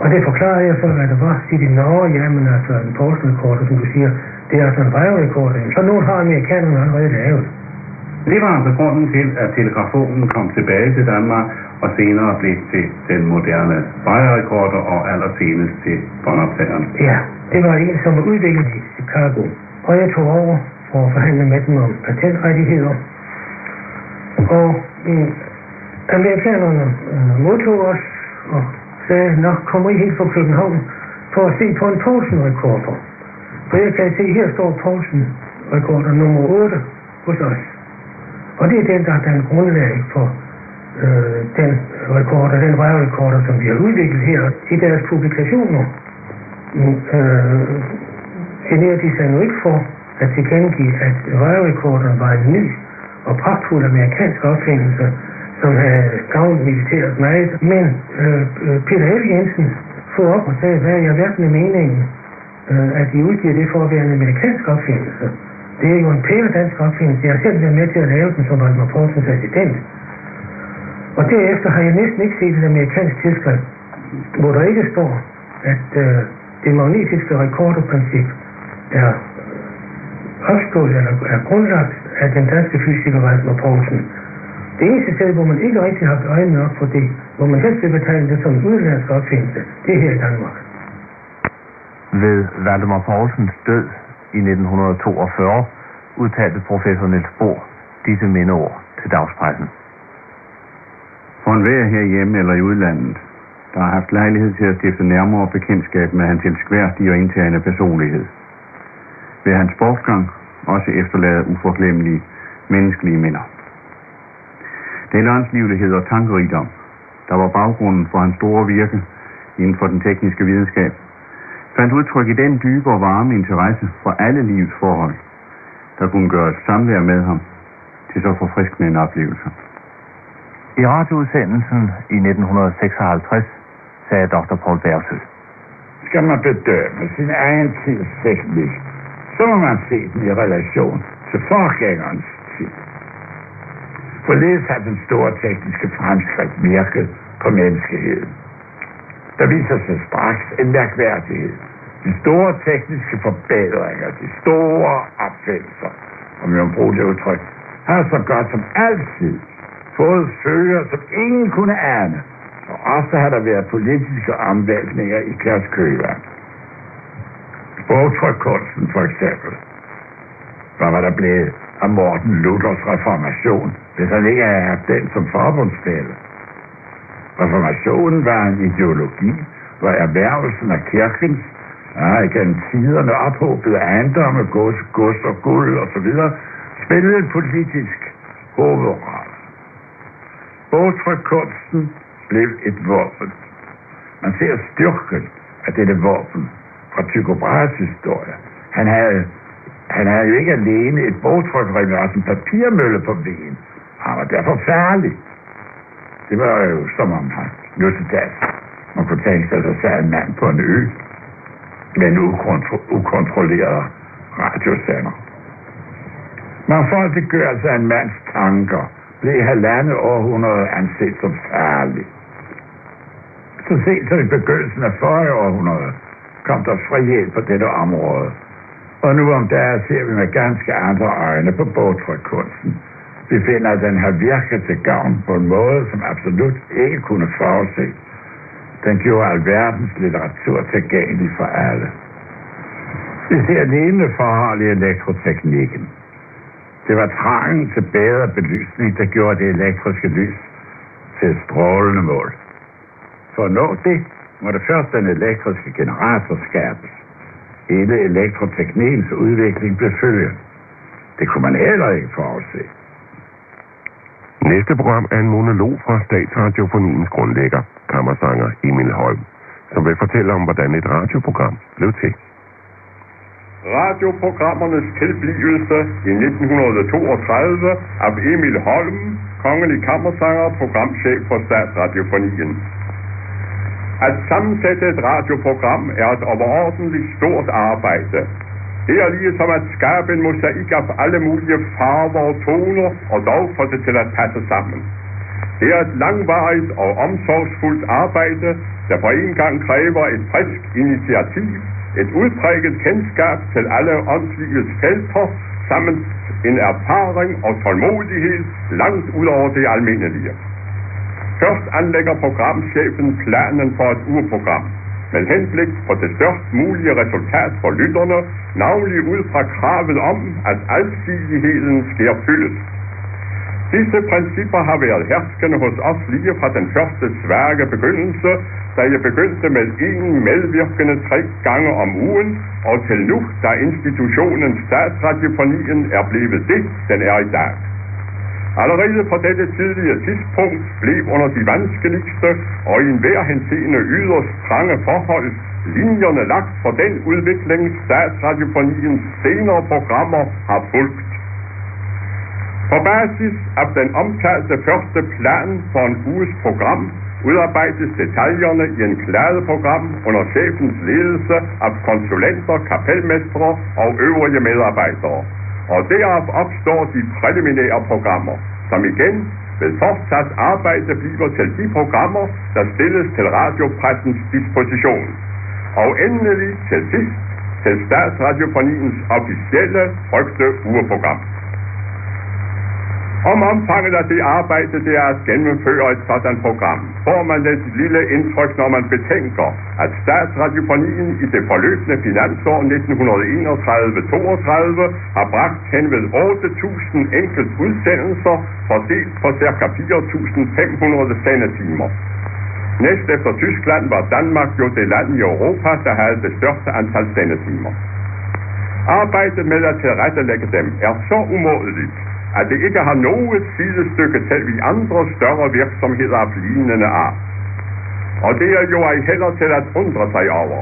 Og det forklarer jeg så, hvad det var. Siger de, nå, jamen altså en Poulsen-rekorder, som du siger, det er altså en brevrekorder. Så nogen har amerikanerne allerede lavet. Det var altså grunden til, at telegrafonen kom tilbage til Danmark, og senere blev til den moderne vejrekorder og allersenest til båndoptageren. Ja, det var en, som var udviklet i Chicago. Og jeg tog over for at forhandle med dem om patentrettigheder. Og øh, amerikanerne øh, modtog os og sagde, nå, kommer I helt fra København for at se på en Poulsen-rekorder. For jeg kan se, her står Poulsen-rekorder nummer 8 hos os. Og det er den, der er den grundlag for øh, den rekorder, den røvrekorder, som vi har udviklet her i deres publikationer. Øh, generer de sig nu ikke for at tilkendegive, at røvrekorderen var en ny og pragtfuld amerikansk opfindelse, som havde gavnet militæret meget. Men øh, Peter Helge Jensen får op og sagde, hvad er i alverden meningen, øh, at de udgiver det for at være en amerikansk opfindelse. Det er jo en pæne dansk opfindelse. Jeg har selv været med til at lave den som Valdemar Poulsens assistent. Og derefter har jeg næsten ikke set et amerikansk tidsskrift, hvor der ikke står, at øh, det magnetiske rekorderprincip er opstået eller er grundlagt af den danske fysiker Valdemar Poulsen. Det eneste sted, hvor man ikke rigtig har øjnene op for det, hvor man helst vil betegne det som en udenlandsk opfindelse, det er her i Danmark. Ved Valdemar Poulsens død i 1942 udtalte professor Niels Bohr disse mindeord til dagspressen. For enhver herhjemme eller i udlandet, der har haft lejlighed til at stifte nærmere bekendtskab med hans elskværdige og indtagende personlighed, vil hans bortgang også efterlade uforglemmelige menneskelige minder. Den åndslivlighed og tankerigdom, der var baggrunden for hans store virke inden for den tekniske videnskab, fandt udtryk i den dybe og varme interesse for alle livets forhold, der kunne gøre et samvær med ham til så forfriskende en oplevelse. I radioudsendelsen i 1956 sagde dr. Paul Bergsø. Skal man bedømme sin egen tids teknik, så må man se den i relation til forgængerens tid. Hvorledes har den store tekniske fremskridt virket på menneskeheden? Der viser sig straks en mærkværdighed. De store tekniske forbedringer, de store opfindelser, om jeg må bruge det udtryk, har så godt som altid fået følger, som ingen kunne ane. Og også har der været politiske omvæltninger i deres køler. Bogtrykkunsten for eksempel. Hvad var der blevet af Morten Luthers reformation, hvis han ikke havde haft den som forbundsfælde? Reformationen var en ideologi, hvor erhvervelsen af kirken ja, igennem tiderne ophobede ejendomme, gods, gods og guld og så videre, spillede en politisk hovedrolle. Bogtrykkunsten blev et våben. Man ser styrken af dette våben fra Tycho Brahes historie. Han havde, han havde jo ikke alene et bogtrykkeri, men også en papirmølle på vejen. Han var derfor færdig. Det var jo som om han nu til dags. Man kunne tænke sig, at der sad en mand på en ø med en ukontro- ukontrolleret radiosender. Mangfoldighed det gør altså en mands tanker blev i halvandet århundrede anset som færdig. Så sent som i begyndelsen af forrige århundrede kom der frihed på dette område. Og nu om dagen ser vi med ganske andre øjne på bogtrykkunsten. Vi finder, at den har virket til gavn på en måde, som absolut ikke kunne forudse. Den gjorde alverdens litteratur tilgængelig for alle. Vi ser lignende forhold i elektroteknikken. Det var trangen til bedre belysning, der gjorde det elektriske lys til et strålende mål. For at nå det, må det først den elektriske generator skabes. Hele elektroteknikkens udvikling blev følgen. Det kunne man heller ikke forudse. Næste program er en monolog fra Statsradiofoniens grundlægger, kammersanger Emil Holm, som vil fortælle om, hvordan et radioprogram blev til. Radioprogrammernes tilblivelse i 1932 af Emil Holm, kongelig kammersanger og programchef for Statsradiofonien. At sammensætte et radioprogram er et overordentligt stort arbejde. Det er ligesom at skabe en mosaik af alle mulige farver og toner, og dog få det til at passe sammen. Det er et langvarigt og omsorgsfuldt arbejde, der på en gang kræver et frisk initiativ, et udpræget kendskab til alle åndslivets felter, samt en erfaring og tålmodighed langt ud over det almindelige. Først anlægger programchefen planen for et urprogram, med henblik på det størst mulige resultat for lytterne, navnlig ud fra kravet om, at alsidigheden sker fyldes. Disse principper har været herskende hos os lige fra den første sværge begyndelse, da jeg begyndte med en medvirkende tre gange om ugen, og til nu, da institutionen Statsradiofonien er blevet det, den er i dag. Allerede på dette tidlige tidspunkt blev under de vanskeligste og i enhver henseende yderst trange forhold linjerne lagt for den udvikling, Statsradiofoniens senere programmer har fulgt. På basis af den omtalte første plan for en uges program udarbejdes detaljerne i en kladeprogram under chefens ledelse af konsulenter, kapelmestre og øvrige medarbejdere. Og deraf opstår de preliminære programmer, som igen ved fortsat arbejde bliver til de programmer, der stilles til radiopressens disposition. Og endelig til sidst til Statsradiofoniens officielle trygte ureprogram. Om omfanget af det arbejde, det er at gennemføre et sådan program, får man et lille indtryk, når man betænker, at Statsradiofonien i det forløbende finansår 1931-32 har bragt hen ved 8.000 enkelt udsendelser, fordelt på ca. 4.500 sendetimer. Næst efter Tyskland var Danmark jo det land i Europa, der havde det største antal sendetimer. Arbejdet med at tilrettelægge dem er så umådeligt, at det ikke har noget sidestykke til i andre større virksomheder af lignende art. Og det er jo ej heller til at undre sig over.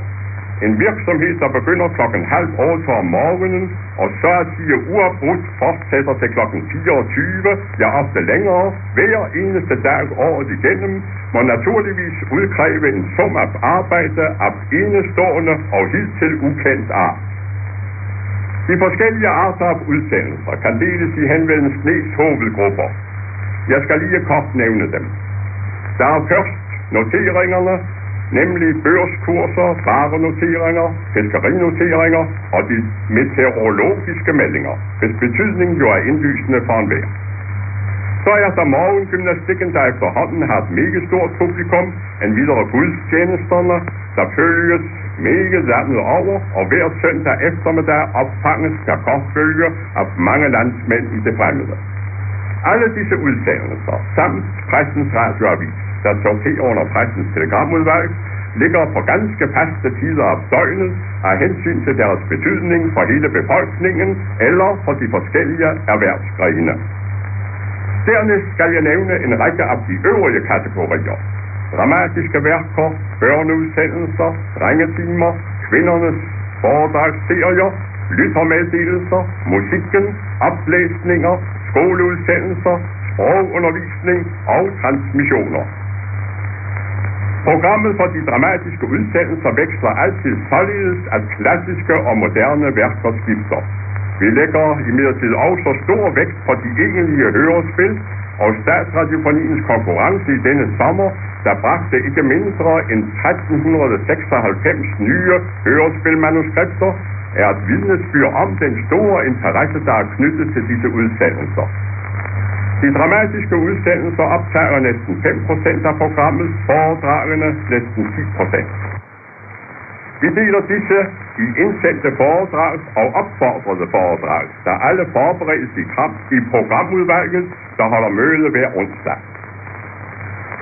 En virksomhed, der begynder klokken halv otte om morgenen, og så at sige uafbrudt fortsætter til klokken 24, ja ofte længere, hver eneste dag året igennem, må naturligvis udkræve en sum af arbejde af enestående og hidtil ukendt art. De forskellige arter af udsendelser kan deles i henvendens flest hovedgrupper. Jeg skal lige kort nævne dem. Der er først noteringerne, nemlig børskurser, varenoteringer, fiskerinoteringer og de meteorologiske meldinger, hvis betydning jo er indlysende for enhver. Så er der morgengymnastikken, der efterhånden har et mega stort publikum, en videre gudstjenesterne, der følges hele landet over, og hver søndag eftermiddag opfanges der følge af mange landsmænd i det fremmede. Alle disse udsendelser, samt pressens radioavis, der sorterer under pressens telegramudvalg, ligger på ganske faste tider af døgnet af hensyn til deres betydning for hele befolkningen eller for de forskellige erhvervsgrene. Dernæst skal jeg nævne en række af de øvrige kategorier. Dramatiske værker, børneudsendelser, drengetimer, kvindernes foredragsserier, lyttermeddelelser, musikken, oplæsninger, skoleudsendelser, sprogundervisning og transmissioner. Programmet for de dramatiske udsendelser veksler altid således, at klassiske og moderne værker skifter. Vi lægger imidlertid også stor vægt på de egentlige hørespil, og Statsradiofoniens konkurrence i denne sommer, der bragte ikke mindre end 1396 nye hørespilmanuskripter, er et vidnesbyrd om den store interesse, der er knyttet til disse udsendelser. De dramatiske udsendelser optager næsten 5% af programmet, foredragene næsten 10%. Vi deler disse i indsendte foredrag og opfordrede foredrag, der alle forberedes i kraft i programudvalget, der holder møde hver onsdag.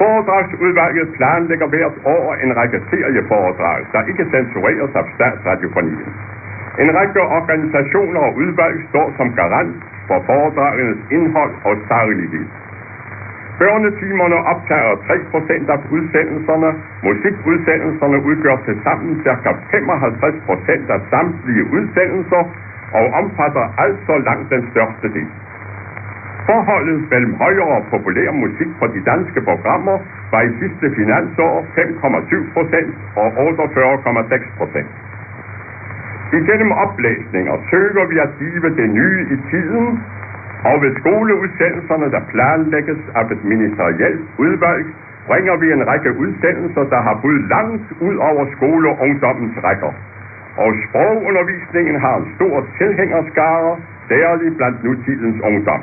Foredragsudvalget planlægger hvert år en række serieforedrag, der ikke censureres af statsradiofonien. En række organisationer og udvalg står som garant for foredragenes indhold og saglighed. Børnetimerne optager 3% af udsendelserne. Musikudsendelserne udgør til sammen ca. 55% af samtlige udsendelser og omfatter altså langt den største del. Forholdet mellem højere og populær musik på de danske programmer var i sidste finansår 5,7% og 48,6%. Igennem oplæsninger søger vi at give det nye i tiden, og ved skoleudsendelserne, der planlægges af et ministerielt udvalg, bringer vi en række udsendelser, der har bud langt ud over skole- og ungdommens rækker. Og sprogundervisningen har en stor tilhængerskare, særligt blandt nutidens ungdom.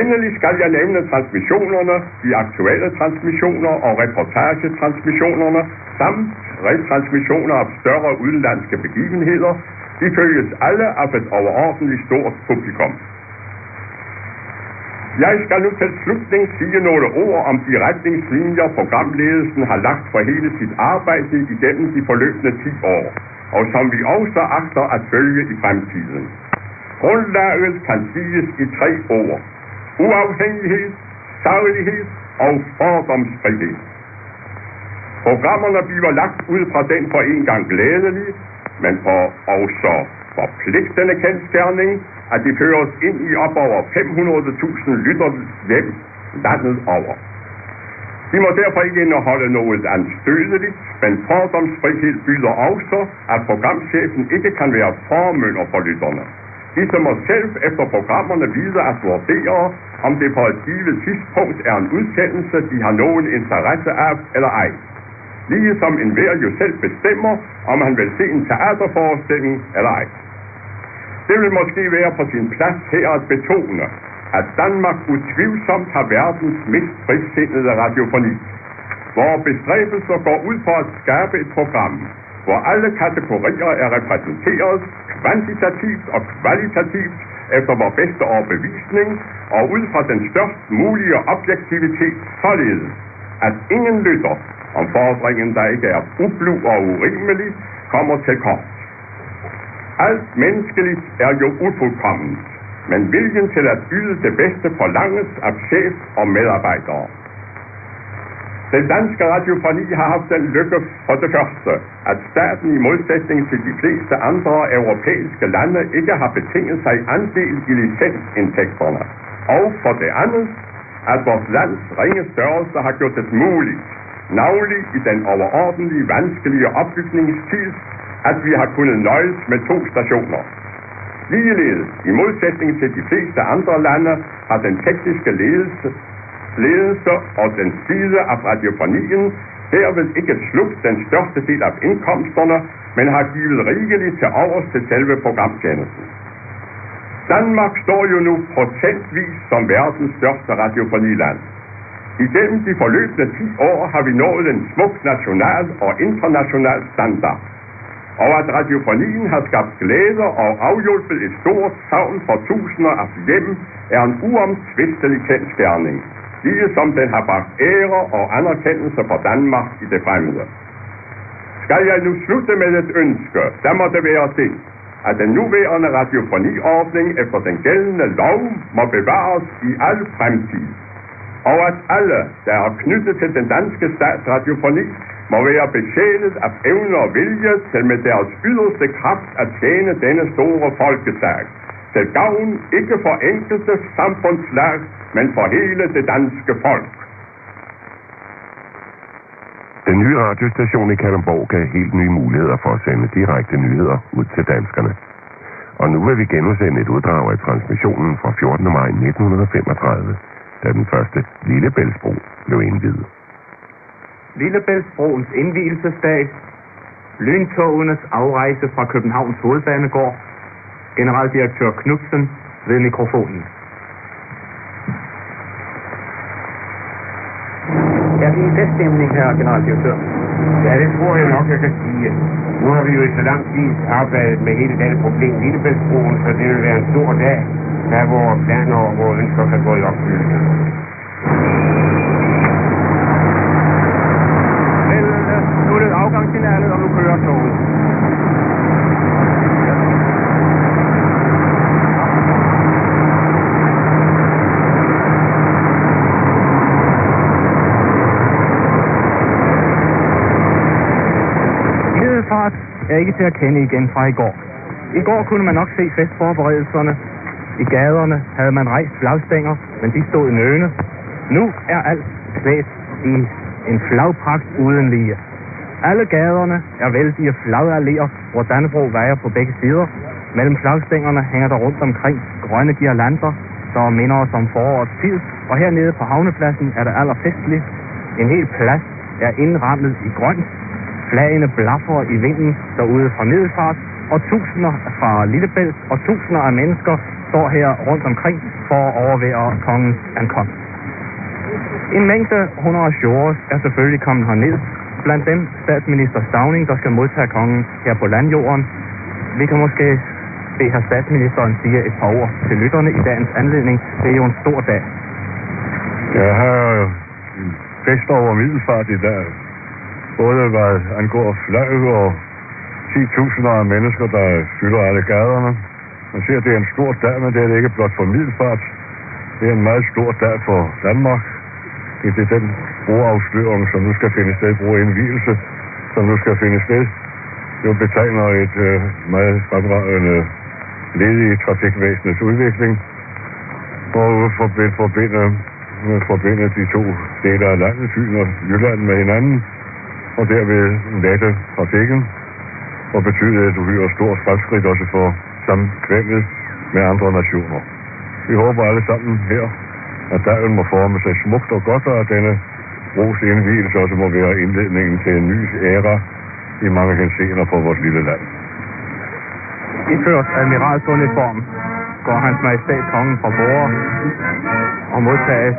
Endelig skal jeg nævne transmissionerne, de aktuelle transmissioner og reportagetransmissionerne, samt retransmissioner af større udenlandske begivenheder, de følges alle af et overordentligt stort publikum. Jeg skal nu til slutning sige nogle ord om de retningslinjer, programledelsen har lagt for hele sit arbejde igennem de forløbende 10 år, og som vi også agter at følge i fremtiden. Grundlaget kan siges i tre ord. Uafhængighed, saglighed og fordomsfrihed. Programmerne bliver lagt ud fra den for en gang glædelige, men for også forpligtende kendskærning, at de fører os ind i op over 500.000 lytter hjem landet over. De må derfor ikke indeholde noget anstødeligt, men fordomsfrihed byder også, at programchefen ikke kan være formønder for lytterne. Disse må selv efter programmerne vide at vurdere, om det på et givet tidspunkt er en udsendelse, de har nogen interesse af eller ej. Lige som enhver jo selv bestemmer, om han vil se en teaterforestilling eller ej. Det vil måske være på sin plads her at betone, at Danmark utvivlsomt har verdens mest frisindede radiofoni, Vores bestræbelser går ud på at skabe et program, hvor alle kategorier er repræsenteret kvantitativt og kvalitativt efter vores bedste overbevisning og ud fra den størst mulige objektivitet således, at ingen lytter, om fordringen der ikke er ublu og urimelig, kommer til kort. Alt menneskeligt er jo ufuldkommen, men viljen til at yde det bedste forlanges af chef og medarbejdere. Den danske radiofoni har haft den lykke for det første, at staten i modsætning til de fleste andre europæiske lande ikke har betinget sig andel i licensindtægterne. Og for det andet, at vores lands ringe størrelse har gjort det muligt, navnlig i den overordentlige vanskelige opbygningstid, at vi har kunnet nøjes med to stationer. Ligeledes, i modsætning til de fleste andre lande, har den tekniske ledelse ledelse og den side af radiofonien derved ikke slugt den største del af indkomsterne, men har givet rigeligt til overs til selve programtjenesten. Danmark står jo nu procentvis som verdens største radiofoniland. Igennem de forløbende 10 år har vi nået en smuk national og international standard. Og at radiofonien har skabt glæder og afhjulpet et stort savn for tusinder af hjem, er en uomtvistelig kendskærning lige som den har bragt ære og anerkendelse for Danmark i det fremmede. Skal jeg nu slutte med et ønske, der må det være det, at den nuværende radiofoniordning efter den gældende lov må bevares i al fremtid, og at alle, der er knyttet til den danske statsradiofoni, må være besjælet af evne og vilje til med deres yderste kraft at tjene denne store folkesag, til gavn ikke for enkelte samfundslag, men for hele det danske folk. Den nye radiostation i Kalundborg gav helt nye muligheder for at sende direkte nyheder ud til danskerne. Og nu vil vi genudsende et uddrag af transmissionen fra 14. maj 1935, da den første Lillebæltsbro blev indvidet. Lillebæltsbroens indvielsesdag, lyntogenes afrejse fra Københavns hovedbanegård, generaldirektør Knudsen ved mikrofonen. Er vi i feststemning, herre generaldirektør? Ja, det tror jeg nok, jeg kan sige. Nu har vi jo i så lang tid arbejdet med hele dette problem Lillebæltsbroen, så det vil være en stor dag, da vores planer og vores ønsker kan gå i opfyldelse. Vel, øh, nu er det afgangssignalet, og nu kører toget. Middelfart er ikke til at kende igen fra i går. I går kunne man nok se festforberedelserne. I gaderne havde man rejst flagstænger, men de stod nøgne. Nu er alt klædt i en flagpragt uden lige. Alle gaderne er vældige flagalléer, hvor Dannebro vejer på begge sider. Mellem flagstængerne hænger der rundt omkring grønne girlander, der minder os om forårets tid. Og hernede på havnepladsen er det allerfestligt. En hel plads er indrammet i grønt. Flagene blaffer i vinden derude fra Middelfart, og tusinder fra Lillebælt og tusinder af mennesker står her rundt omkring for at overvære kongens ankomst. En mængde honoratiores er selvfølgelig kommet herned. Blandt dem statsminister Stavning, der skal modtage kongen her på landjorden. Vi kan måske bede her statsministeren sige et par ord til lytterne i dagens anledning. Det er jo en stor dag. Jeg har en fest over middelfart i dag. Både hvad angår flag og 10.000 af mennesker, der fylder alle gaderne. Man ser, at det er en stor dag, men det er det ikke blot for middelfart. Det er en meget stor dag for Danmark. Det er den broafsløring, som nu skal finde sted, broindvielse, som nu skal finde sted. Det betegner et øh, meget fremragende led i trafikvæsenets udvikling, og forbinder, forbinde, forbinde de to dele af landet, Fyn og Jylland, med hinanden, og derved lette trafikken, og betyde et uhyre stort fremskridt også for samkvæmmet med andre nationer. Vi håber alle sammen her, at dagen må forme sig smukt og godt, og at denne ros indvielse også må være indledningen til en ny æra i mange henseender på vores lille land. Indført admiralsuniform går hans majestæt kongen fra borger og modtages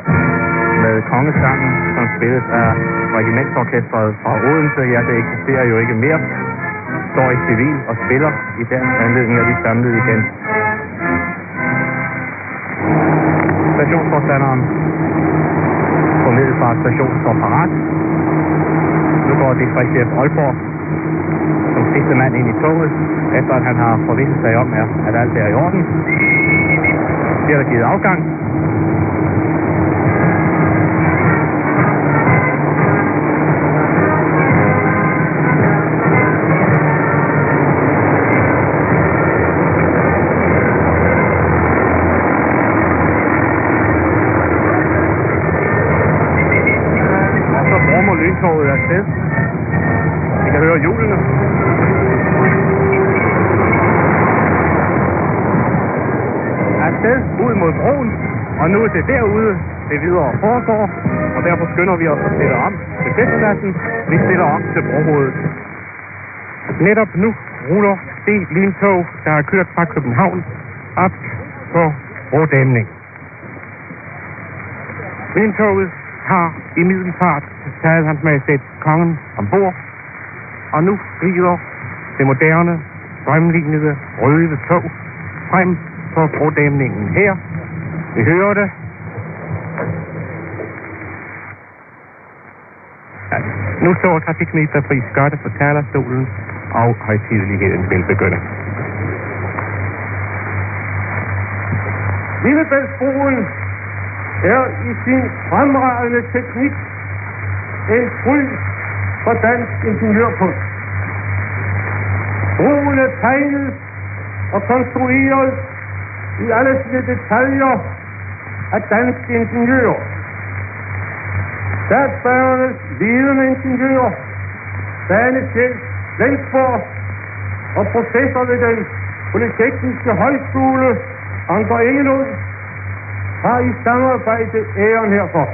med kongesangen, som spilles af regimentsorkestret fra Odense. Ja, det eksisterer jo ikke mere. Står i civil og spiller i den anledning, er vi samlet igen. Stationsforstanderen på Middelfart station står parat. Nu går det chef Aalborg som sidste mand ind i toget, efter at han har forvisset sig om, at alt er i orden. Bliver der givet afgang. Det videre foregår, og derfor skynder vi os at stille om til festpladsen. Vi stiller om til brohovedet. Netop nu ruller det lintog, der er kørt fra København op på brodæmning. Lintoget har i middelfart taget hans majestæt kongen ombord, og nu glider det moderne, strømlignede, røde tog frem på brodæmningen her. Vi hører det. omgang. Nu står trafikminister Friis Skørte på talerstolen, og højtideligheden vil begynde. Lillebæltsbroen er i sin fremragende teknik en fryd for dansk ingeniørkunst. Broen er tegnet og konstrueret i alle sine detaljer af danske ingeniører. Statsbærernes ledende ingeniør, banechef, Lensborg og professor ved den Polytekniske Højskole, Anker Engelund, har i samarbejde æren herfor.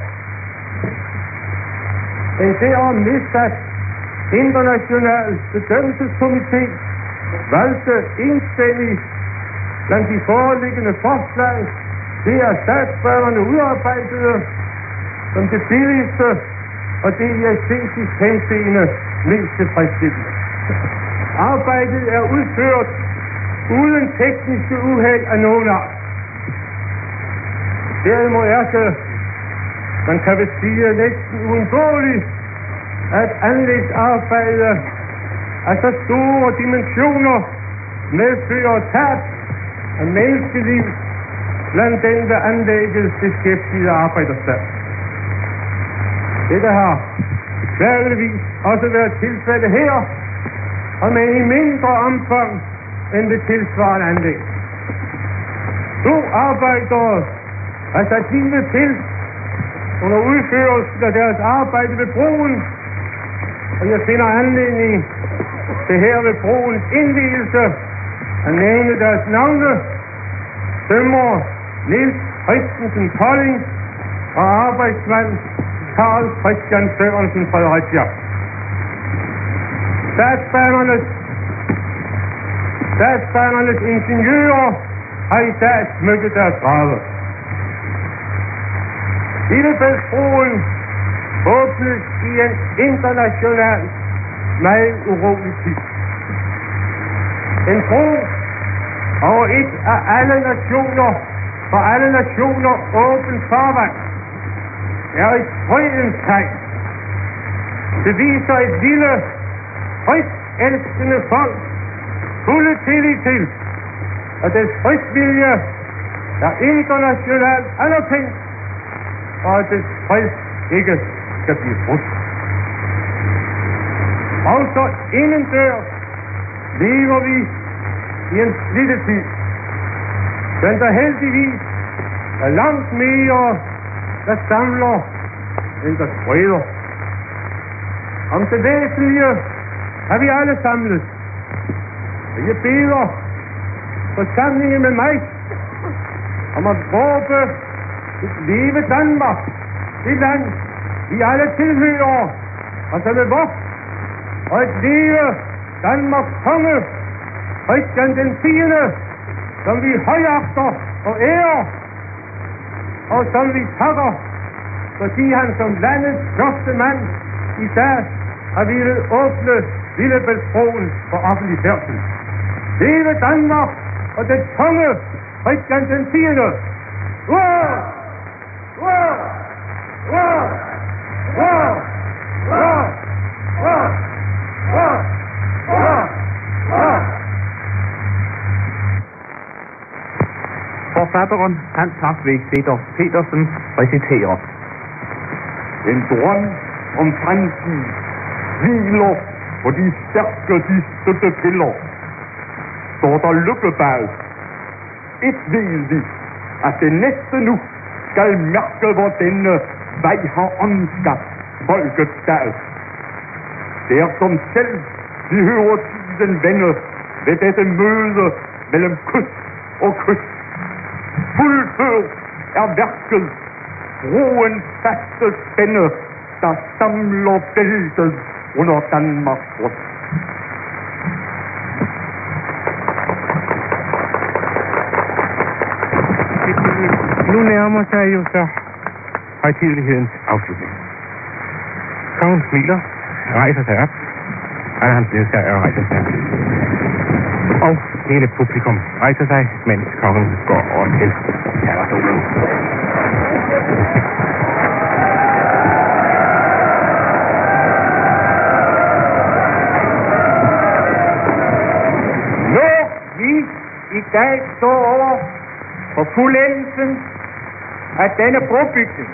Den derom nedsat international bedømmelseskomité valgte enstemmigt blandt de foreliggende forslag, det er statsbørnerne udarbejdede som det billigste og det i æstetisk henseende mest tilfredsstillende. Arbejdet er udført uden tekniske uheld af nogen art. Derimod er det, man kan vel sige, næsten uundgåeligt, at anlægsarbejde af så store dimensioner medfører tab af menneskeliv blandt den, der anlægget beskæftigede arbejderstand. Dette har beklageligvis også været tilfældet her, og med i mindre omfang end ved tilsvarende anlæg. To arbejder har sat livet til under udførelsen af deres arbejde ved broen, og jeg finder anledning til her ved broens indvielse at nævne deres navne, Sømmer Nils Christensen Kolding og arbejdsmand Karl Christian Sørensen Fredericia. Statsbanernes, statsbanernes ingeniører har i dag smykket deres grave. Lillebæltsbroen åbnes i en international, meget urolig tid. En bro over et af alle nationer, for alle nationer åbent farvand, er et fredens tegn. Det viser et lille, højt elskende folk fulde tillid til, at dets frivillige er internationalt anerkendt, og at dets fred ikke skal blive brudt. Altså, Også indendør lever vi i en tid, men der heldigvis er langt mere, der samler, end der spreder. Om det væsentlige har vi alle samlet. Og jeg beder forsamlingen med mig om at råbe et leve Danmark, det land, vi alle tilhører, og som er vores, og et leve Danmarks konge, Christian den 10., som vi højagter og ærer, og som vi takker, fordi han som landets første mand i dag har ville åbne Lillebæltsbroen for offentlig færdsel. Leve Danmark og den tunge Christian den 10. Wow! Wow! Wow! Wow! Wow! Wow! Wow! Wow! Wow! Forfatteren Hans Hartvig Peter Petersen reciterer. En drøm om fremtid hviler på de stærke de støttepiller. Står der lykkebad. Et ved vi, at det næste nu skal mærke, hvor denne vej har omskabt folkets dag. Det er som selv vi hører tiden vende ved dette møde mellem kyst og kyst. Fuldført er værket broen faste spænde, der samler bæltet under Danmarks bryst. Nu nærmer sig jo så højtidelighedens afslutning. Kongen smiler, rejser sig op, og hans ledsager rejser sig op. Og hele publikum rejser sig, mens kongen går over til talerstolen. Når vi i dag står over for fuldendelsen af denne brobygning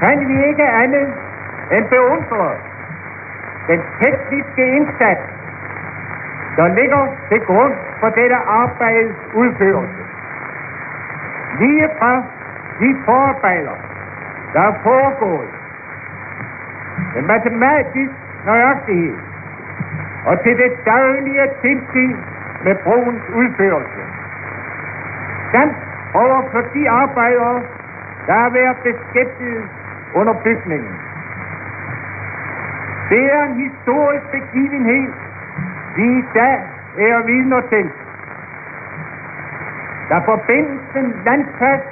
kan vi ikke andet end beundre den tekniske indsats, der ligger til grund for dette arbejdes udførelse. Lige fra de forarbejder, der er foregået med matematisk nøjagtighed og til det daglige tilsyn med broens udførelse. Samt over for de arbejdere, der har været beskæftiget under bygningen. Det er en historisk begivenhed, vi i dag er vidner til. Da forbindelsen landfast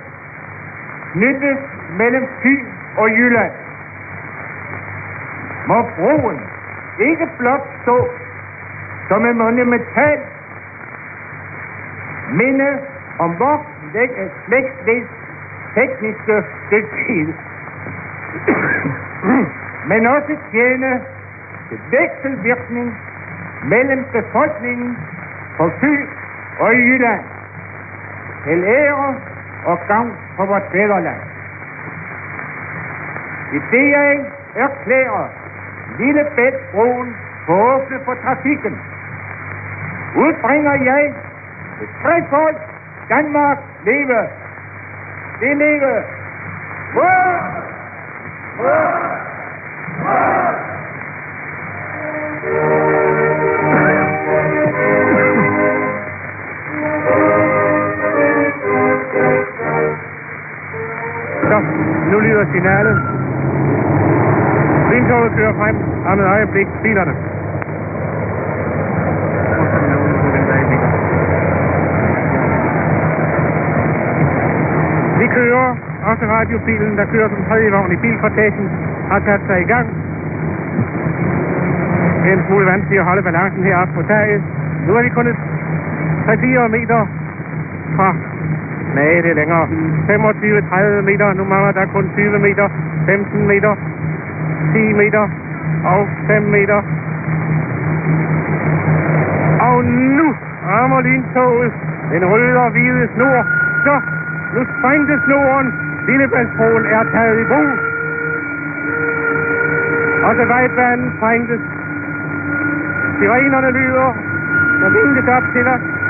knyttes mellem Fyn og Jylland, må broen ikke blot stå som en monumental minde om vores slægtslivs tekniske dygtighed, men også tjene til vekselvirkning mellem befolkningen på Fyn og i Jylland til ære og gavn for vores fædreland. I det jeg erklærer Lillebæltsbroen for åbne for trafikken, udbringer jeg et trefolk Danmark leve. Det leve. Hvor? Hvor? Hvor? Så, nu lyder signalet. Vindtoget kører frem. Om et øjeblik, bilerne. Vi kører. Også radiobilen, der kører som tredje vogn i bilkortagen, har sat sig i gang. Det er en smule vanskeligt at holde balancen heroppe på taget. Nu er vi kun et 3-4 meter fra... Nej, det er længere. 25-30 meter. Nu mangler der kun 20 meter. 15 meter. 10 meter. Og 5 meter. Og nu rammer lyntoget den røde og hvide snor. Så, nu sprængte snoren. Lillebæltsbroen er taget i brug. Også vejbanen sprængtes. Sirenerne lyder. Der vinkes op til os.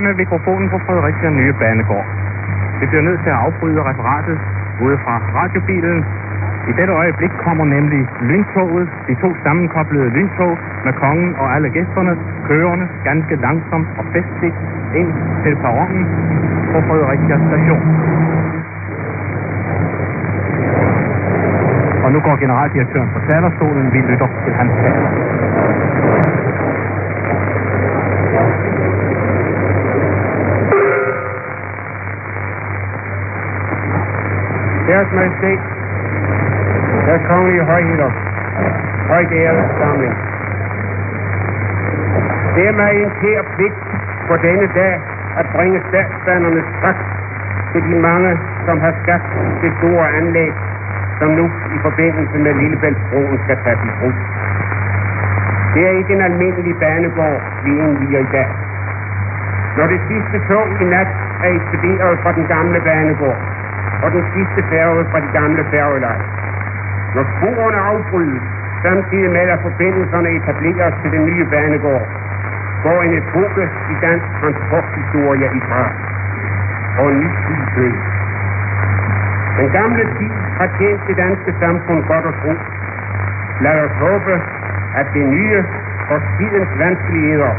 Nu med mikrofonen på Fredericia Nye Banegård. Vi bliver nødt til at afbryde referatet ude fra radiobilen. I dette øjeblik kommer nemlig lyntoget, de to sammenkoblede lyntog med kongen og alle gæsterne, kørende ganske langsomt og festligt ind til perronen på Fredericia station. Og nu går generaldirektøren på talerstolen. Vi lytter til hans tale. Deres Majestæt, deres kongelige højheder, højt ærede samling. Det er mig en kær pligt på denne dag at bringe statsbanernes tak til de mange, som har skabt det store anlæg, som nu i forbindelse med Lillebæltsbroen skal tage i brug. Det er ikke en almindelig banegård, vi indviger i dag. Når det sidste tog i nat er ekspederet fra den gamle banegård, og den sidste færge fra de gamle færgelejre. Når sporene afbrydes, samtidig med at forbindelserne etableres til den nye banegård, går en epoke i dansk transporthistorie i fart. Og en ny tid født. Den gamle tid har tjent det danske samfund godt og tro. Lad os håbe, at det nye og tidens vanskeligheder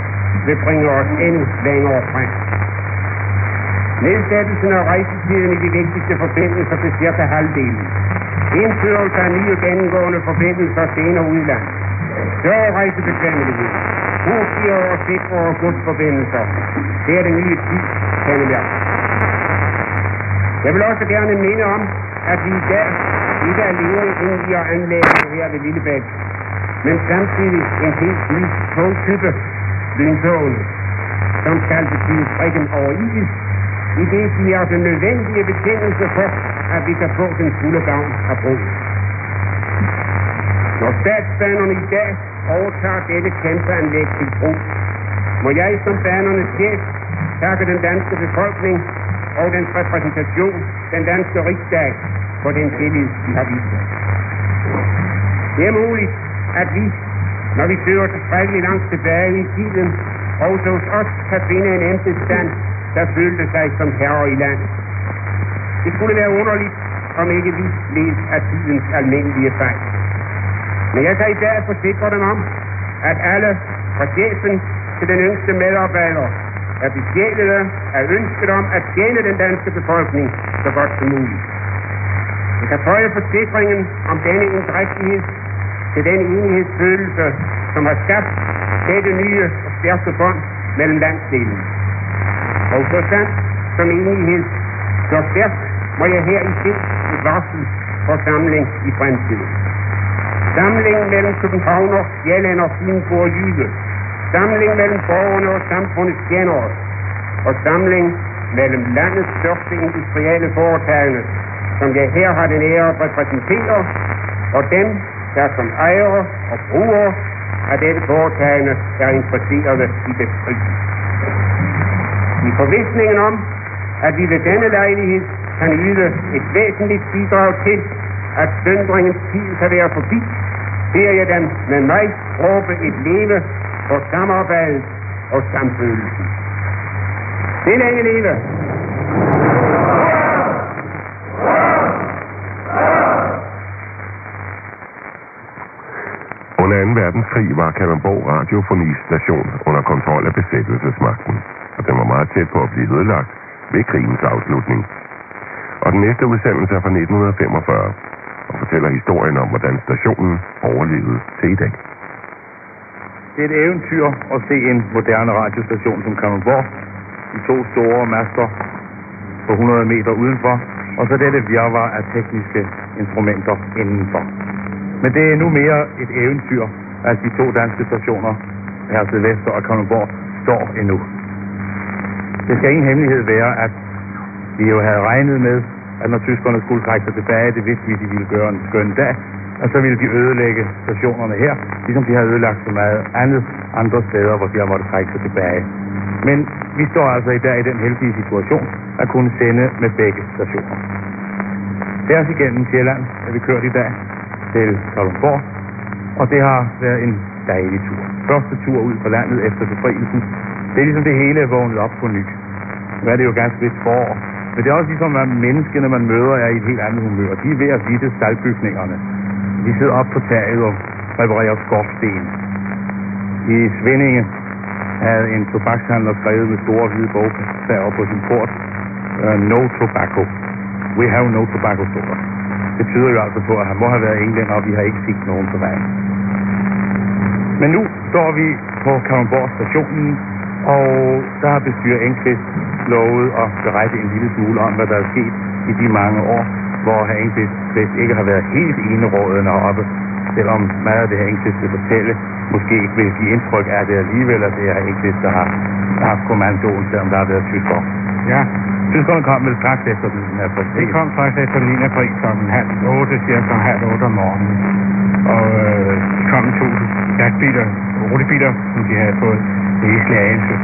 vil bringe os endnu længere frem. Nedsættelsen af rejsen rejsetiden i de vigtigste forbindelser til cirka halvdelen. Indførelse af nye gennemgående forbindelser senere udland. Større rejsebekvemmelighed. Hurtigere og sikrere godsforbindelser. Det er det nye tid, kender jeg. Vil også gerne minde om, at vi i dag ikke alene indviger anlægget her ved Lillebæk, men samtidig en helt ny togtype, lyntogen, som skal betyde prikken over is, i det de er den nødvendige betingelse for, at vi kan få den fulde gavn af broen. Når statsbanerne i dag overtager dette kæmpe anlæg til brug, må jeg som banernes chef takke den danske befolkning og den repræsentation, den danske rigsdag, for den tillid, de har vist os. Det er muligt, at vi, når vi søger tilstrækkeligt langt tilbage i tiden, også hos os kan finde en embedsstand, der følte sig som herre i landet. Det skulle være underligt, om ikke vi led af tidens almindelige fejl. Men jeg kan i dag forsikre dem om, at alle, fra chefen til den yngste medarbejder, er besjælede af ønsket om at tjene den danske befolkning så godt som muligt. Jeg kan føje forsikringen om denne indrægtighed til den enighedsfølelse, som har skabt dette nye og stærke bånd mellem landsdelene. Og så sandt som enighed så stærkt må jeg her i se varsel for samling i fremtiden. Samling mellem Københavner, Sjælland og Fynbo og Jyde. Samling mellem borgerne og samfundets tjenere. Og samling mellem landets største industrielle foretagende, som jeg her har den ære at repræsentere, og dem, der som ejere og brugere af dette foretagende er interesserede i befrielse. I forvisningen om, at vi ved denne lejlighed kan yde et væsentligt bidrag til, at søndringens tid kan være forbi, beder jeg dem med mig råbe et leve for samarbejdet og samfølelsen. Det længe leve! Under 2. verdenskrig var Kalundborg radiofonistation under kontrol af besættelsesmagten, var meget tæt på at blive ødelagt ved krigens afslutning. Og den næste udsendelse er fra 1945 og fortæller historien om, hvordan stationen overlevede til i dag. Det er et eventyr at se en moderne radiostation som Kalundborg. De to store master på 100 meter udenfor, og så dette virvar af tekniske instrumenter indenfor. Men det er nu mere et eventyr, at de to danske stationer, Hersted Vester og Kalundborg, står endnu. Det skal ingen hemmelighed være, at vi jo havde regnet med, at når tyskerne skulle trække sig tilbage, det vidste vi, de ville gøre en skøn dag, og så ville de ødelægge stationerne her, ligesom de havde ødelagt så meget andet andre steder, hvor de har måttet trække sig tilbage. Men vi står altså i dag i den heldige situation at kunne sende med begge stationer. Deres igennem Sjælland er vi kørt i dag til Kalundborg, og det har været en dejlig tur. Første tur ud på landet efter befrielsen. Det er ligesom det hele er vågnet op på nyt. Nu er det jo ganske vist forår, men det er også ligesom, at menneskene, man møder, er i et helt andet humør. De er ved at vitte staldbygningerne. De sidder op på taget og reparerer skorsten. I Svindinge havde en tobakshandler skrevet med store hvide bogstaver på sin port. Uh, no tobacco. We have no tobacco, stod der. Det tyder jo altså på, at han må have været englænder, og vi har ikke set nogen på vejen. Men nu står vi på Kalundborg stationen, og der har bestyrer Engqvist lovet at berette en lille smule om, hvad der er sket i de mange år, hvor herr Engqvist ikke har været helt enerådende heroppe, selvom meget af det her Engqvist vil fortælle, måske ikke vil give indtryk af det alligevel, at det er herr der har haft kommandoen, selvom der har været tyskere. Ja, Tyskerne kom vel straks efter den her det præstation. kom straks efter den 9. april kl. halv 8, cirka halv 8 om morgenen. Og øh, de kom to jagtbiler, rutebiler, som de havde fået i Slagelse.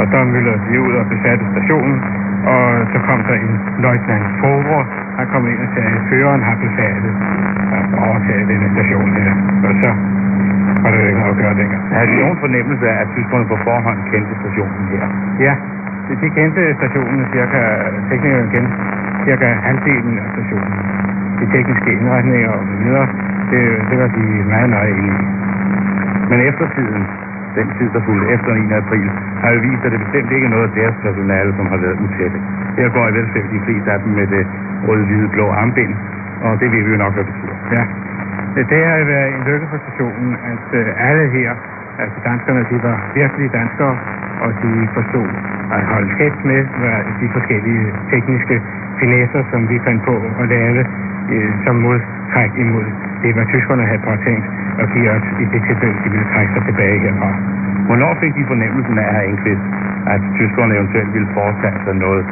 Og så møllede de ud og besatte stationen, og så kom der en løjtnant Fogre, han kom ind og sagde, at føreren har befalet at overtage denne station her. Og så var det ikke noget at gøre. Jeg havde nogen fornemmelse af, at tyskerne på forhånd kendte stationen her. Ja, de de kendte stationen cirka, teknikerne kendte cirka halvdelen af stationen. De tekniske indretninger og så videre, det, det var de meget nøje i. Men eftertiden, den tid, der fulgte efter 9. april, har jo vist, at det bestemt ikke er noget af deres personale, som har været utætte. Her går i velfærd de fleste af dem med det røde, hvide, blå armbind, og det ved vi jo nok, hvad det betyder. Ja. Det har været en lykke for stationen, at øh, alle her Altså danskerne, de var virkelig danskere, og de forstod at holde kæft med hvad de forskellige tekniske finesser, som vi fandt på at lave øh, som modtræk imod det, hvad tyskerne havde påtænkt at give os i det tilfælde, de ville trække sig tilbage herfra. Hvornår fik de fornemmelsen af, herr Enqvist, at tyskerne eventuelt ville foretage sig noget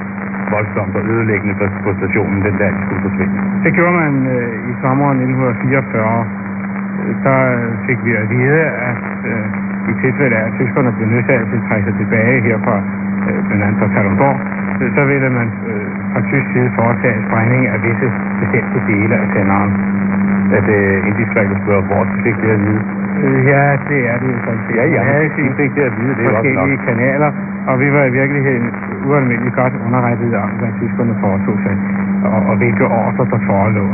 voldsomt og ødelæggende på, på stationen den dag, de skulle forsvinde? Det gjorde man øh, i sommeren 1944. Øh, Så fik vi at vide, at øh, i tilfælde af, at tyskerne blev nødsaget til at trække sig tilbage her fra øh, blandt andet fra Kalundborg, så, så ville man øh, fra tysk side foretage sprængning af visse bestemte dele af senderen. At øh, indisk flag skulle være bort, fik det at vide. Øh, Ja, det er det jo sådan set. Ja, ja, de fik det at vide, det er forskellige kanaler, og vi var i virkeligheden ualmindeligt godt underrettet om, hvad tyskerne foretog sig, og, og hvilke ordre der forelå.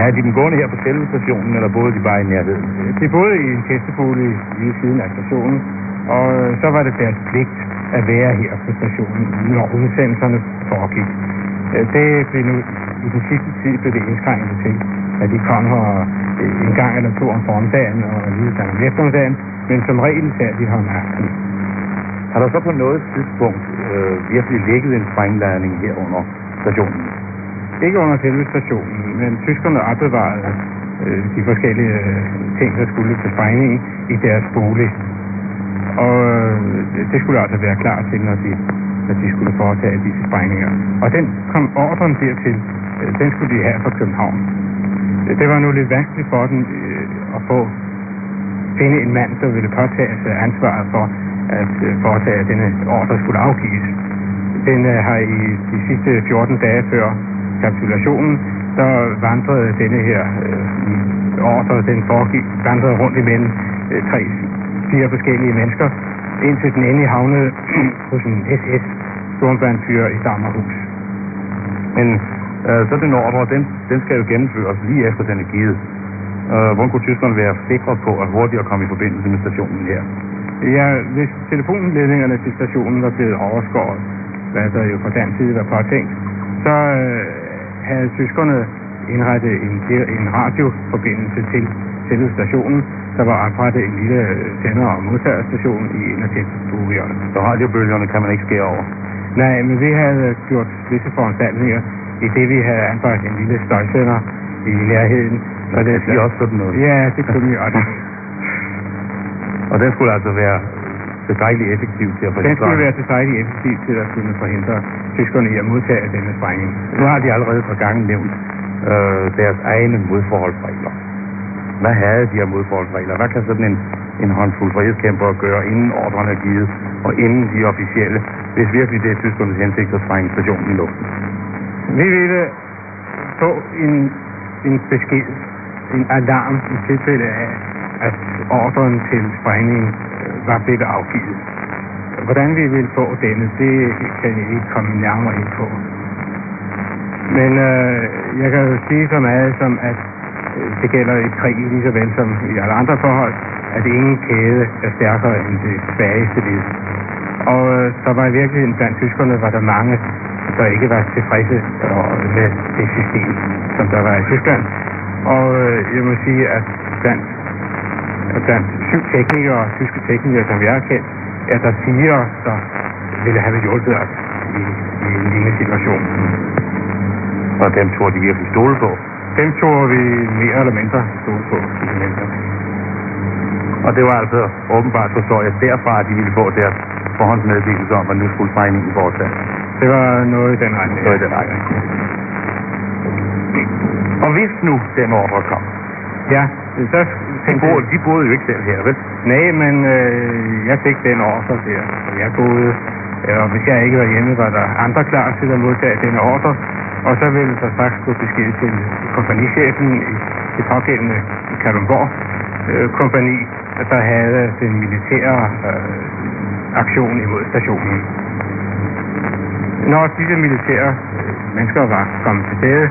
Havde de dem gående her på selve stationen, eller boede de bare i nærheden? De boede i en gæstebolig lige siden af stationen, og øh, så var det deres pligt at være her på stationen, når udsendelserne foregik. Øh, det blev nu i den sidste tid blev det indskrænket til, at de kom her øh, en gang eller to om formiddagen og en lille gang om eftermiddagen, men som regel sad de her om aftenen. Har der så på noget tidspunkt øh, virkelig ligget en sprængladning her under stationen? Ikke under selve stationen, men tyskerne opbevarede øh, de forskellige øh, ting, der skulle til sprængning i deres bolig. Og øh, det skulle altså være klar til, når de, når de skulle foretage disse sprængninger. Og den kom ordren dertil, øh, den skulle de have fra København. Det var nu lidt vanskeligt for den øh, at få finde en mand, der ville påtage sig ansvaret for at øh, foretage at denne ordre skulle afgives. Den øh, har i de sidste 14 dage før kapitulationen, der vandrede denne her øh, ordre, den foregik, vandrede rundt imellem øh, tre, fire forskellige mennesker, indtil den endelig havnede hos en SS stormbandfyr i Dammerhus. Men øh, så den ordre, den, den skal jo gennemføres lige efter den er givet. Øh, hvordan kunne tyskerne være sikre på at hurtigere komme i forbindelse med stationen her? Ja, hvis telefonledningerne til stationen var blevet overskåret, hvad der jo fra den side var påtænkt, så øh, havde tyskerne indrettet en, en radioforbindelse til selve stationen. Der var oprettet en lille øh, sender- og modtagerstation i en af boligerne. Så radiobølgerne kan man ikke skære over? Nej, men vi havde gjort visse foranstaltninger i det, vi havde anbragt en lille støjsender i nærheden. Så det er også sådan noget? Ja, det kunne vi også. Og den skulle altså være tilstrækkeligt effektiv til at Den forhindre... skulle være tilstrækkeligt effektiv til at kunne forhindre tyskerne i at modtage denne sprængning. Nu har de allerede fra gangen nævnt øh, deres egne modforholdsregler. Hvad havde de her modforholdsregler? Hvad kan sådan en, en håndfuld frihedskæmper gøre, inden ordrene er givet, og inden de officielle, hvis virkelig det er tyskernes hensigt at sprænge stationen i luften? Vi ville få en, en besked, en alarm i tilfælde af, at ordren til sprængning øh, var blevet afgivet. Hvordan vi ville få denne, det kan jeg ikke komme nærmere ind på. Men øh, jeg kan jo sige så meget som, at øh, det gælder i krig lige så vel som i alle andre forhold, at ingen kæde er stærkere end det svageste led. Og øh, der var i virkeligheden blandt tyskerne, var der mange, der ikke var tilfredse og, med det system, som der var i Tyskland. Og øh, jeg må sige, at blandt, at blandt syv teknikere, tyske teknikere, som jeg har kendt, er der fire, der ville have hjulpet os i, i en lignende situation. Og dem tror de virkelig stole på? Dem tror vi mere eller mindre stole på. Og det var altså åbenbart, forstår jeg, derfra, at de ville få deres forhåndsmeddelelse om, at nu skulle sprængningen fortsætte. Det var noget i den retning. Noget i den retning. Og hvis nu den ordre kom, Ja, så... de boede, de boede jo ikke selv her, vel? Nej, men øh, jeg fik den ordre der, og jeg boede, øh, og hvis jeg ikke var hjemme, var der andre klar til at modtage denne ordre, og så ville der straks gå besked til kompagnichefen i det pågældende Kalundborg øh, kompani, der havde den militære øh, aktion imod stationen. Når disse militære øh, mennesker var kommet til stede,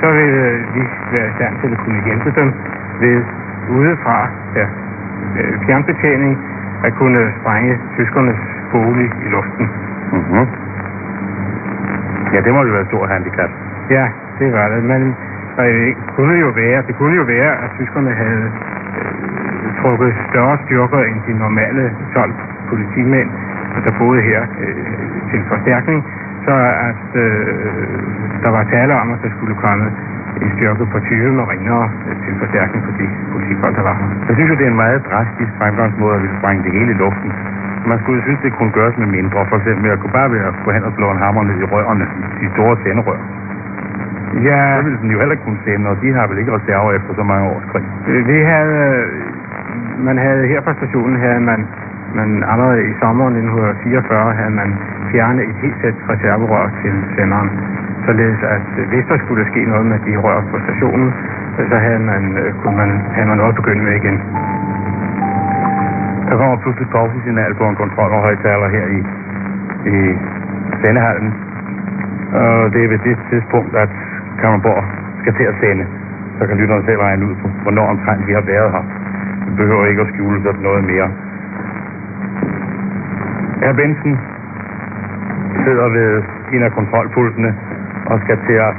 så ville vi være i stand til at kunne hjælpe dem ved udefra der øh, fjernbetjening at kunne sprænge tyskernes bolig i luften. Mm-hmm. Ja, det må jo være et stort handicap. Ja, det var det. Men øh, det kunne jo være, det kunne jo være, at tyskerne havde øh, trukket større styrker end de normale 12 politimænd, der boede her øh, til forstærkning, så at øh, der var tale om, at der skulle komme en styrke på 20 mariner øh, til forstærkning på de politifolk, der var her. Jeg synes jo, det er en meget drastisk fremgangsmåde at vi sprænge det hele i luften. Man skulle synes, det kunne gøres med mindre. For eksempel med at kunne bare være at gå hen og slå en hammer ned i rørene, de store tænderør. Ja. Så ville den jo heller kunne sende, og de har vel ikke reserver efter så mange års krig. Øh, Vi havde, man havde her fra stationen havde man, men allerede i sommeren 1944 havde man fjernet et helt sæt reserverør til senderen. Således at øh, hvis der skulle ske noget med de rør på stationen, så havde man, øh, kunne man, havde man noget at begynde med igen. Der kommer pludselig et pausesignal på en kontrolhøjtaler her i, i sendehallen. Og det er ved det tidspunkt, at Kammerborg skal til at sende. Så kan lytterne selv regne ud, på, hvornår omtrent vi har været her. Vi behøver ikke at skjule sådan noget mere. Herr Benson sidder ved en af kontrolpultene og skal til at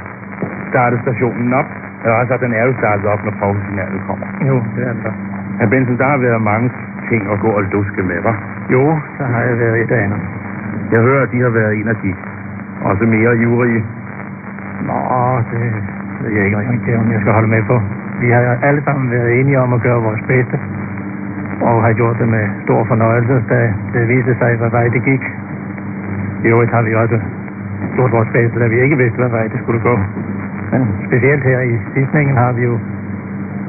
starte stationen op. Eller altså, den er jo startet op, når pausesignalet kommer. Jo, det er der. Herr Benson, der har været mange ting at gå og luske med, hva'? Jo, så har jeg været et andet. Jeg hører, at de har været en af de også mere ivrige. Nå, det ved jeg ikke rigtig, om jeg skal holde med på. Vi har alle sammen været enige om at gøre vores bedste, og har gjort det med stor fornøjelse, da det viste sig, hvad vej det gik. I øvrigt har vi også gjort vores bedste, da vi ikke vidste, hvad vej det skulle gå. Men specielt her i sidstningen har vi jo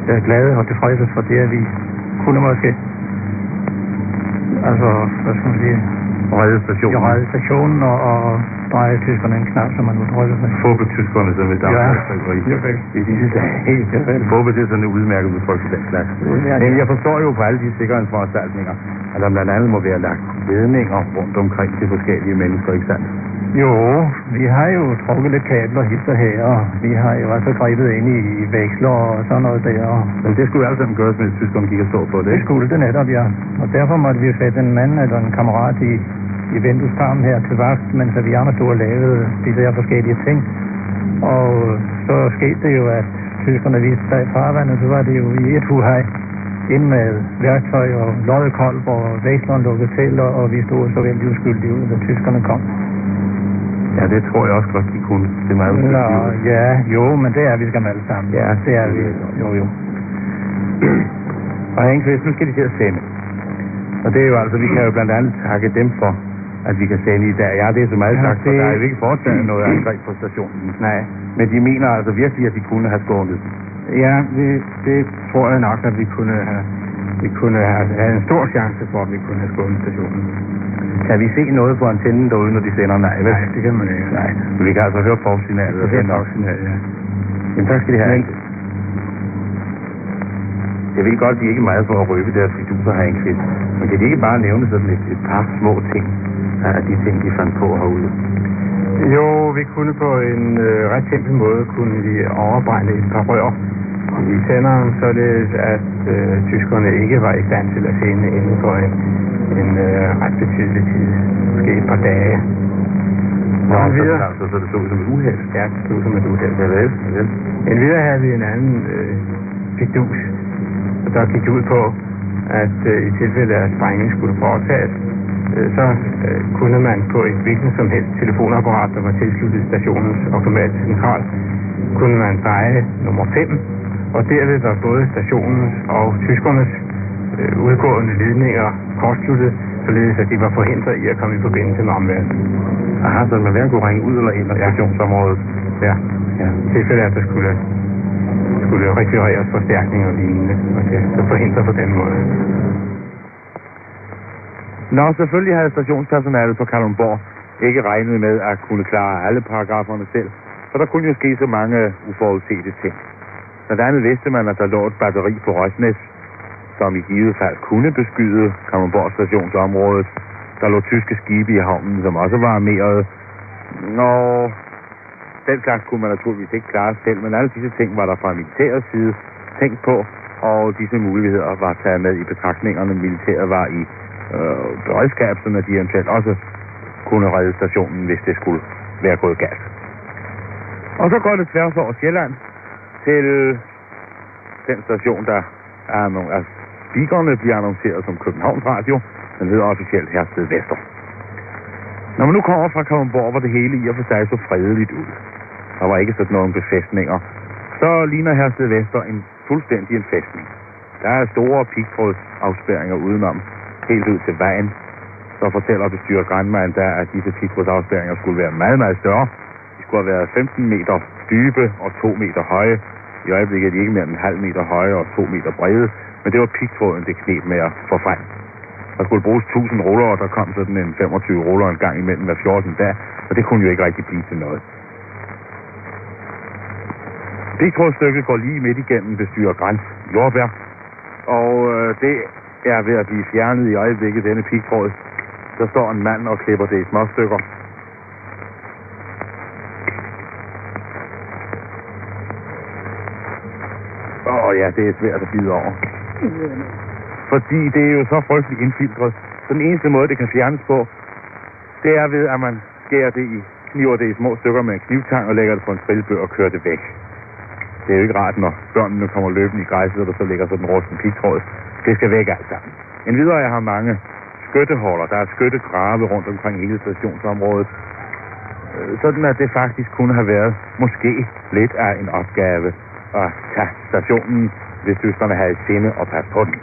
været glade og tilfredse for det, at vi kunne måske altså, hvad skal man sige, Redde stationen. redde stationen og, og dreje tyskerne en knap, som man nu drømmer sig. Fåbe tyskerne, som et Ja, dagsfærdsfabrik. I disse dage. Det er sådan et udmærket udtryk til den slags. Men jeg forstår jo på alle de sikkerhedsforanstaltninger, at der blandt andet må være lagt ledninger rundt omkring til forskellige mennesker, ikke sandt? Jo, vi har jo trukket lidt kabler hit og her, og vi har jo også grebet ind i veksler og sådan noget der. Men det skulle jo alt sammen gøres, mens tyskerne gik og stå på det, Det ikke? skulle det netop, ja. Og derfor måtte vi jo sætte en mand eller en kammerat i, i vindueskarmen her til vagt, mens vi andre stod og lavede de der forskellige ting. Og så skete det jo, at tyskerne viste sig i farvandet, så var det jo i et huhej ind med værktøj og loddekolb og væksleren lukket til, og, og vi stod så vældig uskyldige ud, da tyskerne kom. Ja, det tror jeg også godt, de kunne. Det er meget Nå, ja, jo, men det er vi skam alle sammen. Ja, det er vi. Jo, jo. Og Henrik nu skal de til at sende. Og det er jo altså, vi kan jo blandt andet takke dem for, at vi kan sende i dag. Ja, det er så meget Ja, sagt, for det- der er jo ikke foretaget noget angreb på stationen. Nej. Men de mener altså virkelig, at de kunne have skånet. Ja, det, det tror jeg nok, at vi kunne have, vi kunne have, have en stor chance for, at vi kunne have skånet stationen. Kan vi se noget på antennen derude, når de sender? Nej, vel? Nej, det kan man ikke. Nej, vi kan altså høre provsignalet. og er nok. bagsignal, ja. Jamen, tak skal de have. Men- Jeg ved godt, de er ikke meget for at røbe deres fiduser her, ikke? Men kan de ikke bare nævne sådan et, et par små ting af de ting, de fandt på herude? Jo, vi kunne på en øh, ret simpel måde kunne vi overbrænde et par rør i senderen, således at øh, tyskerne ikke var i stand til at sende inden for en, en øh, ret betydelig tid, måske et par dage. Nå, så, videre, så, så det så ud som et uheld. ja, det stod som et uheld. Ja, vel, vel. Men videre havde vi en anden øh, fidus, der gik ud på, at øh, i tilfælde af sprængning skulle foretages, øh, så øh, kunne man på et hvilken som helst telefonapparat, der var tilsluttet stationens automatcentral, kunne man dreje nummer 5, og derved var både stationens og tyskernes øh, udgående ledninger kortsluttet, således at de var forhindret i at komme i forbindelse med omverdenen. Aha, så man hverken kunne ringe ud eller ind af stationsområdet. Ja. Ja. Tilfælde af, at der skulle, skulle rekvireres forstærkning og lignende, og det så forhindre på den måde. Nå, selvfølgelig havde stationspersonalet på Kalundborg ikke regnet med at kunne klare alle paragraferne selv, for der kunne jo ske så mange uforudsete ting. Blandt andet vidste man, at der lå et batteri på Røsnæs, som i givet fald kunne beskyde Kalundborg stationsområdet. Der lå tyske skibe i havnen, som også var armeret. Nå, den slags kunne man naturligvis ikke klare selv, men alle disse ting var der fra militærets side tænkt på, og disse muligheder var taget med i betragtningerne. Militæret var i øh, beredskab, så de eventuelt også kunne redde stationen, hvis det skulle være gået galt. Og så går det tværs over Sjælland til den station, der er, nogle, af altså, speakerne bliver annonceret som Københavns Radio. Den hedder officielt Hersted Vester. Når man nu kommer fra Kalundborg, var det hele i og for sig så fredeligt ud, der var ikke sådan nogle befæstninger, så ligner Hersted Vester en fuldstændig en fæstning. Der er store pigtrådsafspærringer udenom, helt ud til vejen. Så fortæller bestyrer Grandmand der, at disse pigtrådsafspærringer skulle være meget, meget større. De skulle have været 15 meter dybe og 2 meter høje. I øjeblikket er de ikke mere end en halv meter høje og 2 meter brede, men det var pigtråden, det knep med at få frem. Der skulle bruges 1000 ruller, og der kom sådan en 25 ruller en gang imellem hver 14 dag, og det kunne jo ikke rigtig blive til noget. Pigtrådstykket går lige midt igennem bestyrer Græns jordbær, og øh, det er ved at blive fjernet i øjeblikket, denne pigtråd. Der står en mand og klipper det i små stykker. Åh oh, ja, det er svært at bide over. Fordi det er jo så frygteligt indfiltret. Så den eneste måde, det kan fjernes på, det er ved, at man skærer det i, kniver det i små stykker med en knivtang og lægger det på en trillebør og kører det væk. Det er jo ikke rart, når børnene kommer løbende i græsset, og der så ligger sådan en rusten pigtråd. Det skal væk alt sammen. En videre, jeg har mange skytteholder. Der er skyttegrave rundt omkring hele stationsområdet. Øh, sådan at det faktisk kunne have været måske lidt af en opgave at tage stationen, hvis tyskerne havde sinde og passe på den.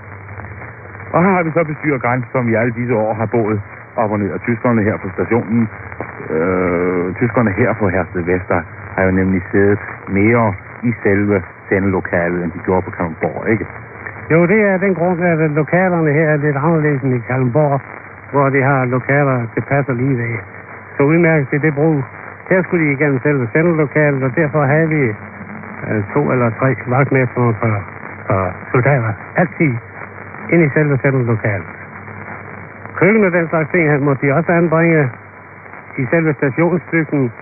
Og her har vi så bestyrer Græns, som i alle disse år har boet op og ned af tyskerne her på stationen. Øh, tyskerne her på Hersted Vester har jo nemlig siddet mere i selve sendelokalet, end de gjorde på Kalundborg, ikke? Jo, det er den grund, at lokalerne her er lidt anderledes end i Kalundborg, hvor de har lokaler, det passer lige ved. Så udmærket til det brug. Her skulle de igennem selve sendelokalet, og derfor havde vi øh, to eller tre vagtmestre for, for soldater. Altid ind i selve sendelokalet. Køkken og den slags ting måtte de også anbringe i selve stationsbygningen.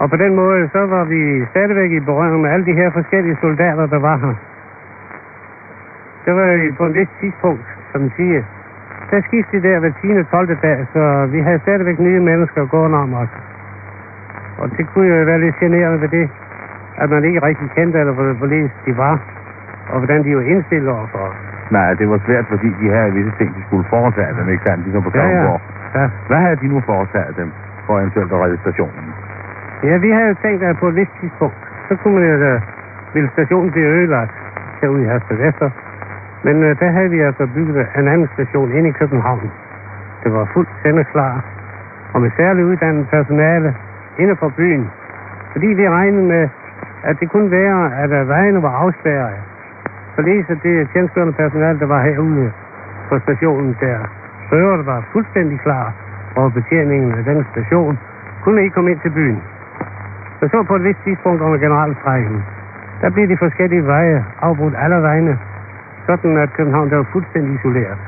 Og på den måde, så var vi stadigvæk i berøring med alle de her forskellige soldater, der var her. Det var på et vist tidspunkt, som man siger. Der skiftede der hver 10. 12. dag, så vi havde stadigvæk nye mennesker gående om os. Og det kunne jo være lidt generende ved det, at man ikke rigtig kendte, eller hvor- hvorledes de var, og hvordan de var indstillet overfor os. Nej, det var svært, fordi de havde visse ting, de skulle foretage dem, ikke sandt? Ligesom på Ja, ja. Kalundborg. Ja. Hvad havde de nu foretaget dem for eventuelt at redde stationen? Ja, vi havde jo tænkt, at på et vist tidspunkt, så kunne man jo, uh, ville stationen blive ødelagt herude i Hersted Men øh, der havde vi altså bygget en anden station inde i København. Det var fuldt sendeklar, og med særligt uddannet personale inde for byen. Fordi vi regnede med, at det kunne være, at øh, vejene var afspærret. Således at det tjenestgørende personale, der var herude på stationen der, Der var fuldstændig klar over betjeningen af den station, kunne ikke komme ind til byen. Så så på et vist tidspunkt under generalstrækken, der blev de forskellige veje afbrudt alle vegne, sådan at København der var fuldstændig isoleret.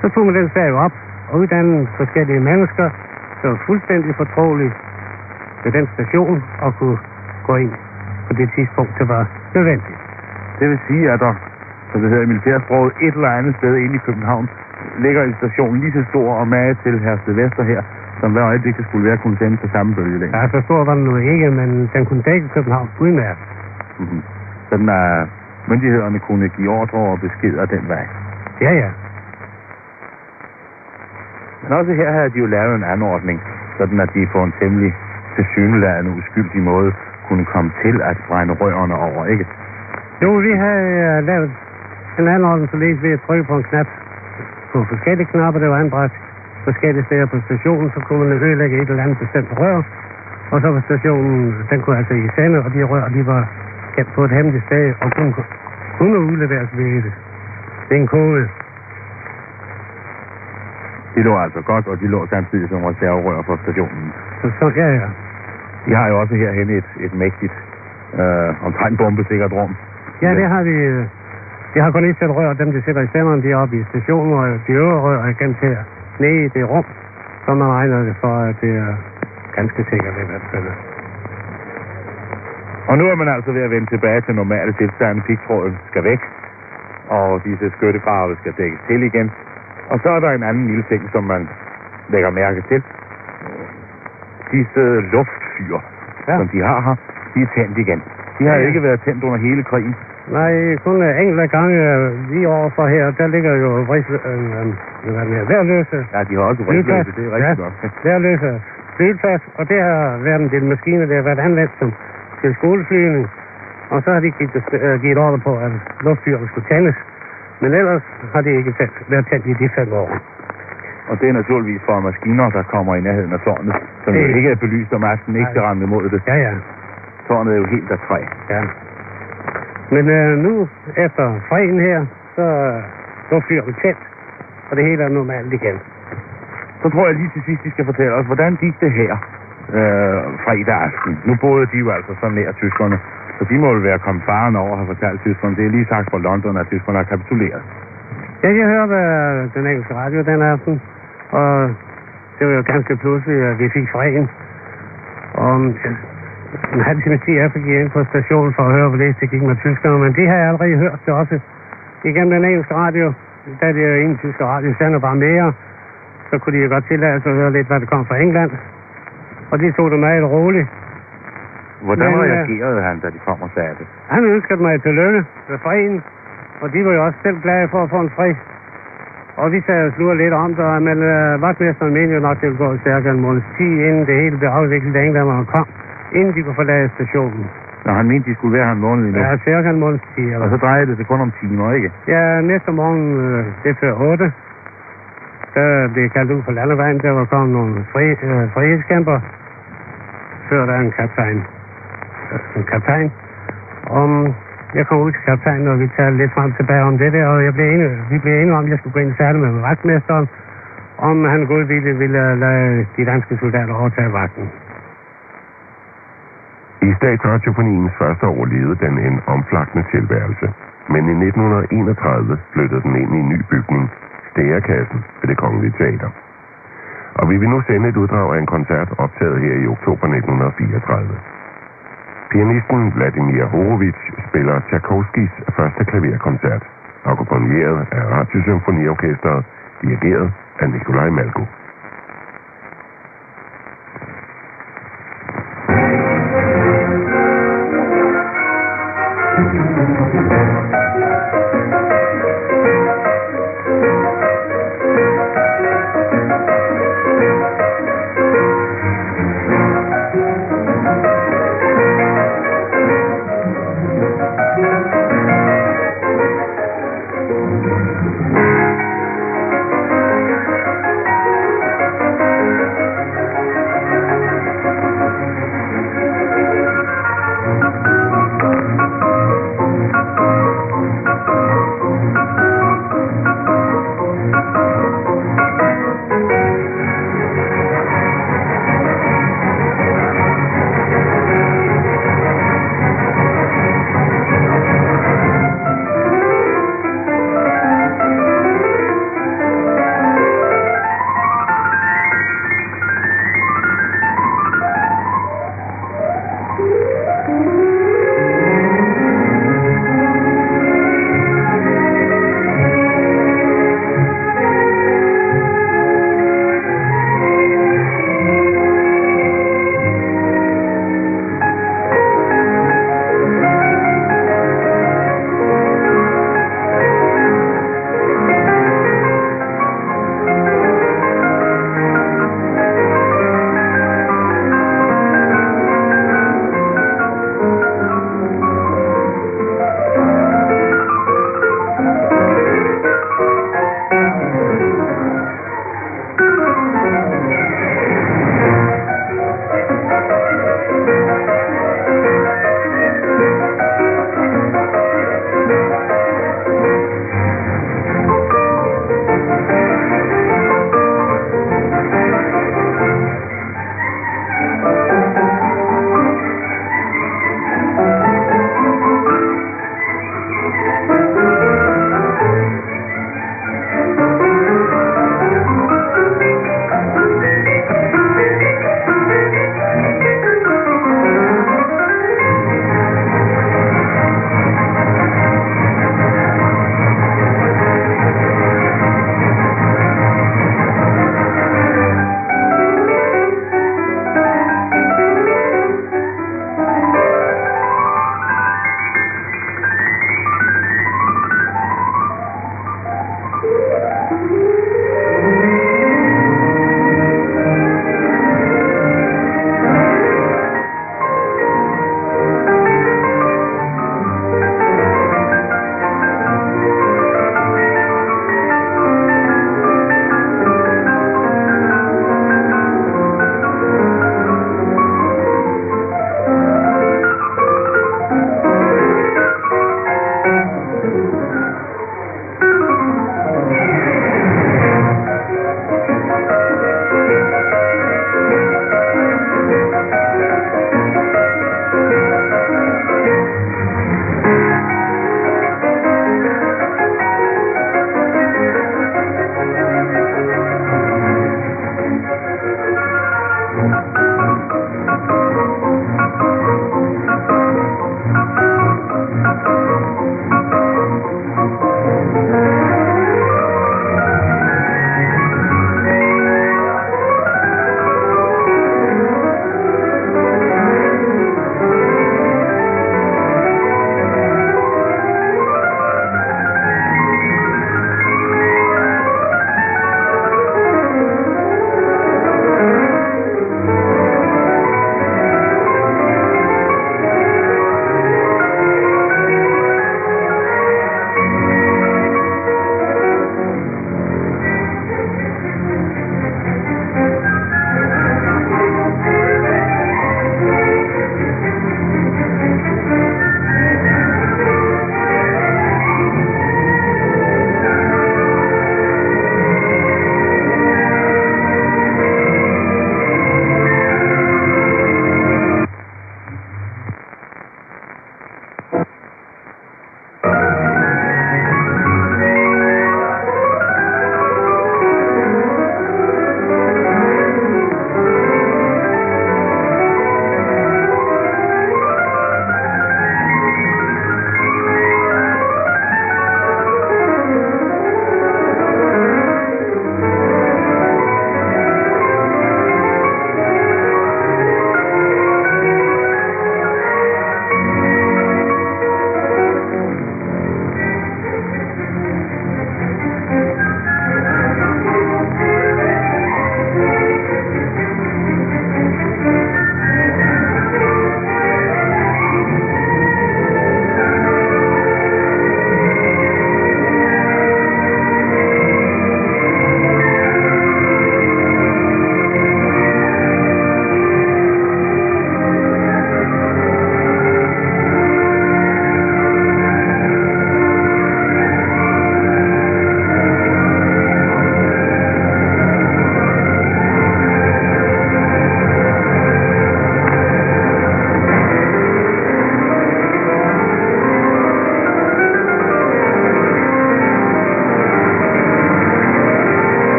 Så tog man den sag op og uddannede forskellige mennesker, der var fuldstændig fortrolige med den station og kunne gå ind på det tidspunkt, der var nødvendigt. Det vil sige, at der, som det hedder i militærsproget, et eller andet sted inde i København, ligger en station lige så stor og mage til Hersted Vester her, som hver øjeblik det skulle være kunne sende til samme bølgelængde. Ja, så stor var den nu ikke, men den kunne dække København udmærket. Mm-hmm. Sådan at myndighederne kunne give ordre og beskeder den vej. Ja, ja. Men også her havde de jo lavet en anordning, sådan at de på en temmelig tilsyneladende uskyldig måde kunne komme til at brænde rørene over, ikke? Jo, vi havde uh, lavet en anordning, så ved at trykke på en knap. På forskellige knapper, der var anbragt forskellige steder på stationen, så kunne man ødelægge et eller andet bestemt rør. Og så var stationen, den kunne altså i sende, og de rør, de var gemt på et hemmeligt sted, og kunne, kunne udleveres ved det. Det er en kode. De lå altså godt, og de lå samtidig som reserverør for stationen. Så, så ja, ja. De har jo også herhen et, et mægtigt, øh, omtrent bombesikkert rum. Ja, det har vi. øh, De har kun et sæt rør, dem de sætter i senderen, de er oppe i stationen, og de øvrige rør er gemt her nede i det rum, så man regner det for, at det er ganske sikkert i hvert fald. Og nu er man altså ved at vende tilbage til normale tilstande. Pigtråden skal væk, og disse skyttegrave skal dækkes til igen. Og så er der en anden lille ting, som man lægger mærke til. Disse luftfyr, ja. som de har her, de er tændt igen. De har ja. ikke været tændt under hele krigen, Nej, kun øh, enkelte gange øh, lige overfor her, der ligger jo vris, øh, øh, det værløse. Ja, de har også vridløse, det er rigtig ja, godt. Værløse flyveplads, og det har været en del maskiner, der har været anvendt som til skoleflyvning. Og så har de givet, øh, givet ordre på, at luftfyret skulle tændes. Men ellers har de ikke været tændt i de fem år. Og det er naturligvis fra maskiner, der kommer i nærheden af tårnet, som jo Det- ikke er belyst om aftenen, ikke skal ramme imod det. Ja, ja. Tårnet er jo helt af træ. Ja. Men øh, nu, efter freden her, så øh, luftfyret tændt, og det hele er normalt igen. Så tror jeg lige til sidst, de skal fortælle os, hvordan gik det her øh, fredag aften? Nu boede de jo altså så nær tyskerne, så de må jo være kommet faren over og have fortalt tyskerne. Det er lige sagt fra London, at tyskerne har kapituleret. Ja, jeg hørte øh, den engelske radio den aften, og det var jo ganske pludseligt, at vi fik freden. Og halv time tid efter gik på stationen for at høre, hvorledes det gik med tyskerne, men det har jeg allerede hørt det også igennem den engelske radio. Da det er en tyske radio sender bare mere, så kunne de jo godt tillade sig at høre lidt, hvad der kom fra England. Og de tog det meget roligt. Hvordan Men, øh, reagerede han, da de kom og sagde det? Han ønskede mig tillykke med freden, og de var jo også selv glade for at få en fred. Og vi sagde slur lidt om det, men øh, vagtmesteren mente jo nok, det ville gå cirka en måneds tid, inden det hele blev afviklet, da englænderne kom, inden de kunne forlade stationen. Når han mente, de skulle være her en måned endnu. Ja, cirka en måneds tid. Eller? Og så drejede det sig kun om timer, ikke? Ja, næste morgen, øh, det er før 8, der blev kaldt ud på landevejen, der var kommet nogle fri, øh, frihedskæmper, før der er en kaptajn. Øh, En kaptajn. Om jeg kom ud til kaptajnen, og vi talte lidt frem og tilbage om det der, og jeg blev enig, vi blev enige om, at jeg skulle gå ind og tale med vagtmesteren, om han godvilligt ville lade de danske soldater overtage vagten. I statsradiofoniens første år levede den en omflakkende tilværelse. Men i 1931 flyttede den ind i en ny bygning, Stærekassen ved det Kongelige Teater. Og vi vil nu sende et uddrag af en koncert optaget her i oktober 1934. Pianisten Vladimir Horowitz spiller Tchaikovskis første klaverkoncert, akkompagneret af Radiosymfoniorkestret, dirigeret af Nikolaj Malko.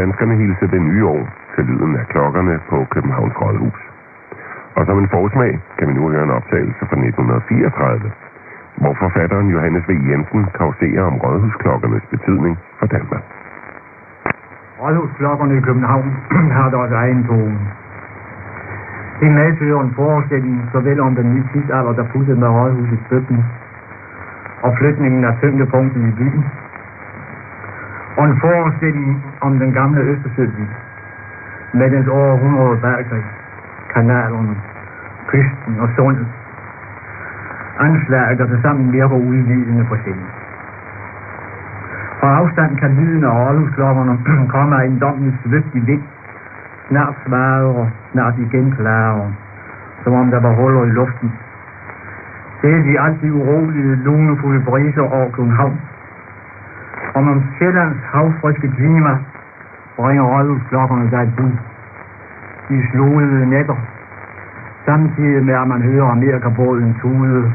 Danskerne hilse det nye år til lyden af klokkerne på Københavns Rådhus. Og som en forsmag kan vi nu høre en optagelse fra 1934, hvor forfatteren Johannes V. Jensen kauserer om rådhusklokkernes betydning for Danmark. Rådhusklokkerne i København har deres egen tone. Det medfører en forestilling såvel om den nye tidsalder, der pudsede med rådhusets bygning, og flytningen af tyngdepunktet i byen, og en forestilling om den gamle Østersøby, med dens århundrede bag sig, kanalerne, kysten og sundet. Anslag, der tilsammen virker udvidende på scenen. Fra afstand kan lyden af rådhusklokkerne komme af en dommelig svøgtig vind, snart svagere, snart igen klarere, som om der var huller i luften. Det er de altid urolige, lunefulde briser over København. Om om Sjællands havfriske klima bringer rådhusklokkerne sig et bud. De slåede nætter, samtidig med at man hører Amerikabåden tude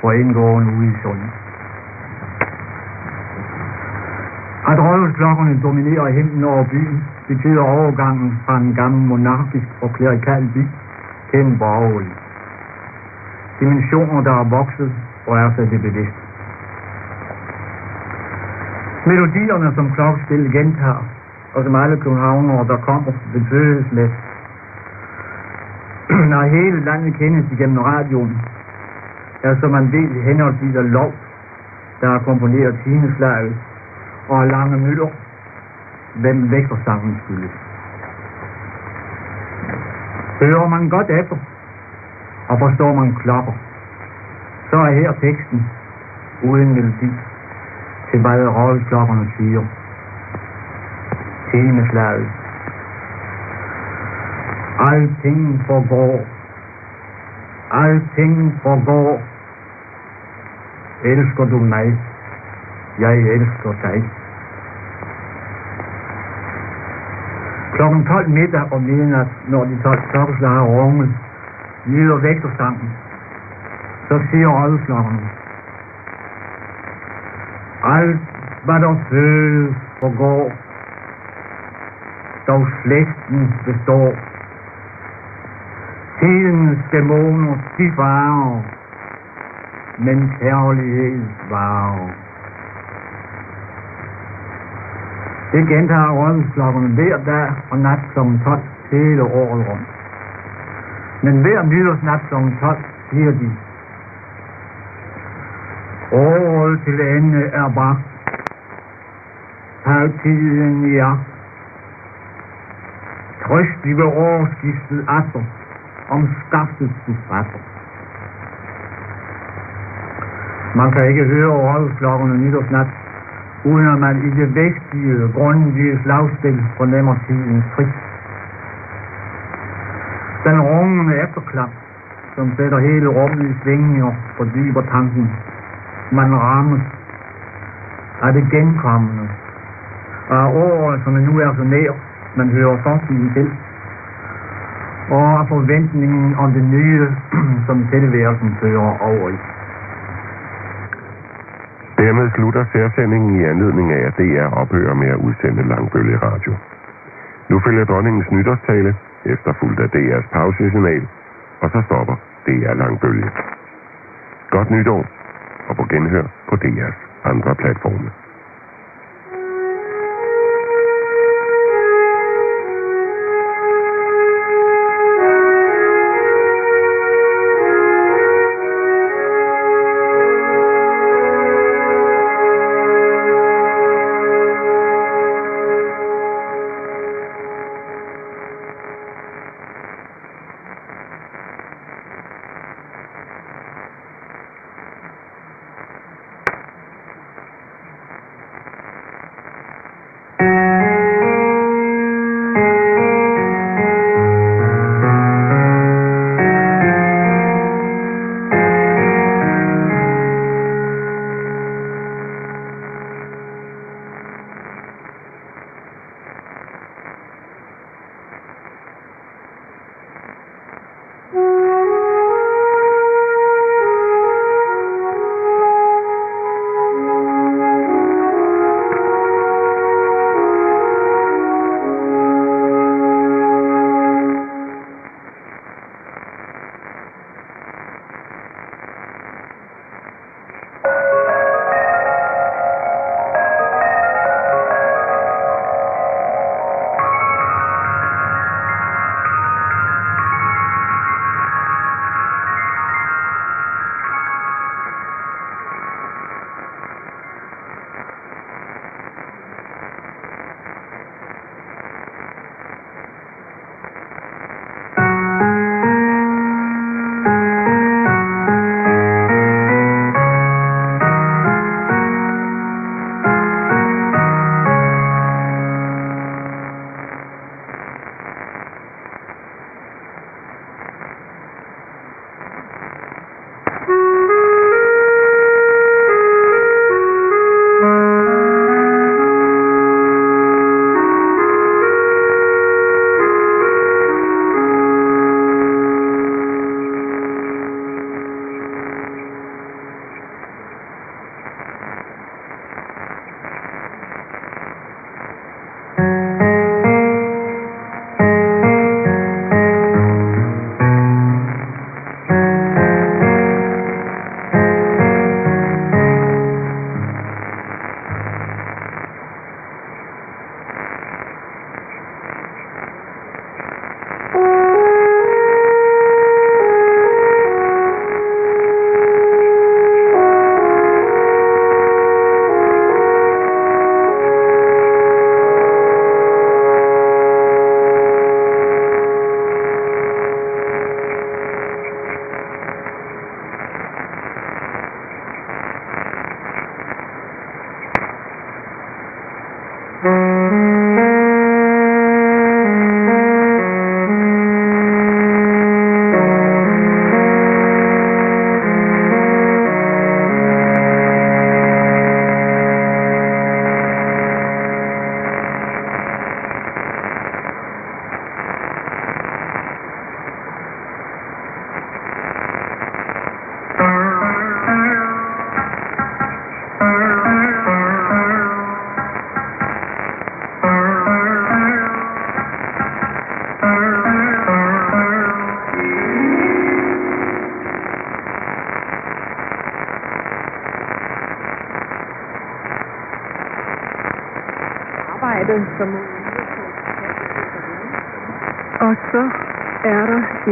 for indgående ude i sundet. At rådhusklokkerne dominerer himlen over byen, betyder overgangen fra en gammel monarkisk og klerikal by til en borgerlig. Dimensioner, der er vokset og er sig det bevidste. Melodierne, som klokkespil gentager, og som alle københavnere, der kommer, besøges med. Når hele landet kendes igennem radioen, er som man ved henholdsvis af lov, der har komponeret tineslaget, og lange møller, hvem vægtersangen skyldes. Hører man godt efter, og forstår man klapper, så er her teksten uden melodi til hvad rådsklokkerne siger. Timeslaget. Alting forgår. Alting forgår. Elsker du mig? Jeg elsker dig. Klokken 12 middag og midnat, når de 12 klokkeslag har runget, lyder vægterstangen. Så siger rådsklokkerne. Alt, hvad der føles forgår, dog slægten består. Tidens dæmoner, de varer, men kærlighed varer. Det gentager rådhusklokkerne hver dag og nat kl. 12 hele året rundt. Men hver nytårsnat kl. 12 siger de, Året til ende er bragt. Halvtiden i ja. Trøst i ved årsskiftet atter, om skaftet du fatter. Man kan ikke høre rådhusklokkerne nytårsnat, uden at man i det vægtige, grundige slagspil fornemmer tidens frit. Den rungende efterklang, som sætter hele rummet i svingninger, fordyber tanken. Man rammes af det genkommende, og af året, nu er så nær, man hører fortiden til, og af forventningen om det nye, som tilværelsen fører over i. Dermed slutter særsendingen i anledning af, at DR ophører med at udsende langbølge radio. Nu følger dronningens nytårstale, efterfulgt af DR's pausesignal, og så stopper DR langbølge. Godt nytår, og på genhør på DR's andre platforme.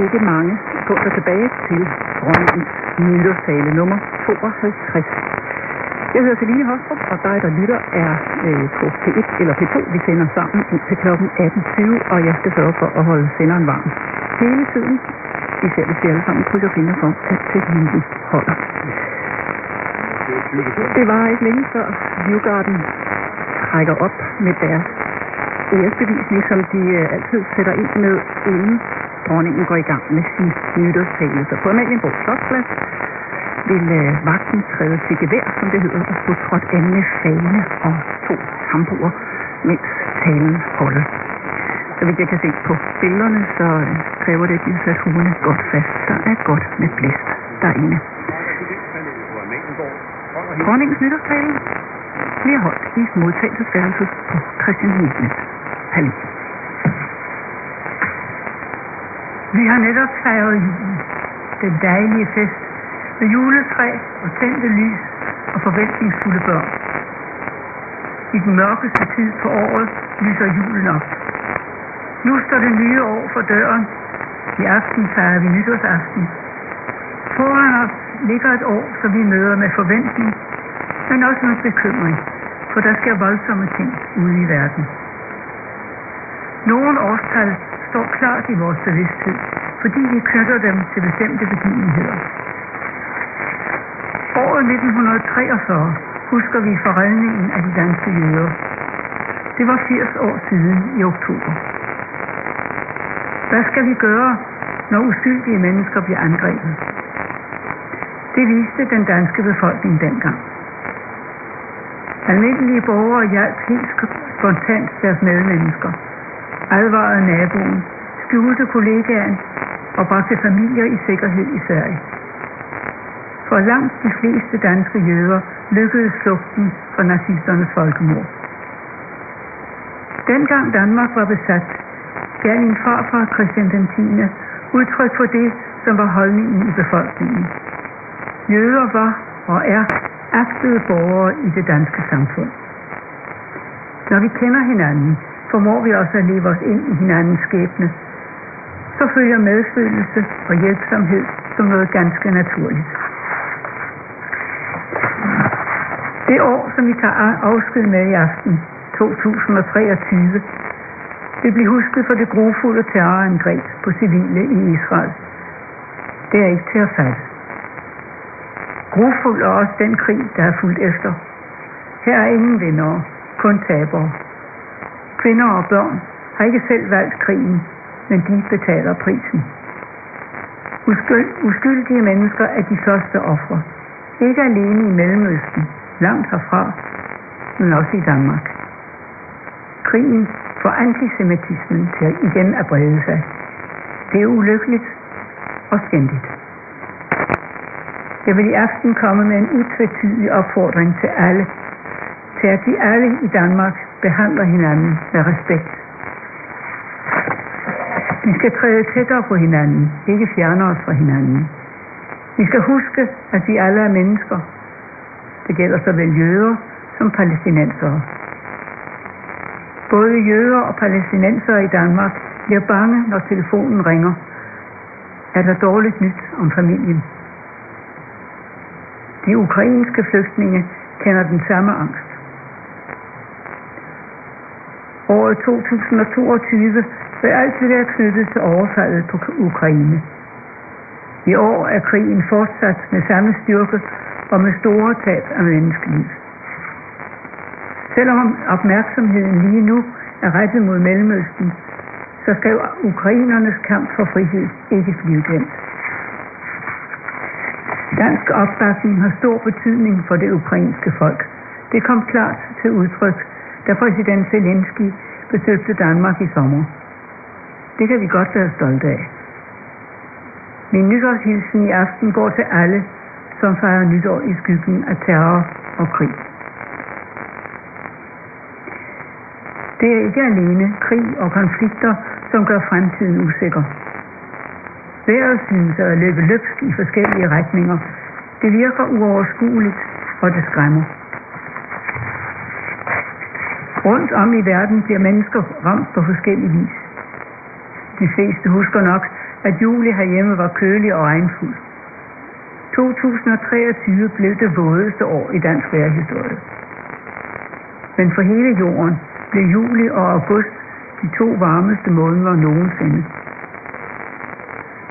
Ikke mange sekunder tilbage til dronningens nytårstale nummer 52. Jeg hedder Celine Hostrup, og dig, der lytter, er øh, på P1 eller P2. Vi sender sammen til kl. 18.20, og jeg skal sørge for at holde senderen varm hele tiden. Især hvis vi alle sammen krydser fingre for, at teknikken holder. Det var ikke længe før Livgarden trækker op med deres æresbevisning, som de øh, altid sætter ind med, inden dronningen går i gang med sin nytårstale. Så på Amalienborg Slotsplads vil øh, vagten træde til gevær, som det hedder, og få trådt an med fane og to tambuer, mens talen holder. Så vidt jeg kan se på billederne, så øh, kræver det, at de har sat huerne godt fast. Der er godt med blæst derinde. Dronningens nytårstale bliver holdt i modtagelsesværelset på Christian Nielsens Palæ. Vi har netop fejret. Den dejlige fest med juletræ og tændte lys og forventningsfulde børn. I den mørkeste tid på året lyser julen op. Nu står det nye år for døren. I aften fejrer vi nytårsaften. Foran os ligger et år, som vi møder med forventning, men også med bekymring, for der sker voldsomme ting ude i verden. Nogle årstal står i vores bevidsthed, fordi vi knytter dem til bestemte begivenheder. Året 1943 husker vi forredningen af de danske jøder. Det var 80 år siden i oktober. Hvad skal vi gøre, når uskyldige mennesker bliver angrebet? Det viste den danske befolkning dengang. Almindelige borgere hjalp helt spontant deres medmennesker, advarede naboen, skjulte kollegaen og bragte familier i sikkerhed i Sverige. For langt de fleste danske jøder lykkedes flugten fra nazisternes folkemord. Dengang Danmark var besat, gav min farfar Christian den 10. udtryk for det, som var holdningen i befolkningen. Jøder var og er agtede borgere i det danske samfund. Når vi kender hinanden, formår vi også at leve os ind i hinandens skæbne. Så følger medfølelse og hjælpsomhed som noget ganske naturligt. Det år, som vi tager afsked med i aften, 2023, vil blive husket for det grufulde terrorangreb på civile i Israel. Det er ikke til at fatte. Grofuld er også den krig, der er fulgt efter. Her er ingen vinder, kun tabere. Kvinder og børn har ikke selv valgt krigen, men de betaler prisen. Uskyld, uskyldige mennesker er de første ofre. Ikke alene i Mellemøsten, langt herfra, men også i Danmark. Krigen får antisemitismen til at igen at brede sig. Det er ulykkeligt og skændigt. Jeg vil i aften komme med en utvetydig opfordring til alle, til at de alle i Danmark behandler hinanden med respekt. Vi skal træde tættere på hinanden, ikke fjerne os fra hinanden. Vi skal huske, at vi alle er mennesker. Det gælder såvel jøder som palæstinensere. Både jøder og palæstinensere i Danmark bliver bange, når telefonen ringer. Er der dårligt nyt om familien? De ukrainske flygtninge kender den samme angst. Året 2022 vil altid være knyttet til overfaldet på Ukraine. I år er krigen fortsat med samme styrke og med store tab af menneskeliv. Selvom opmærksomheden lige nu er rettet mod Mellemøsten, så skal ukrainernes kamp for frihed ikke blive glemt. Dansk opbakning har stor betydning for det ukrainske folk. Det kom klart til udtryk, da præsident Zelensky besøgte Danmark i sommer. Det kan vi godt være stolte af. Min nytårshilsen i aften går til alle, som fejrer nytår i skyggen af terror og krig. Det er ikke alene krig og konflikter, som gør fremtiden usikker. Vejret synes at løbe løbsk i forskellige retninger. Det virker uoverskueligt, og det skræmmer. Rundt om i verden bliver mennesker ramt på forskellige vis. De fleste husker nok, at juli herhjemme var kølig og regnfuld. 2023 blev det vådeste år i dansk vejrhistorie. Men for hele jorden blev juli og august de to varmeste måneder nogensinde.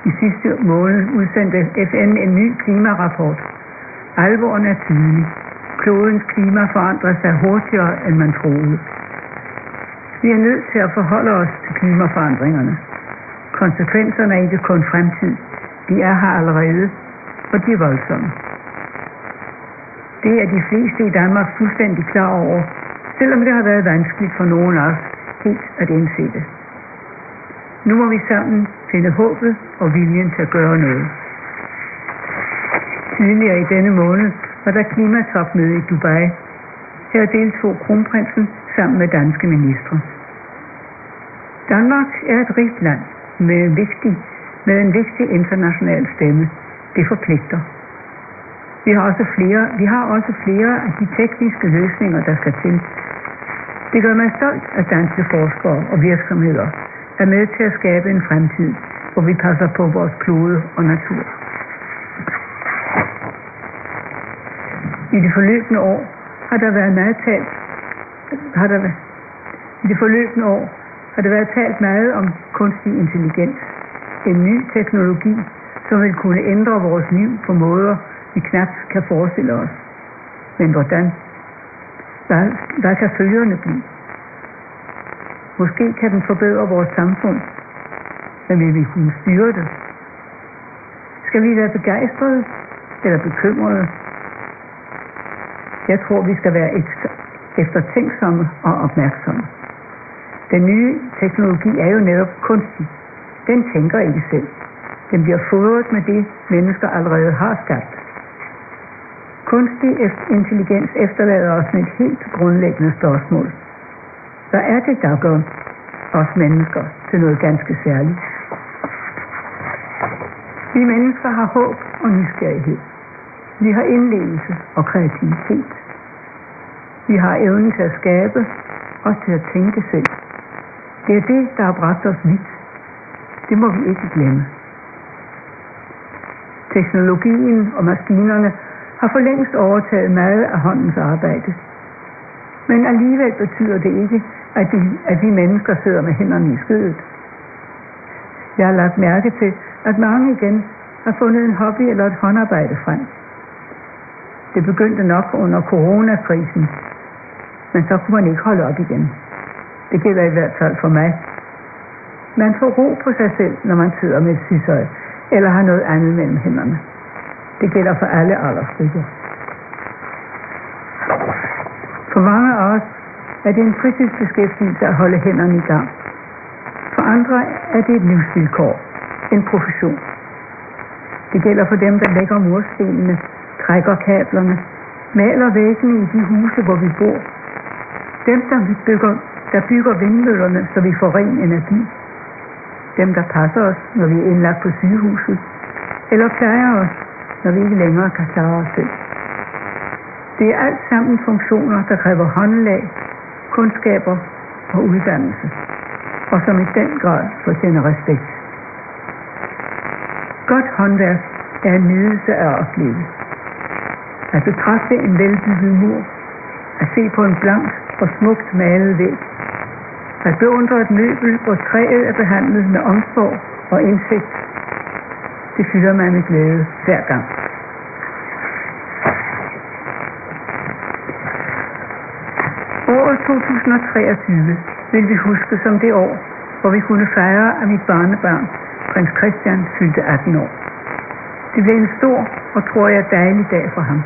I sidste måned udsendte FN en ny klimarapport. Alvoren er tydelig. Klodens klima forandrer sig hurtigere, end man troede. Vi er nødt til at forholde os til klimaforandringerne. Konsekvenserne er ikke kun fremtid. De er her allerede, og de er voldsomme. Det er de fleste i Danmark fuldstændig klar over, selvom det har været vanskeligt for nogen af os helt at indse det. Nu må vi sammen finde håbet og viljen til at gøre noget. Tidligere i denne måned var der klimatopmøde i Dubai. Her deltog kronprinsen sammen med danske ministre. Danmark er et rigt land med en vigtig, med en vigtig international stemme. Det forpligter. Vi har også flere, vi har også flere af de tekniske løsninger, der skal til. Det gør mig stolt, at danske forskere og virksomheder er med til at skabe en fremtid, hvor vi passer på vores klode og natur. I det forløbende år har der været meget talt, har der været, i det forløbende år har der været talt meget om kunstig intelligens. En ny teknologi, som vil kunne ændre vores liv på måder, vi knap kan forestille os. Men hvordan? Hvad, hvad kan følgerne blive? Måske kan den forbedre vores samfund, men vil vi kunne styre det? Skal vi være begejstrede eller bekymrede? Jeg tror, vi skal være eftertænksomme og opmærksomme. Den nye teknologi er jo netop kunstig. Den tænker ikke selv. Den bliver fodret med det, mennesker allerede har skabt. Kunstig intelligens efterlader os med et helt grundlæggende spørgsmål. Hvad er det, der gør os mennesker til noget ganske særligt? Vi mennesker har håb og nysgerrighed. Vi har indlevelse og kreativitet. Vi har evnen til at skabe og til at tænke selv. Det er det, der har bragt os vidt. Det må vi ikke glemme. Teknologien og maskinerne har for længst overtaget meget af håndens arbejde. Men alligevel betyder det ikke, at, de, at vi mennesker sidder med hænderne i skødet. Jeg har lagt mærke til, at mange igen har fundet en hobby eller et håndarbejde frem. Det begyndte nok under coronakrisen, men så kunne man ikke holde op igen. Det gælder i hvert fald for mig. Man får ro på sig selv, når man sidder med et sysøj, eller har noget andet mellem hænderne. Det gælder for alle aldersgrupper. For mange af os er det en fritidsbeskæftigelse at holde hænderne i gang. For andre er det et livsvilkår, en profession. Det gælder for dem, der lægger murstenene, trækker kablerne, maler væggene i de huse, hvor vi bor. Dem, der bygger, der bygger vindmøllerne, så vi får ren energi. Dem, der passer os, når vi er indlagt på sygehuset. Eller plejer os, når vi ikke længere kan klare os selv. Det er alt sammen funktioner, der kræver håndlag, kundskaber og uddannelse, og som i den grad fortjener respekt. Godt håndværk er en nydelse af at opleve. At betragte en velbygget mur, at se på en blank og smukt malet væg, Man beundrer et møbel, hvor træet er behandlet med omsorg og indsigt, det fylder man med glæde hver gang. Året 2023 vil vi huske som det år, hvor vi kunne fejre, at mit barnebarn, prins Christian, fyldte 18 år. Det blev en stor og, tror jeg, dejlig dag for ham.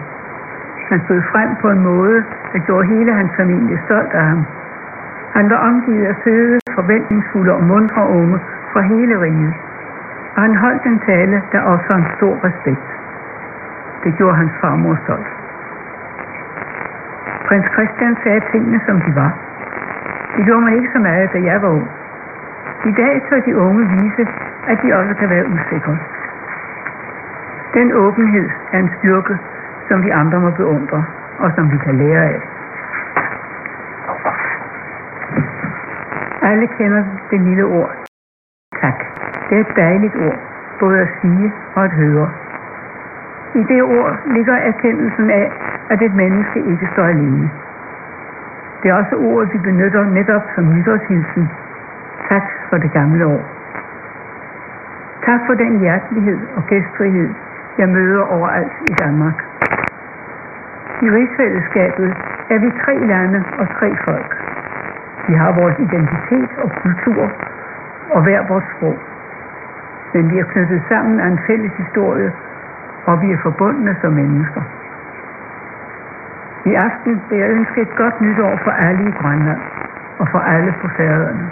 Han stod frem på en måde, der gjorde hele hans familie stolt af ham. Han var omgivet af søde, forventningsfulde og mundre unge fra hele riget. Og han holdt en tale, der også en stor respekt. Det gjorde hans farmor stolt. Prins Christian sagde tingene, som de var. Det gjorde mig ikke så meget, da jeg var ung. I dag tør de unge vise, at de også kan være usikre. Den åbenhed er en styrke, som vi andre må beundre, og som vi kan lære af. Alle kender det lille ord. Tak. Det er et dejligt ord, både at sige og at høre. I det ord ligger erkendelsen af, at et menneske ikke står alene. Det er også ordet, vi benytter netop som nytårshilsen. Tak for det gamle år. Tak for den hjertelighed og gæstfrihed, jeg møder overalt i Danmark. I rigsfællesskabet er vi tre lande og tre folk. Vi har vores identitet og kultur og hver vores sprog. Men vi er knyttet sammen af en fælles historie, og vi er forbundne som mennesker. I aften vil jeg ønske et godt nytår for alle i Grønland og for alle på færøerne.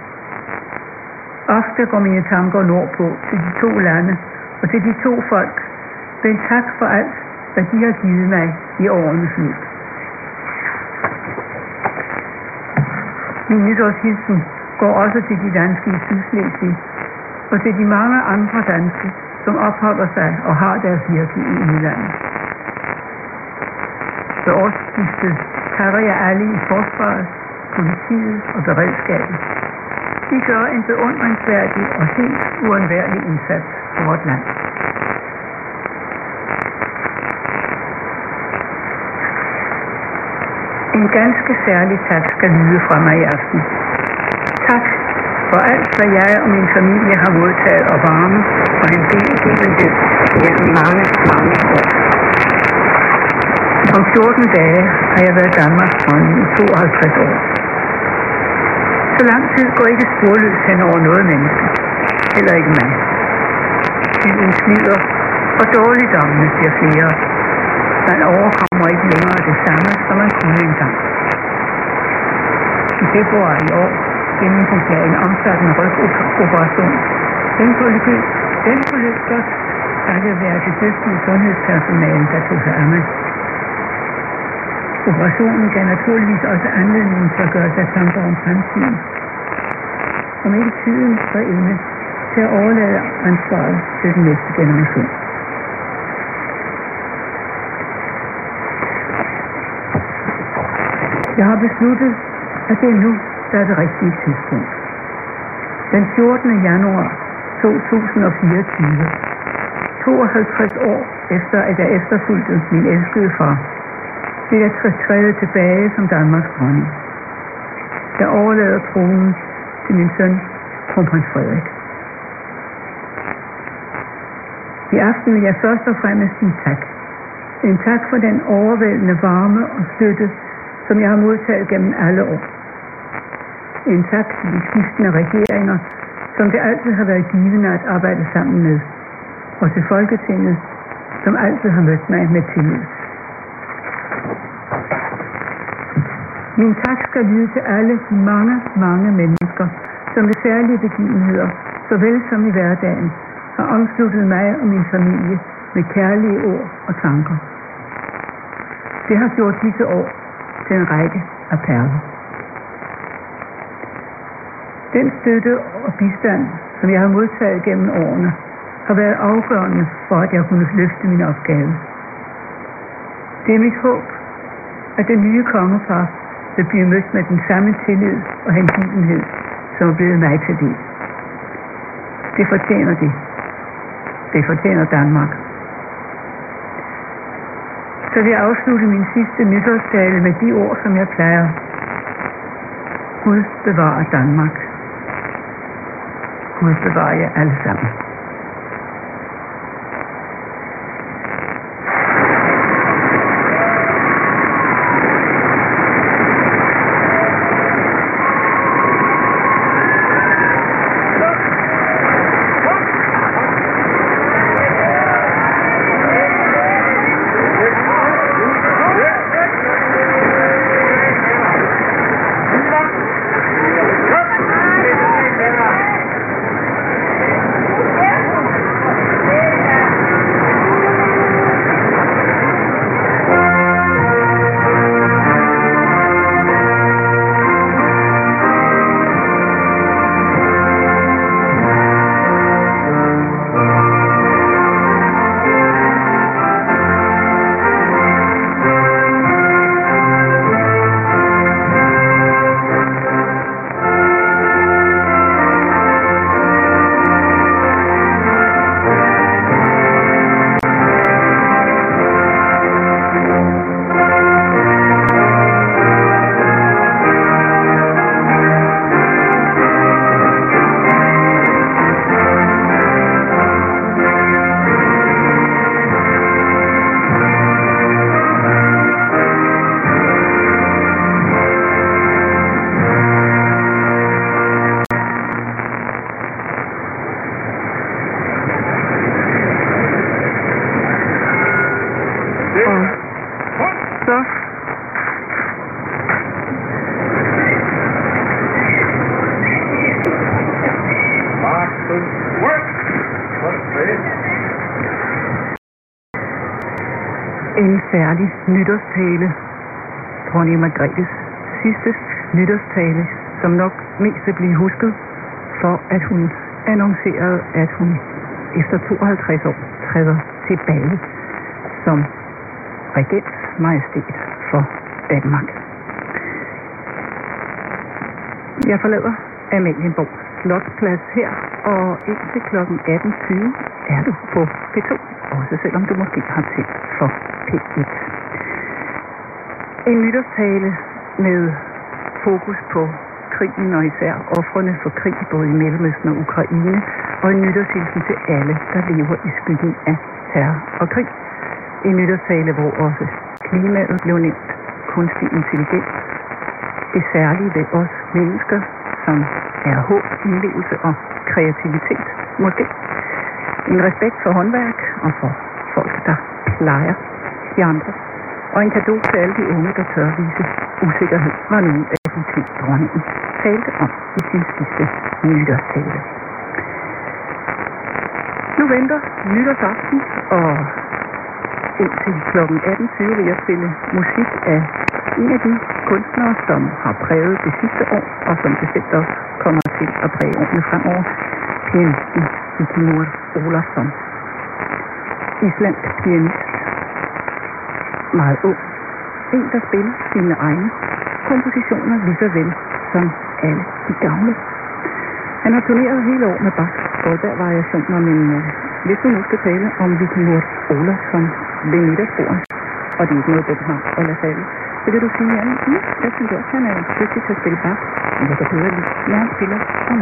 Ofte går mine tanker nordpå til de to lande og til de to folk. Men tak for alt, hvad de har givet mig i årenes løb. Min nytårshilsen går også til de danske i Sydslesvig og til de mange andre danske, som opholder sig og har deres virke i udlandet. Ved årsskiftet takker jeg alle i forsvaret, politiet og beredskabet. De gør en beundringsværdig og helt uundværlig indsats for vort land. En ganske særlig tak skal lyde fra mig i aften. Tak for alt, hvad jeg og min familie har modtaget og varme og en hengivenhed gennem mange, mange år. Om 14 dage har jeg været Danmarks dronning i 52 år. Så lang tid går ikke sporløst hen over noget menneske. Heller ikke mig. Tiden slider, og dårligdommene bliver flere. Man overkommer ikke længere det samme, som man kunne engang. I februar i år gennemgik jeg en omfattende rygoperation. Den forløb, den forløb godt takket være det dygtige sundhedspersonale, der tog sig af mig. Operationen gav naturligvis også anledning til at gøre sig tanker om fremtiden. Om ikke tiden var inde til at overlade ansvaret til den næste generation. Jeg har besluttet, at det er nu, der er det rigtige tidspunkt. Den 14. januar 2024, 52 år efter at jeg efterfulgte min elskede far, vil jeg træde tilbage som Danmarks dronning. Jeg overlader tronen til min søn, kronprins Frederik. I aften vil jeg først og fremmest sige tak. En tak for den overvældende varme og støtte, som jeg har modtaget gennem alle år. En tak til de skiftende regeringer, som det altid har været givende at arbejde sammen med. Og til Folketinget, som altid har mødt mig med tillid. Min tak skal lyde til alle de mange, mange mennesker, som ved særlige begivenheder, såvel som i hverdagen, har omsluttet mig og min familie med kærlige ord og tanker. Det har gjort disse år til en række af perler. Den støtte og bistand, som jeg har modtaget gennem årene, har været afgørende for, at jeg kunne løfte min opgave. Det er mit håb, at den nye kongepar vil blive mødt med den samme tillid og hengivenhed, som er blevet mig til det. Det fortjener det. Det fortjener Danmark. Så vil jeg afslutte min sidste nytårstale med de ord, som jeg plejer. Gud bevarer Danmark. Gud bevarer jer alle sammen. Særlig nytårstale. Dronning Margrethes sidste nytårstale, som nok mest vil blive husket for, at hun annoncerede, at hun efter 52 år træder tilbage som regent majestæt for Danmark. Jeg forlader Amalienborg Slotsplads her, og indtil kl. 18.20 er du på P2, også selvom du måske har tændt for En nytårstale med fokus på krigen og især offrene for krig både i Mellemøsten og Ukraine, og en nytårshilsen til alle, der lever i skyggen af terror og krig. En nytårstale, hvor også klimaet blev nævnt, kunstig intelligens, det særlige ved os mennesker, som er håb, indlevelse og kreativitet, måske. En respekt for håndværk og for folk, der plejer de andre. Og en gave til alle de unge, der tør vise usikkerhed, var nogle af de ting, dronningen talte om i sin sidste nytårstale. Nu venter nytårsaften, og indtil kl. 18.20 vil jeg spille musik af en af de kunstnere, som har præget det sidste år, og som bestemt også kommer til at præge årene fremover, pianisten Vigmur Olafsson. Islandsk pianist. Meget ung. En, der spiller sine egne kompositioner lige så vel som alle de gamle. Han har turneret hele år med Bach, og der variationer, men øh, hvis du nu skal tale om Vikingort Ola som ved middagsbordet, og det er ikke noget, den har at lade falde, så kan du sige, at ja, jeg synes også, han er dygtig til at spille Bach, men jeg kan bedre lide, når han spiller om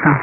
de